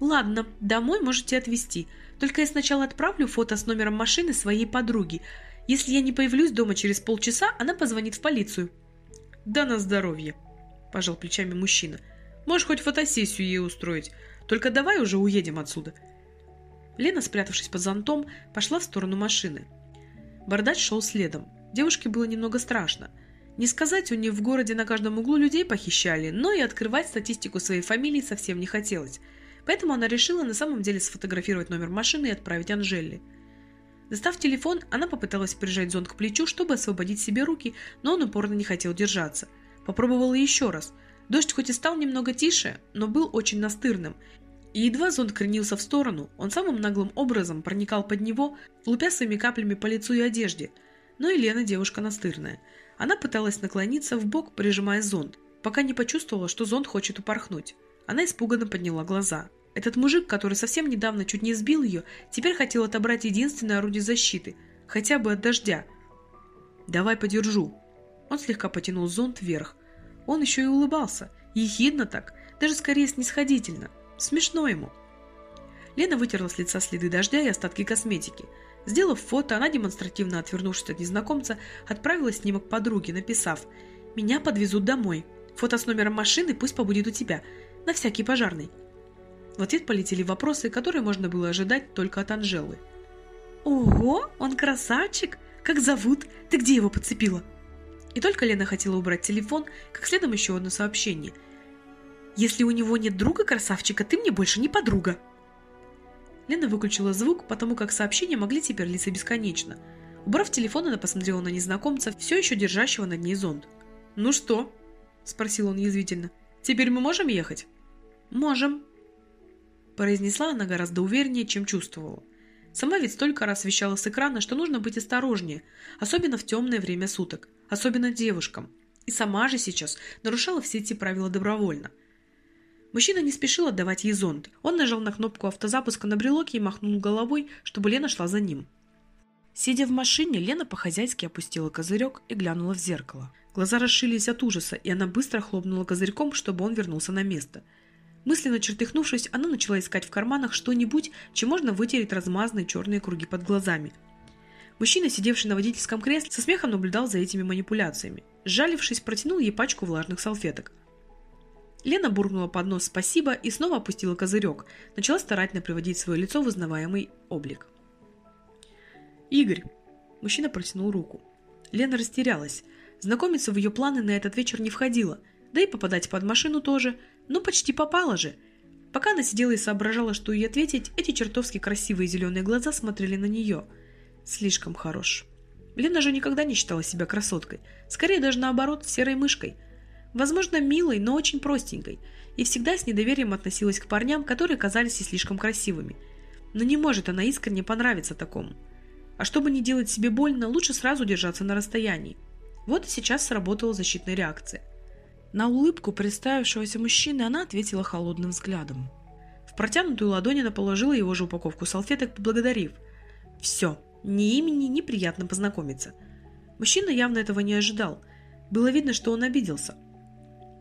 Speaker 1: «Ладно, домой можете отвезти. Только я сначала отправлю фото с номером машины своей подруги. Если я не появлюсь дома через полчаса, она позвонит в полицию».
Speaker 3: «Да на здоровье», – пожал плечами мужчина. «Можешь хоть фотосессию ей устроить. Только давай уже уедем отсюда». Лена, спрятавшись под зонтом, пошла в сторону машины. Бардач шел следом. Девушке было немного страшно – не сказать, у нее в городе на каждом углу людей похищали, но и открывать статистику своей фамилии совсем не хотелось. Поэтому она решила на самом деле сфотографировать номер машины и отправить Анжеле. Достав телефон, она попыталась прижать зонт к плечу, чтобы освободить себе руки, но он упорно не хотел держаться. Попробовала еще раз. Дождь хоть и стал немного тише, но был очень настырным. И едва зонт кренился в сторону, он самым наглым образом проникал под него, лупя своими каплями по лицу и одежде. Но и Лена девушка настырная – она пыталась наклониться в бок, прижимая зонт, пока не почувствовала, что зонт хочет упорхнуть. Она испуганно подняла глаза. Этот мужик, который совсем недавно чуть не сбил ее, теперь хотел отобрать единственное орудие защиты, хотя бы от дождя. «Давай подержу». Он слегка потянул зонт вверх. Он еще и улыбался, ехидно так, даже скорее снисходительно. Смешно ему. Лена вытерла с лица следы дождя и остатки косметики – Сделав фото, она, демонстративно отвернувшись от незнакомца, отправила снимок подруге, написав «Меня подвезут домой. Фото с номером машины пусть побудет у тебя. На всякий пожарный». В ответ полетели вопросы, которые можно было ожидать только от Анжелы.
Speaker 1: «Ого, он красавчик! Как зовут? Ты где его подцепила?»
Speaker 3: И только Лена хотела убрать телефон, как следом еще одно сообщение.
Speaker 1: «Если у него нет друга-красавчика, ты мне больше не подруга!»
Speaker 3: Лена выключила звук, потому как сообщения могли теперь литься бесконечно. Убрав телефон, она посмотрела на незнакомца, все еще держащего над ней зонт. «Ну что?» – спросил он язвительно. «Теперь мы можем ехать?»
Speaker 1: «Можем», –
Speaker 3: произнесла она гораздо увереннее, чем чувствовала. Сама ведь столько раз вещала с экрана, что нужно быть осторожнее, особенно в темное время суток, особенно девушкам. И сама же сейчас нарушала все эти правила добровольно – Мужчина не спешил отдавать ей зонт. Он нажал на кнопку автозапуска на брелоке и махнул головой, чтобы Лена шла за ним. Сидя в машине, Лена по-хозяйски опустила козырек и глянула в зеркало. Глаза расшились от ужаса, и она быстро хлопнула козырьком, чтобы он вернулся на место. Мысленно чертыхнувшись, она начала искать в карманах что-нибудь, чем можно вытереть размазанные черные круги под глазами. Мужчина, сидевший на водительском кресле, со смехом наблюдал за этими манипуляциями. Сжалившись, протянул ей пачку влажных салфеток. Лена буркнула под нос «спасибо» и снова опустила козырек, начала старательно приводить свое лицо в узнаваемый облик. «Игорь!» Мужчина протянул руку. Лена растерялась. Знакомиться в ее планы на этот вечер не входило, да и попадать под машину тоже. Ну, почти попала же. Пока она сидела и соображала, что ей ответить, эти чертовски красивые зеленые глаза смотрели на нее. Слишком хорош. Лена же никогда не считала себя красоткой. Скорее даже наоборот, серой мышкой. Возможно, милой, но очень простенькой. И всегда с недоверием относилась к парням, которые казались ей слишком красивыми. Но не может она искренне понравиться такому. А чтобы не делать себе больно, лучше сразу держаться на расстоянии. Вот и сейчас сработала защитная реакция. На улыбку представившегося мужчины она ответила холодным взглядом. В протянутую ладонь она положила его же упаковку салфеток, поблагодарив. Все, ни имени, ни приятно познакомиться. Мужчина явно этого не ожидал. Было видно, что он обиделся.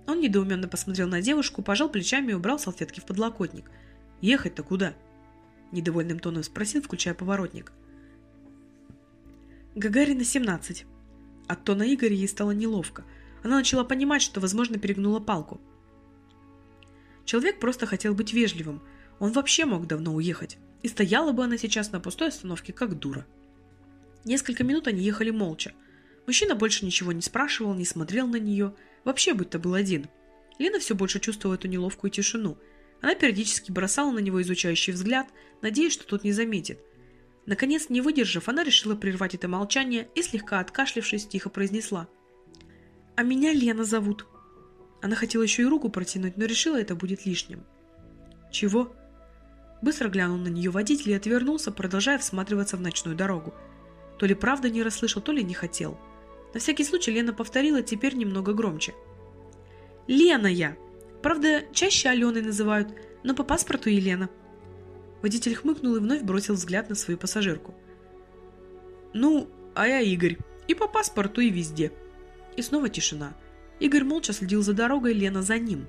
Speaker 3: Он недоуменно посмотрел на девушку, пожал плечами и убрал салфетки в подлокотник. «Ехать-то куда?» Недовольным тоном спросил, включая поворотник. «Гагарина, 17». От тона Игоря ей стало неловко. Она начала понимать, что, возможно, перегнула палку. Человек просто хотел быть вежливым. Он вообще мог давно уехать. И стояла бы она сейчас на пустой остановке, как дура. Несколько минут они ехали молча. Мужчина больше ничего не спрашивал, не смотрел на нее. Вообще, будь-то был один. Лена все больше чувствовала эту неловкую тишину. Она периодически бросала на него изучающий взгляд, надеясь, что тот не заметит. Наконец, не выдержав, она решила прервать это молчание и, слегка откашлившись, тихо произнесла. «А меня Лена зовут». Она хотела еще и руку протянуть, но решила, это будет лишним. «Чего?» Быстро глянул на нее водитель и отвернулся, продолжая всматриваться в ночную дорогу. То ли правда не расслышал, то ли не хотел. На всякий случай Лена повторила теперь немного громче. «Лена я! Правда, чаще Аленой называют, но по паспорту Елена». Водитель хмыкнул и вновь бросил взгляд на свою пассажирку. «Ну, а я Игорь. И по паспорту, и везде». И снова тишина. Игорь молча следил за дорогой, Лена за ним.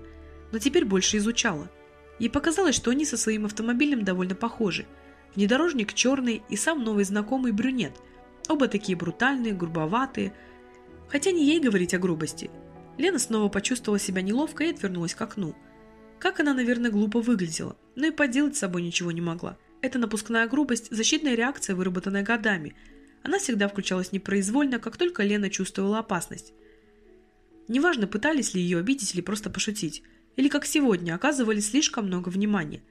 Speaker 3: Но теперь больше изучала. Ей показалось, что они со своим автомобилем довольно похожи. Внедорожник черный и сам новый знакомый брюнет – Оба такие брутальные, грубоватые. Хотя не ей говорить о грубости. Лена снова почувствовала себя неловко и отвернулась к окну. Как она, наверное, глупо выглядела, но и поделать с собой ничего не могла. Эта напускная грубость – защитная реакция, выработанная годами. Она всегда включалась непроизвольно, как только Лена чувствовала опасность. Неважно, пытались ли ее обидеть или просто пошутить, или, как сегодня, оказывали слишком много внимания.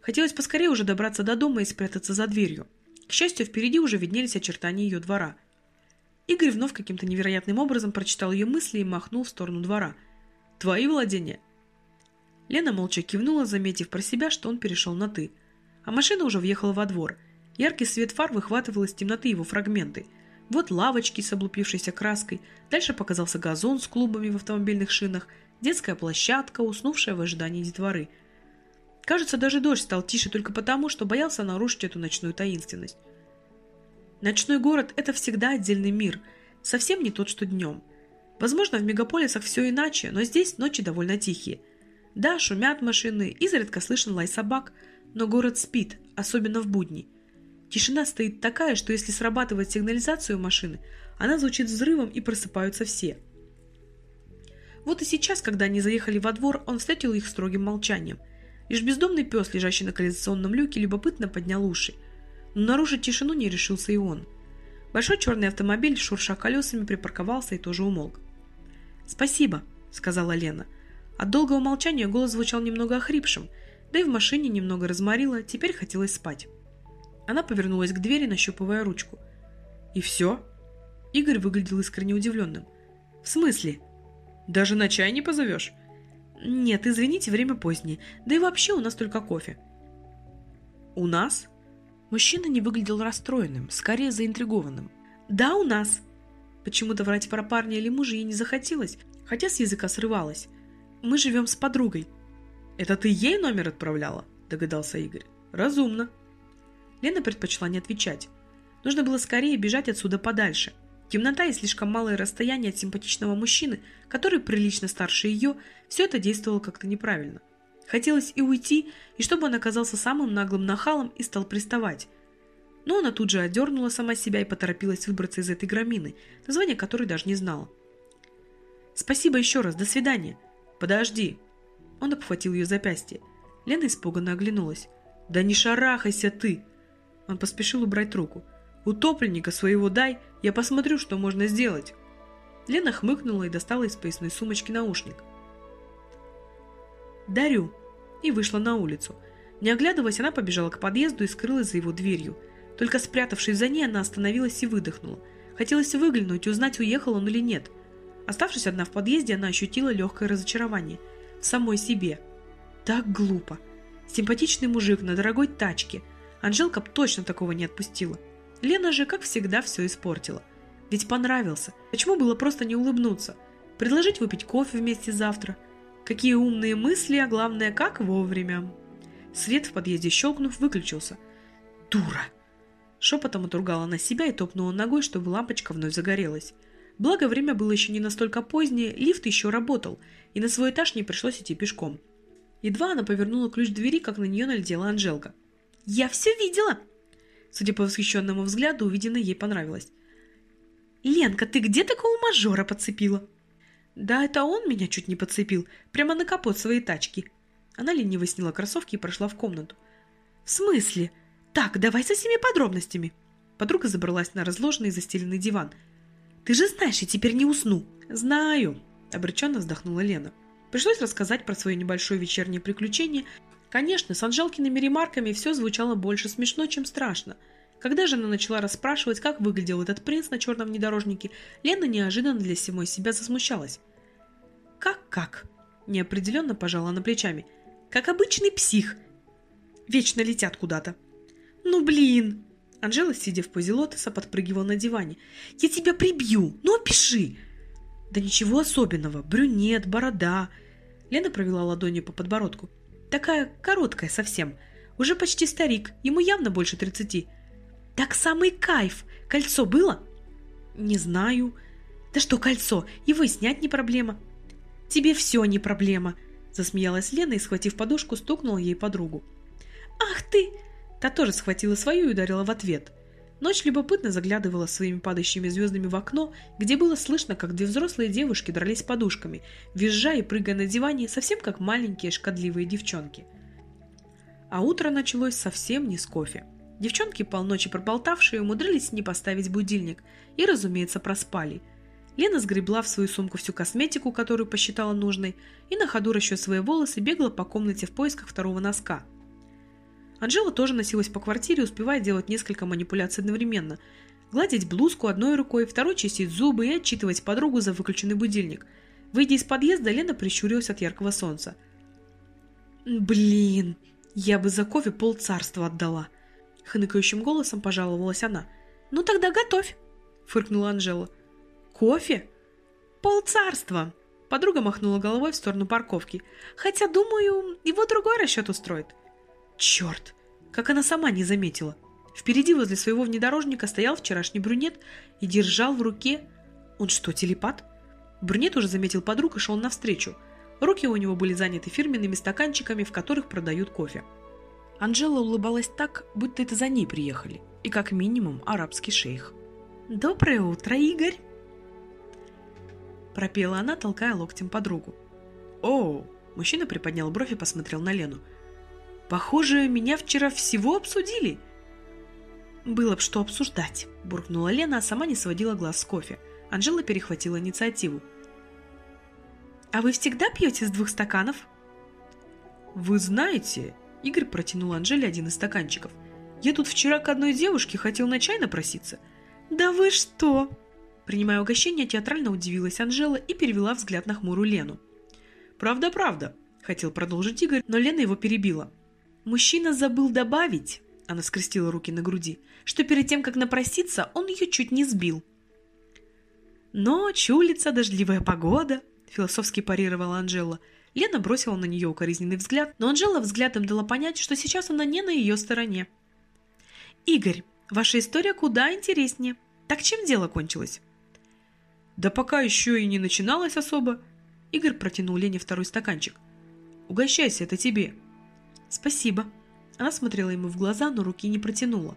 Speaker 3: Хотелось поскорее уже добраться до дома и спрятаться за дверью. К счастью, впереди уже виднелись очертания ее двора. Игорь вновь каким-то невероятным образом прочитал ее мысли и махнул в сторону двора. «Твои владения?» Лена молча кивнула, заметив про себя, что он перешел на «ты». А машина уже въехала во двор. Яркий свет фар выхватывал из темноты его фрагменты. Вот лавочки с облупившейся краской, дальше показался газон с клубами в автомобильных шинах, детская площадка, уснувшая в ожидании детворы – Кажется, даже дождь стал тише только потому, что боялся нарушить эту ночную таинственность. Ночной город – это всегда отдельный мир, совсем не тот, что днем. Возможно, в мегаполисах все иначе, но здесь ночи довольно тихие. Да, шумят машины, изредка слышен лай собак, но город спит, особенно в будни. Тишина стоит такая, что если срабатывает сигнализацию машины, она звучит взрывом и просыпаются все. Вот и сейчас, когда они заехали во двор, он встретил их строгим молчанием – Лишь бездомный пес, лежащий на канализационном люке, любопытно поднял уши. Нарушить тишину не решился и он. Большой черный автомобиль, шурша колесами, припарковался и тоже умолк. «Спасибо», — сказала Лена. От долгого молчания голос звучал немного охрипшим, да и в машине немного разморило, теперь хотелось спать. Она повернулась к двери, нащупывая ручку. «И все?» Игорь выглядел искренне удивленным. «В смысле?» «Даже на чай не позовешь?» «Нет, извините, время позднее. Да и вообще у нас только кофе». «У нас?» Мужчина не выглядел расстроенным, скорее заинтригованным. «Да, у нас». Почему-то врать про парня или мужа ей не захотелось, хотя с языка срывалось. «Мы живем с подругой». «Это ты ей номер отправляла?» – догадался Игорь. «Разумно». Лена предпочла не отвечать. Нужно было скорее бежать отсюда подальше – Темнота и слишком малое расстояние от симпатичного мужчины, который прилично старше ее, все это действовало как-то неправильно. Хотелось и уйти, и чтобы он оказался самым наглым нахалом и стал приставать. Но она тут же одернула сама себя и поторопилась выбраться из этой громины, название которой даже не знала. «Спасибо еще раз, до свидания!» «Подожди!» Он обхватил ее запястье. Лена испуганно оглянулась. «Да не шарахайся ты!» Он поспешил убрать руку. Утопленника своего дай, я посмотрю, что можно сделать. Лена хмыкнула и достала из поясной сумочки наушник. «Дарю!» и вышла на улицу. Не оглядываясь, она побежала к подъезду и скрылась за его дверью. Только спрятавшись за ней, она остановилась и выдохнула. Хотелось выглянуть и узнать, уехал он или нет. Оставшись одна в подъезде, она ощутила легкое разочарование. В самой себе. Так глупо. Симпатичный мужик на дорогой тачке. Анжелка точно такого не отпустила. Лена же, как всегда, все испортила. Ведь понравился. Почему было просто не улыбнуться? Предложить выпить кофе вместе завтра? Какие умные мысли, а главное, как вовремя. Свет в подъезде щелкнув, выключился. «Дура!» Шепотом отругала на себя и топнула ногой, чтобы лампочка вновь загорелась. Благо, время было еще не настолько позднее, лифт еще работал, и на свой этаж не пришлось идти пешком. Едва она повернула ключ двери, как на нее налетела Анжелка. «Я все видела!» Судя по восхищенному взгляду, увиденное ей понравилось. «Ленка, ты где такого мажора подцепила?» «Да это он меня чуть не подцепил, прямо на капот своей тачки». Она лениво сняла кроссовки и прошла в комнату. «В смысле? Так, давай со всеми подробностями». Подруга забралась на разложенный и застеленный диван – ты же знаешь, я теперь не усну. Знаю, обреченно вздохнула Лена. Пришлось рассказать про свое небольшое вечернее приключение. Конечно, с Анжелкиными ремарками все звучало больше смешно, чем страшно. Когда же она начала расспрашивать, как выглядел этот принц на черном внедорожнике, Лена неожиданно для самой себя засмущалась. «Как-как?» – неопределенно пожала она плечами. «Как обычный псих. Вечно летят куда-то». «Ну блин!» Анжела, сидя в позе лотоса, подпрыгивала на диване. «Я тебя прибью! Ну, опиши!» «Да ничего особенного. Брюнет, борода». Лена провела ладонью по подбородку. «Такая короткая совсем. Уже почти старик. Ему явно больше тридцати». «Так самый кайф! Кольцо было?» «Не знаю». «Да что кольцо? Его снять не проблема». «Тебе все не проблема», — засмеялась Лена и, схватив подушку, стукнула ей подругу. «Ах ты!» Та тоже схватила свою и ударила в ответ. Ночь любопытно заглядывала своими падающими звездами в окно, где было слышно, как две взрослые девушки дрались подушками, визжа и прыгая на диване, совсем как маленькие шкодливые девчонки. А утро началось совсем не с кофе. Девчонки, полночи проболтавшие, умудрились не поставить будильник и, разумеется, проспали. Лена сгребла в свою сумку всю косметику, которую посчитала нужной, и на ходу расчесывая волосы, бегала по комнате в поисках второго носка – Анжела тоже носилась по квартире, успевая делать несколько манипуляций одновременно. Гладить блузку одной рукой, второй чистить зубы и отчитывать подругу за выключенный будильник. Выйдя из подъезда, Лена прищурилась от яркого солнца. «Блин, я бы за кофе полцарства отдала!» Хныкающим голосом пожаловалась она. «Ну тогда готовь!» — фыркнула Анжела. «Кофе? Полцарства!» Подруга махнула головой в сторону парковки. «Хотя, думаю, его другой расчет устроит». Черт! Как она сама не заметила. Впереди возле своего внедорожника стоял вчерашний брюнет и держал в руке... Он что, телепат? Брюнет уже заметил подруг и шел навстречу. Руки у него были заняты фирменными стаканчиками, в которых продают кофе. Анжела улыбалась так, будто это за ней приехали. И как минимум арабский шейх. «Доброе утро, Игорь!» Пропела она, толкая локтем подругу. «О!» Мужчина приподнял бровь и посмотрел на Лену. Похоже, меня вчера всего обсудили. Было б что обсуждать, буркнула Лена, а сама не сводила глаз с кофе. Анжела перехватила инициативу. А вы всегда пьете с двух стаканов? Вы знаете, Игорь протянул Анжеле один из стаканчиков. Я тут вчера к одной девушке хотел на чай напроситься. Да вы что? Принимая угощение, театрально удивилась Анжела и перевела взгляд на хмурую Лену. «Правда, правда», — хотел продолжить Игорь, но Лена его перебила. Мужчина забыл добавить, она скрестила руки на груди, что перед тем, как напроситься, он ее чуть не сбил. «Ночь, улица, дождливая погода», — философски парировала Анжела. Лена бросила на нее укоризненный взгляд, но Анжела взглядом дала понять, что сейчас она не на ее стороне. «Игорь, ваша история куда интереснее. Так чем дело кончилось?» «Да пока еще и не начиналось особо». Игорь протянул Лене второй стаканчик. «Угощайся, это тебе». «Спасибо». Она смотрела ему в глаза, но руки не протянула.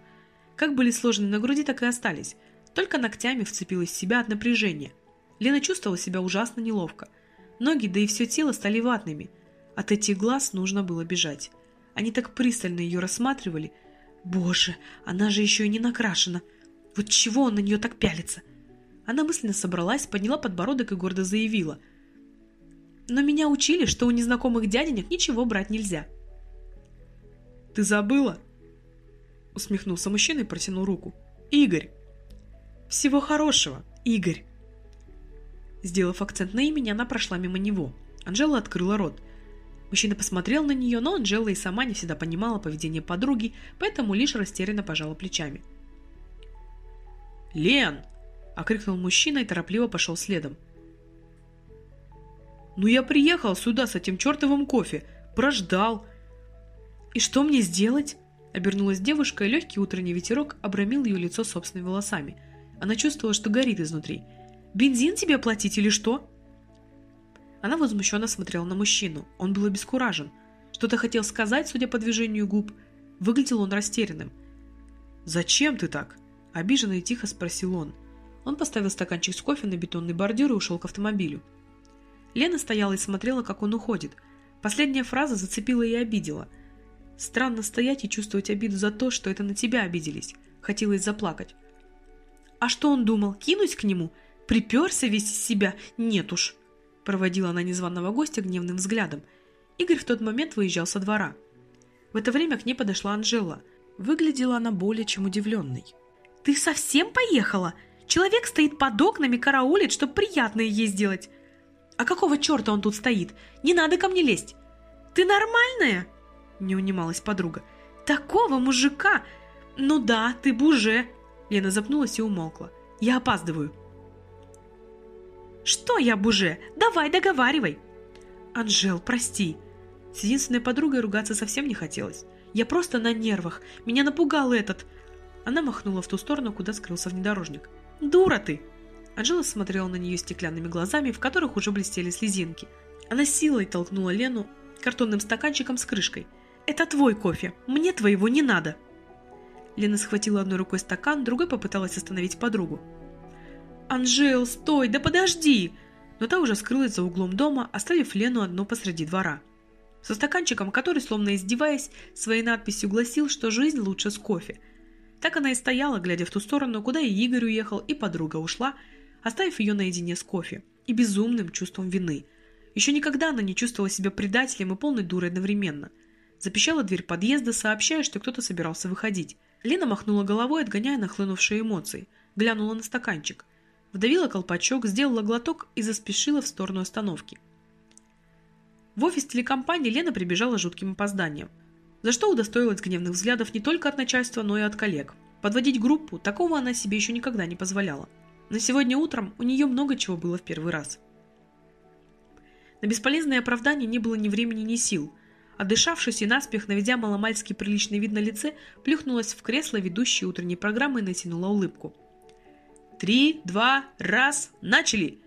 Speaker 3: Как были сложены на груди, так и остались. Только ногтями вцепилась в себя от напряжения. Лена чувствовала себя ужасно неловко. Ноги, да и все тело стали ватными. От этих глаз нужно было бежать. Они так пристально ее рассматривали. Боже, она же еще и не накрашена. Вот чего он на нее так пялится? Она мысленно собралась, подняла подбородок и гордо заявила. но меня учили, что у незнакомых дяденек ничего брать нельзя.
Speaker 2: «Ты забыла?» Усмехнулся мужчина и протянул руку. «Игорь!»
Speaker 3: «Всего хорошего, Игорь!» Сделав акцент на имени, она прошла мимо него. Анжела открыла рот. Мужчина посмотрел на нее, но Анжела и сама не всегда понимала поведение подруги, поэтому лишь растерянно пожала плечами.
Speaker 2: «Лен!» – окрикнул мужчина и торопливо пошел следом. «Ну я приехал сюда с этим чертовым кофе, прождал!»
Speaker 3: «И что мне сделать?» – обернулась девушка, и легкий утренний ветерок обрамил ее лицо собственными волосами. Она чувствовала, что горит изнутри. «Бензин тебе оплатить или что?» Она возмущенно смотрела на мужчину. Он был обескуражен. Что-то хотел сказать, судя по движению губ. Выглядел он растерянным.
Speaker 2: «Зачем ты так?» Обиженно и тихо спросил он.
Speaker 3: Он поставил стаканчик с кофе на бетонный бордюр и ушел к автомобилю. Лена стояла и смотрела, как он уходит. Последняя фраза зацепила и обидела. Странно стоять и чувствовать обиду за то, что это на тебя обиделись. Хотелось заплакать. А что он думал? Кинуть к нему? Приперся весь из себя? Нет уж. Проводила она незваного гостя гневным взглядом. Игорь в тот момент выезжал со двора. В это время к ней подошла Анжела. Выглядела она более чем удивленной. «Ты совсем поехала? Человек стоит под окнами, караулит, чтобы приятное ей сделать. А какого черта он тут стоит? Не надо ко мне лезть. Ты нормальная?» Не унималась подруга. «Такого мужика! Ну да, ты бы уже...» Лена запнулась и умолкла. «Я опаздываю». «Что я буже? Давай, договаривай!» «Анжел, прости!» С единственной подругой ругаться совсем не хотелось. «Я просто на нервах. Меня напугал этот...» Она махнула в ту сторону, куда скрылся внедорожник. «Дура ты!» Анжела смотрела на нее стеклянными глазами, в которых уже блестели слезинки. Она силой толкнула Лену картонным стаканчиком с крышкой. «Это твой кофе. Мне твоего не надо!» Лена схватила одной рукой стакан, другой попыталась остановить подругу. «Анжел, стой, да подожди!» Но та уже скрылась за углом дома, оставив Лену одну посреди двора. Со стаканчиком, который, словно издеваясь, своей надписью гласил, что жизнь лучше с кофе. Так она и стояла, глядя в ту сторону, куда и Игорь уехал, и подруга ушла, оставив ее наедине с кофе и безумным чувством вины. Еще никогда она не чувствовала себя предателем и полной дурой одновременно. Запищала дверь подъезда, сообщая, что кто-то собирался выходить. Лена махнула головой, отгоняя нахлынувшие эмоции. Глянула на стаканчик. Вдавила колпачок, сделала глоток и заспешила в сторону остановки. В офис телекомпании Лена прибежала жутким опозданием, за что удостоилась гневных взглядов не только от начальства, но и от коллег. Подводить группу, такого она себе еще никогда не позволяла. Но сегодня утром у нее много чего было в первый раз. На бесполезное оправдание не было ни времени, ни сил. Отдышавшись и наспех, наведя маломальский приличный вид на лице, плюхнулась в кресло ведущей утренней программы и натянула улыбку – Три, два, раз, начали!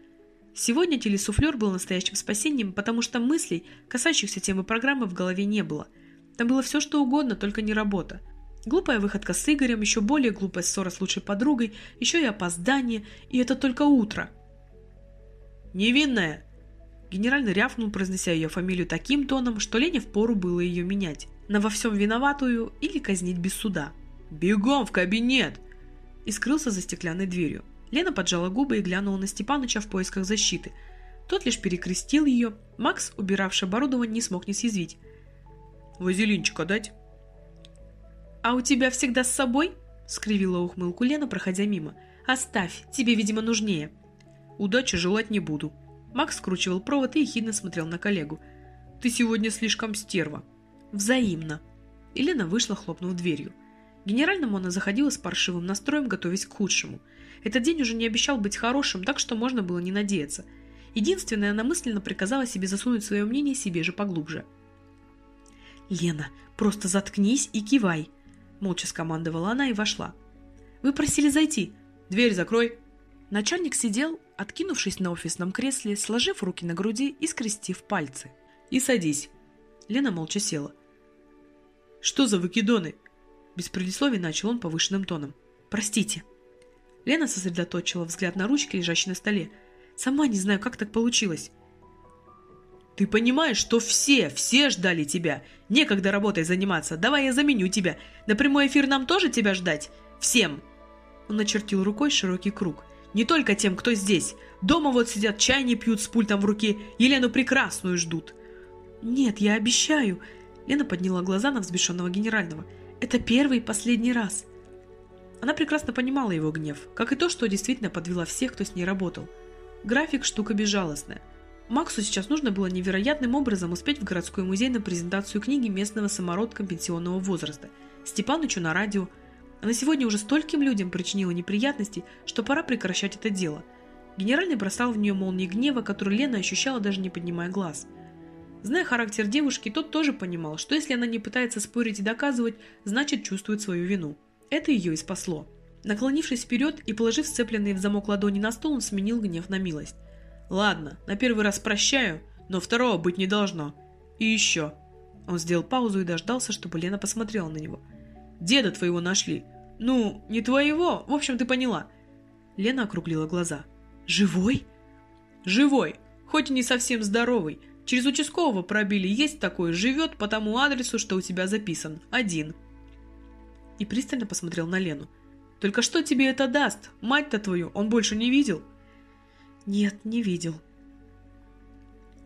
Speaker 3: Сегодня телесуфлер был настоящим спасением, потому что мыслей, касающихся темы программы, в голове не было. Там было все, что угодно, только не работа. Глупая выходка с Игорем, еще более глупая ссора с лучшей подругой, еще и опоздание, и это только утро. «Невинная!» Генеральный рявкнул, произнося ее фамилию таким тоном, что Лене впору было ее менять. На во всем виноватую или казнить без суда. «Бегом в кабинет!» И скрылся за стеклянной дверью. Лена поджала губы и глянула на Степаныча в поисках защиты. Тот лишь перекрестил ее. Макс, убиравший оборудование, не смог не съязвить.
Speaker 2: «Вазелинчика дать?»
Speaker 3: «А у тебя всегда с собой?» — скривила ухмылку Лена, проходя мимо. «Оставь, тебе, видимо, нужнее».
Speaker 2: «Удачи желать не буду».
Speaker 3: Макс скручивал провод и ехидно смотрел на коллегу.
Speaker 2: «Ты сегодня слишком стерва».
Speaker 3: «Взаимно». И Лена вышла, хлопнув дверью. Генеральному она заходила с паршивым настроем, готовясь к худшему. Этот день уже не обещал быть хорошим, так что можно было не надеяться. Единственное, она мысленно приказала себе засунуть свое мнение себе же поглубже. «Лена, просто заткнись и кивай!» Молча скомандовала она и вошла. «Вы просили зайти!»
Speaker 2: «Дверь закрой!»
Speaker 1: Начальник сидел, откинувшись на офисном кресле, сложив руки на груди и скрестив пальцы.
Speaker 2: «И садись!»
Speaker 3: Лена молча села.
Speaker 2: «Что за выкидоны?»
Speaker 3: Без предисловий начал он повышенным тоном. «Простите». Лена сосредоточила взгляд на ручке, лежащей на столе. «Сама не знаю, как так получилось».
Speaker 2: «Ты понимаешь, что все, все ждали тебя. Некогда работой заниматься. Давай я заменю тебя. На прямой эфир нам тоже тебя ждать? Всем!»
Speaker 3: Он начертил рукой широкий круг. Не только тем, кто здесь. Дома вот сидят, чай не пьют с пультом в руке, Елену Прекрасную ждут.
Speaker 1: Нет, я обещаю. Лена подняла глаза на взбешенного генерального. Это первый и последний раз. Она прекрасно понимала его гнев, как и то, что действительно подвела всех, кто с ней работал. График – штука безжалостная. Максу сейчас нужно было невероятным образом успеть в городской музей на презентацию книги местного самородка пенсионного возраста, Степанычу на радио. Она сегодня уже стольким людям причинила неприятности, что пора прекращать это дело. Генеральный бросал в нее молнии гнева, которые Лена ощущала, даже не поднимая глаз. Зная характер девушки, тот тоже понимал, что если она не пытается спорить и доказывать, значит чувствует свою вину. Это ее и спасло. Наклонившись вперед и положив сцепленные в замок ладони на стол, он сменил гнев на милость. «Ладно, на первый раз прощаю, но второго быть не должно. И еще». Он сделал паузу и дождался, чтобы Лена посмотрела на него. «Деда твоего нашли. Ну, не твоего, в общем, ты поняла». Лена округлила глаза. «Живой?» «Живой, хоть и не совсем здоровый. Через участкового пробили, есть такой, живет по тому адресу, что у тебя записан. Один» и пристально посмотрел на Лену. «Только что тебе это даст? Мать-то твою он больше не видел?» «Нет, не видел».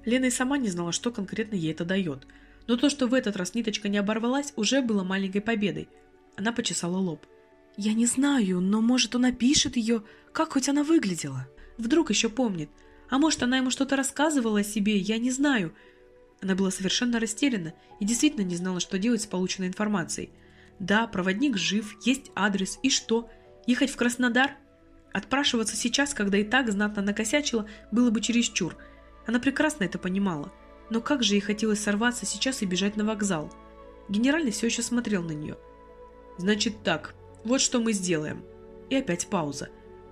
Speaker 1: Лена и сама не знала, что конкретно ей это дает. Но то, что в этот раз ниточка не оборвалась, уже было маленькой победой. Она почесала лоб. «Я не знаю, но может он опишет ее, как хоть она выглядела. Вдруг еще помнит. А может она ему что-то рассказывала о себе, я не знаю». Она была совершенно растеряна и действительно не знала, что делать с полученной информацией – да, проводник жив, есть адрес, и что? Ехать в Краснодар? Отпрашиваться сейчас, когда и так знатно накосячила, было бы чересчур. Она прекрасно это понимала. Но как же ей хотелось сорваться сейчас и бежать на вокзал? Генеральный все еще смотрел на нее. «Значит так, вот что мы сделаем». И опять пауза.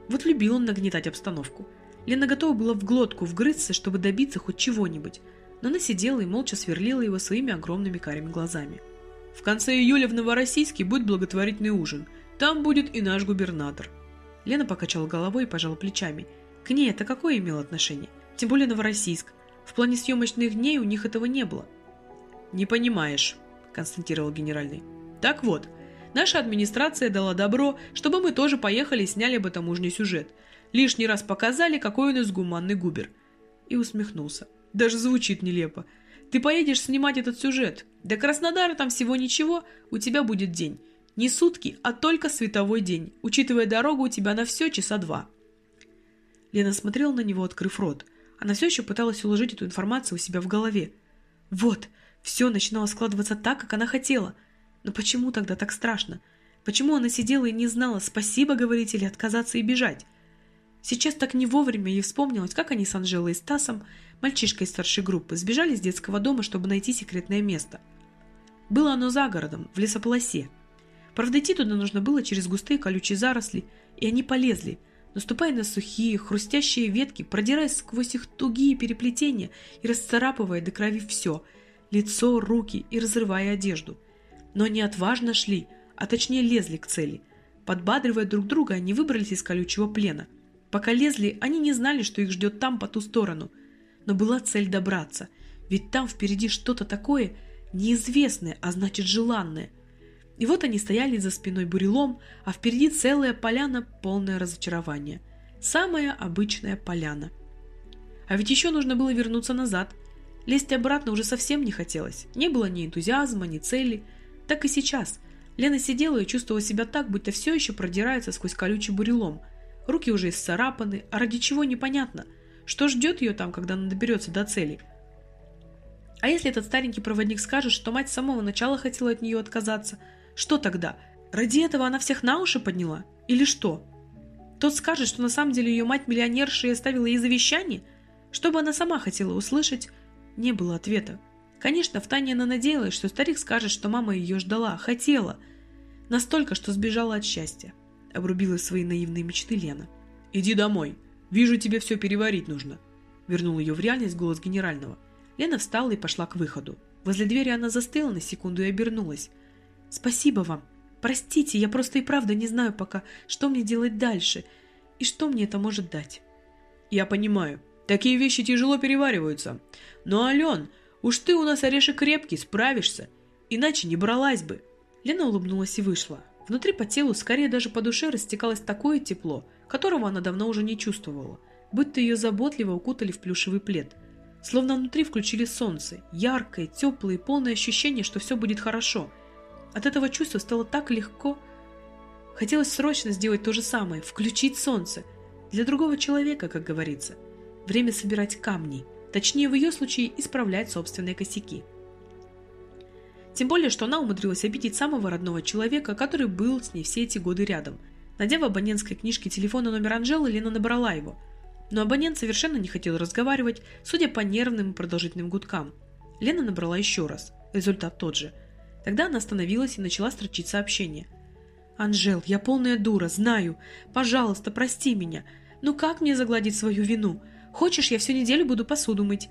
Speaker 1: Вот любил он нагнетать обстановку. Лена готова была в глотку вгрызться, чтобы добиться хоть чего-нибудь, но она сидела и молча сверлила его своими огромными карими глазами. В конце июля в Новороссийске будет благотворительный ужин. Там будет и наш губернатор. Лена покачала головой и пожала плечами. К ней это какое имело отношение? Тем более Новороссийск. В плане съемочных дней у них этого не было. «Не понимаешь», – констатировал генеральный. «Так вот, наша администрация дала добро, чтобы мы тоже поехали и сняли бы таможний сюжет. Лишний раз показали, какой у нас гуманный губер». И усмехнулся. Даже звучит нелепо. Ты поедешь снимать этот сюжет. До Краснодара там всего ничего, у тебя будет день. Не сутки, а только световой день. Учитывая дорогу, у тебя на все часа два. Лена смотрела на него, открыв рот. Она все еще пыталась уложить эту информацию у себя в голове. Вот, все начинало складываться так, как она хотела. Но почему тогда так страшно? Почему она сидела и не знала, спасибо говорить или отказаться и бежать? Сейчас так не вовремя ей вспомнилось, как они с Анжелой и Стасом, мальчишкой из старшей группы, сбежали из детского дома, чтобы найти секретное место. Было оно за городом, в лесополосе. Правда, идти туда нужно было через густые колючие заросли, и они полезли, наступая на сухие, хрустящие ветки, продираясь сквозь их тугие переплетения и расцарапывая до крови все – лицо, руки и разрывая одежду. Но они отважно шли, а точнее лезли к цели. Подбадривая друг друга, они выбрались из колючего плена – Пока лезли, они не знали, что их ждет там, по ту сторону. Но была цель добраться, ведь там впереди что-то такое неизвестное, а значит желанное. И вот они стояли за спиной бурелом, а впереди целая поляна, полное разочарование. Самая обычная поляна. А ведь еще нужно было вернуться назад. Лезть обратно уже совсем не хотелось. Не было ни энтузиазма, ни цели. Так и сейчас. Лена сидела и чувствовала себя так, будто все еще продирается сквозь колючий бурелом – Руки уже исцарапаны, а ради чего непонятно. Что ждет ее там, когда она доберется до цели? А если этот старенький проводник скажет, что мать с самого начала хотела от нее отказаться, что тогда? Ради этого она всех на уши подняла? Или что? Тот скажет, что на самом деле ее мать миллионерша и оставила ей завещание? Что бы она сама хотела услышать, не было ответа. Конечно, в Тане она надеялась, что старик скажет, что мама ее ждала, хотела. Настолько, что сбежала от счастья обрубила свои наивные мечты Лена. «Иди домой. Вижу, тебе все переварить нужно», — вернул ее в реальность голос генерального. Лена встала и пошла к выходу. Возле двери она застыла на секунду и обернулась. «Спасибо вам. Простите, я просто и правда не знаю пока, что мне делать дальше и что мне это может дать». «Я понимаю. Такие вещи тяжело перевариваются. Но, Ален, уж ты у нас орешек крепкий, справишься. Иначе не бралась бы». Лена улыбнулась и вышла. Внутри по телу, скорее даже по душе, растекалось такое тепло,
Speaker 3: которого она давно уже не чувствовала, будто ее заботливо укутали в плюшевый плед. Словно внутри включили солнце, яркое, теплое и полное ощущение, что все будет хорошо. От этого чувства стало так легко. Хотелось срочно сделать то же самое, включить солнце. Для другого человека, как говорится. Время собирать камни. Точнее, в ее случае исправлять собственные косяки. Тем более, что она умудрилась обидеть самого родного человека, который был с ней все эти годы рядом. Найдя в абонентской книжке телефона номер Анжелы, Лена набрала его. Но абонент совершенно не хотел разговаривать, судя по нервным и продолжительным гудкам. Лена набрала еще раз. Результат тот же. Тогда она остановилась и начала строчить сообщение. «Анжел, я полная дура, знаю. Пожалуйста, прости меня. Ну как мне загладить свою вину? Хочешь, я всю неделю буду посуду мыть?»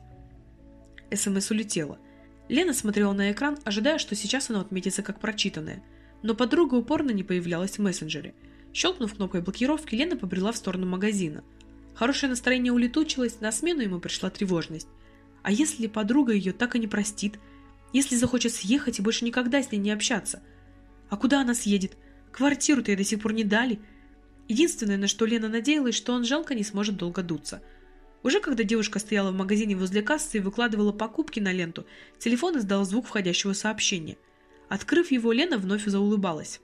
Speaker 3: СМС улетела. Лена смотрела на экран, ожидая, что сейчас оно отметится как прочитанное. Но подруга упорно не появлялась в мессенджере. Щелкнув кнопкой блокировки, Лена побрела в сторону магазина. Хорошее настроение улетучилось, на смену ему пришла тревожность. А если подруга ее так и не простит? Если захочет съехать и больше никогда с ней не общаться? А куда она съедет? Квартиру-то ей до сих пор не дали. Единственное, на что Лена надеялась, что он жалко не сможет долго дуться – уже когда девушка стояла в магазине возле кассы и выкладывала покупки на ленту, телефон издал звук входящего сообщения. Открыв его, Лена вновь заулыбалась.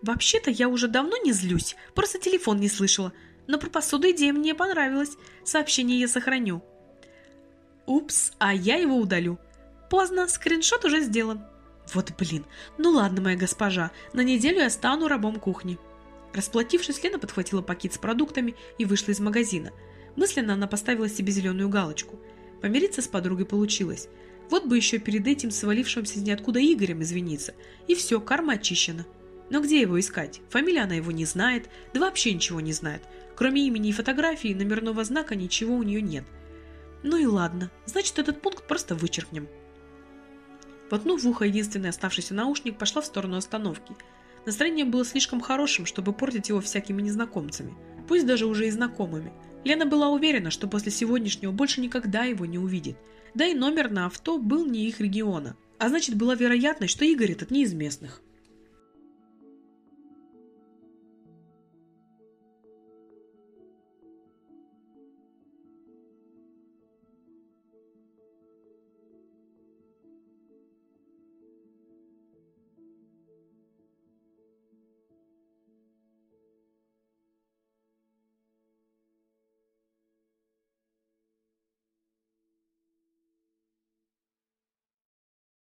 Speaker 3: «Вообще-то я уже давно не злюсь, просто телефон не слышала. Но про посуду идея мне понравилась. Сообщение я сохраню». «Упс, а я его удалю. Поздно, скриншот уже сделан». «Вот блин, ну ладно, моя госпожа, на неделю я стану рабом кухни». Расплатившись, Лена подхватила пакет с продуктами и вышла из магазина. Мысленно она поставила себе зеленую галочку. Помириться с подругой получилось. Вот бы еще перед этим свалившимся из ниоткуда Игорем извиниться. И все, карма очищена. Но где его искать? Фамилия она его не знает, да вообще ничего не знает. Кроме имени и фотографии, номерного знака ничего у нее нет. Ну и ладно, значит этот пункт просто вычеркнем. Воткнув в ухо единственный оставшийся наушник, пошла в сторону остановки – Настроение было слишком хорошим, чтобы портить его всякими незнакомцами, пусть даже уже и знакомыми. Лена была уверена, что после сегодняшнего больше никогда его не увидит. Да и номер на авто был не их региона. А значит, была вероятность, что Игорь этот не из местных.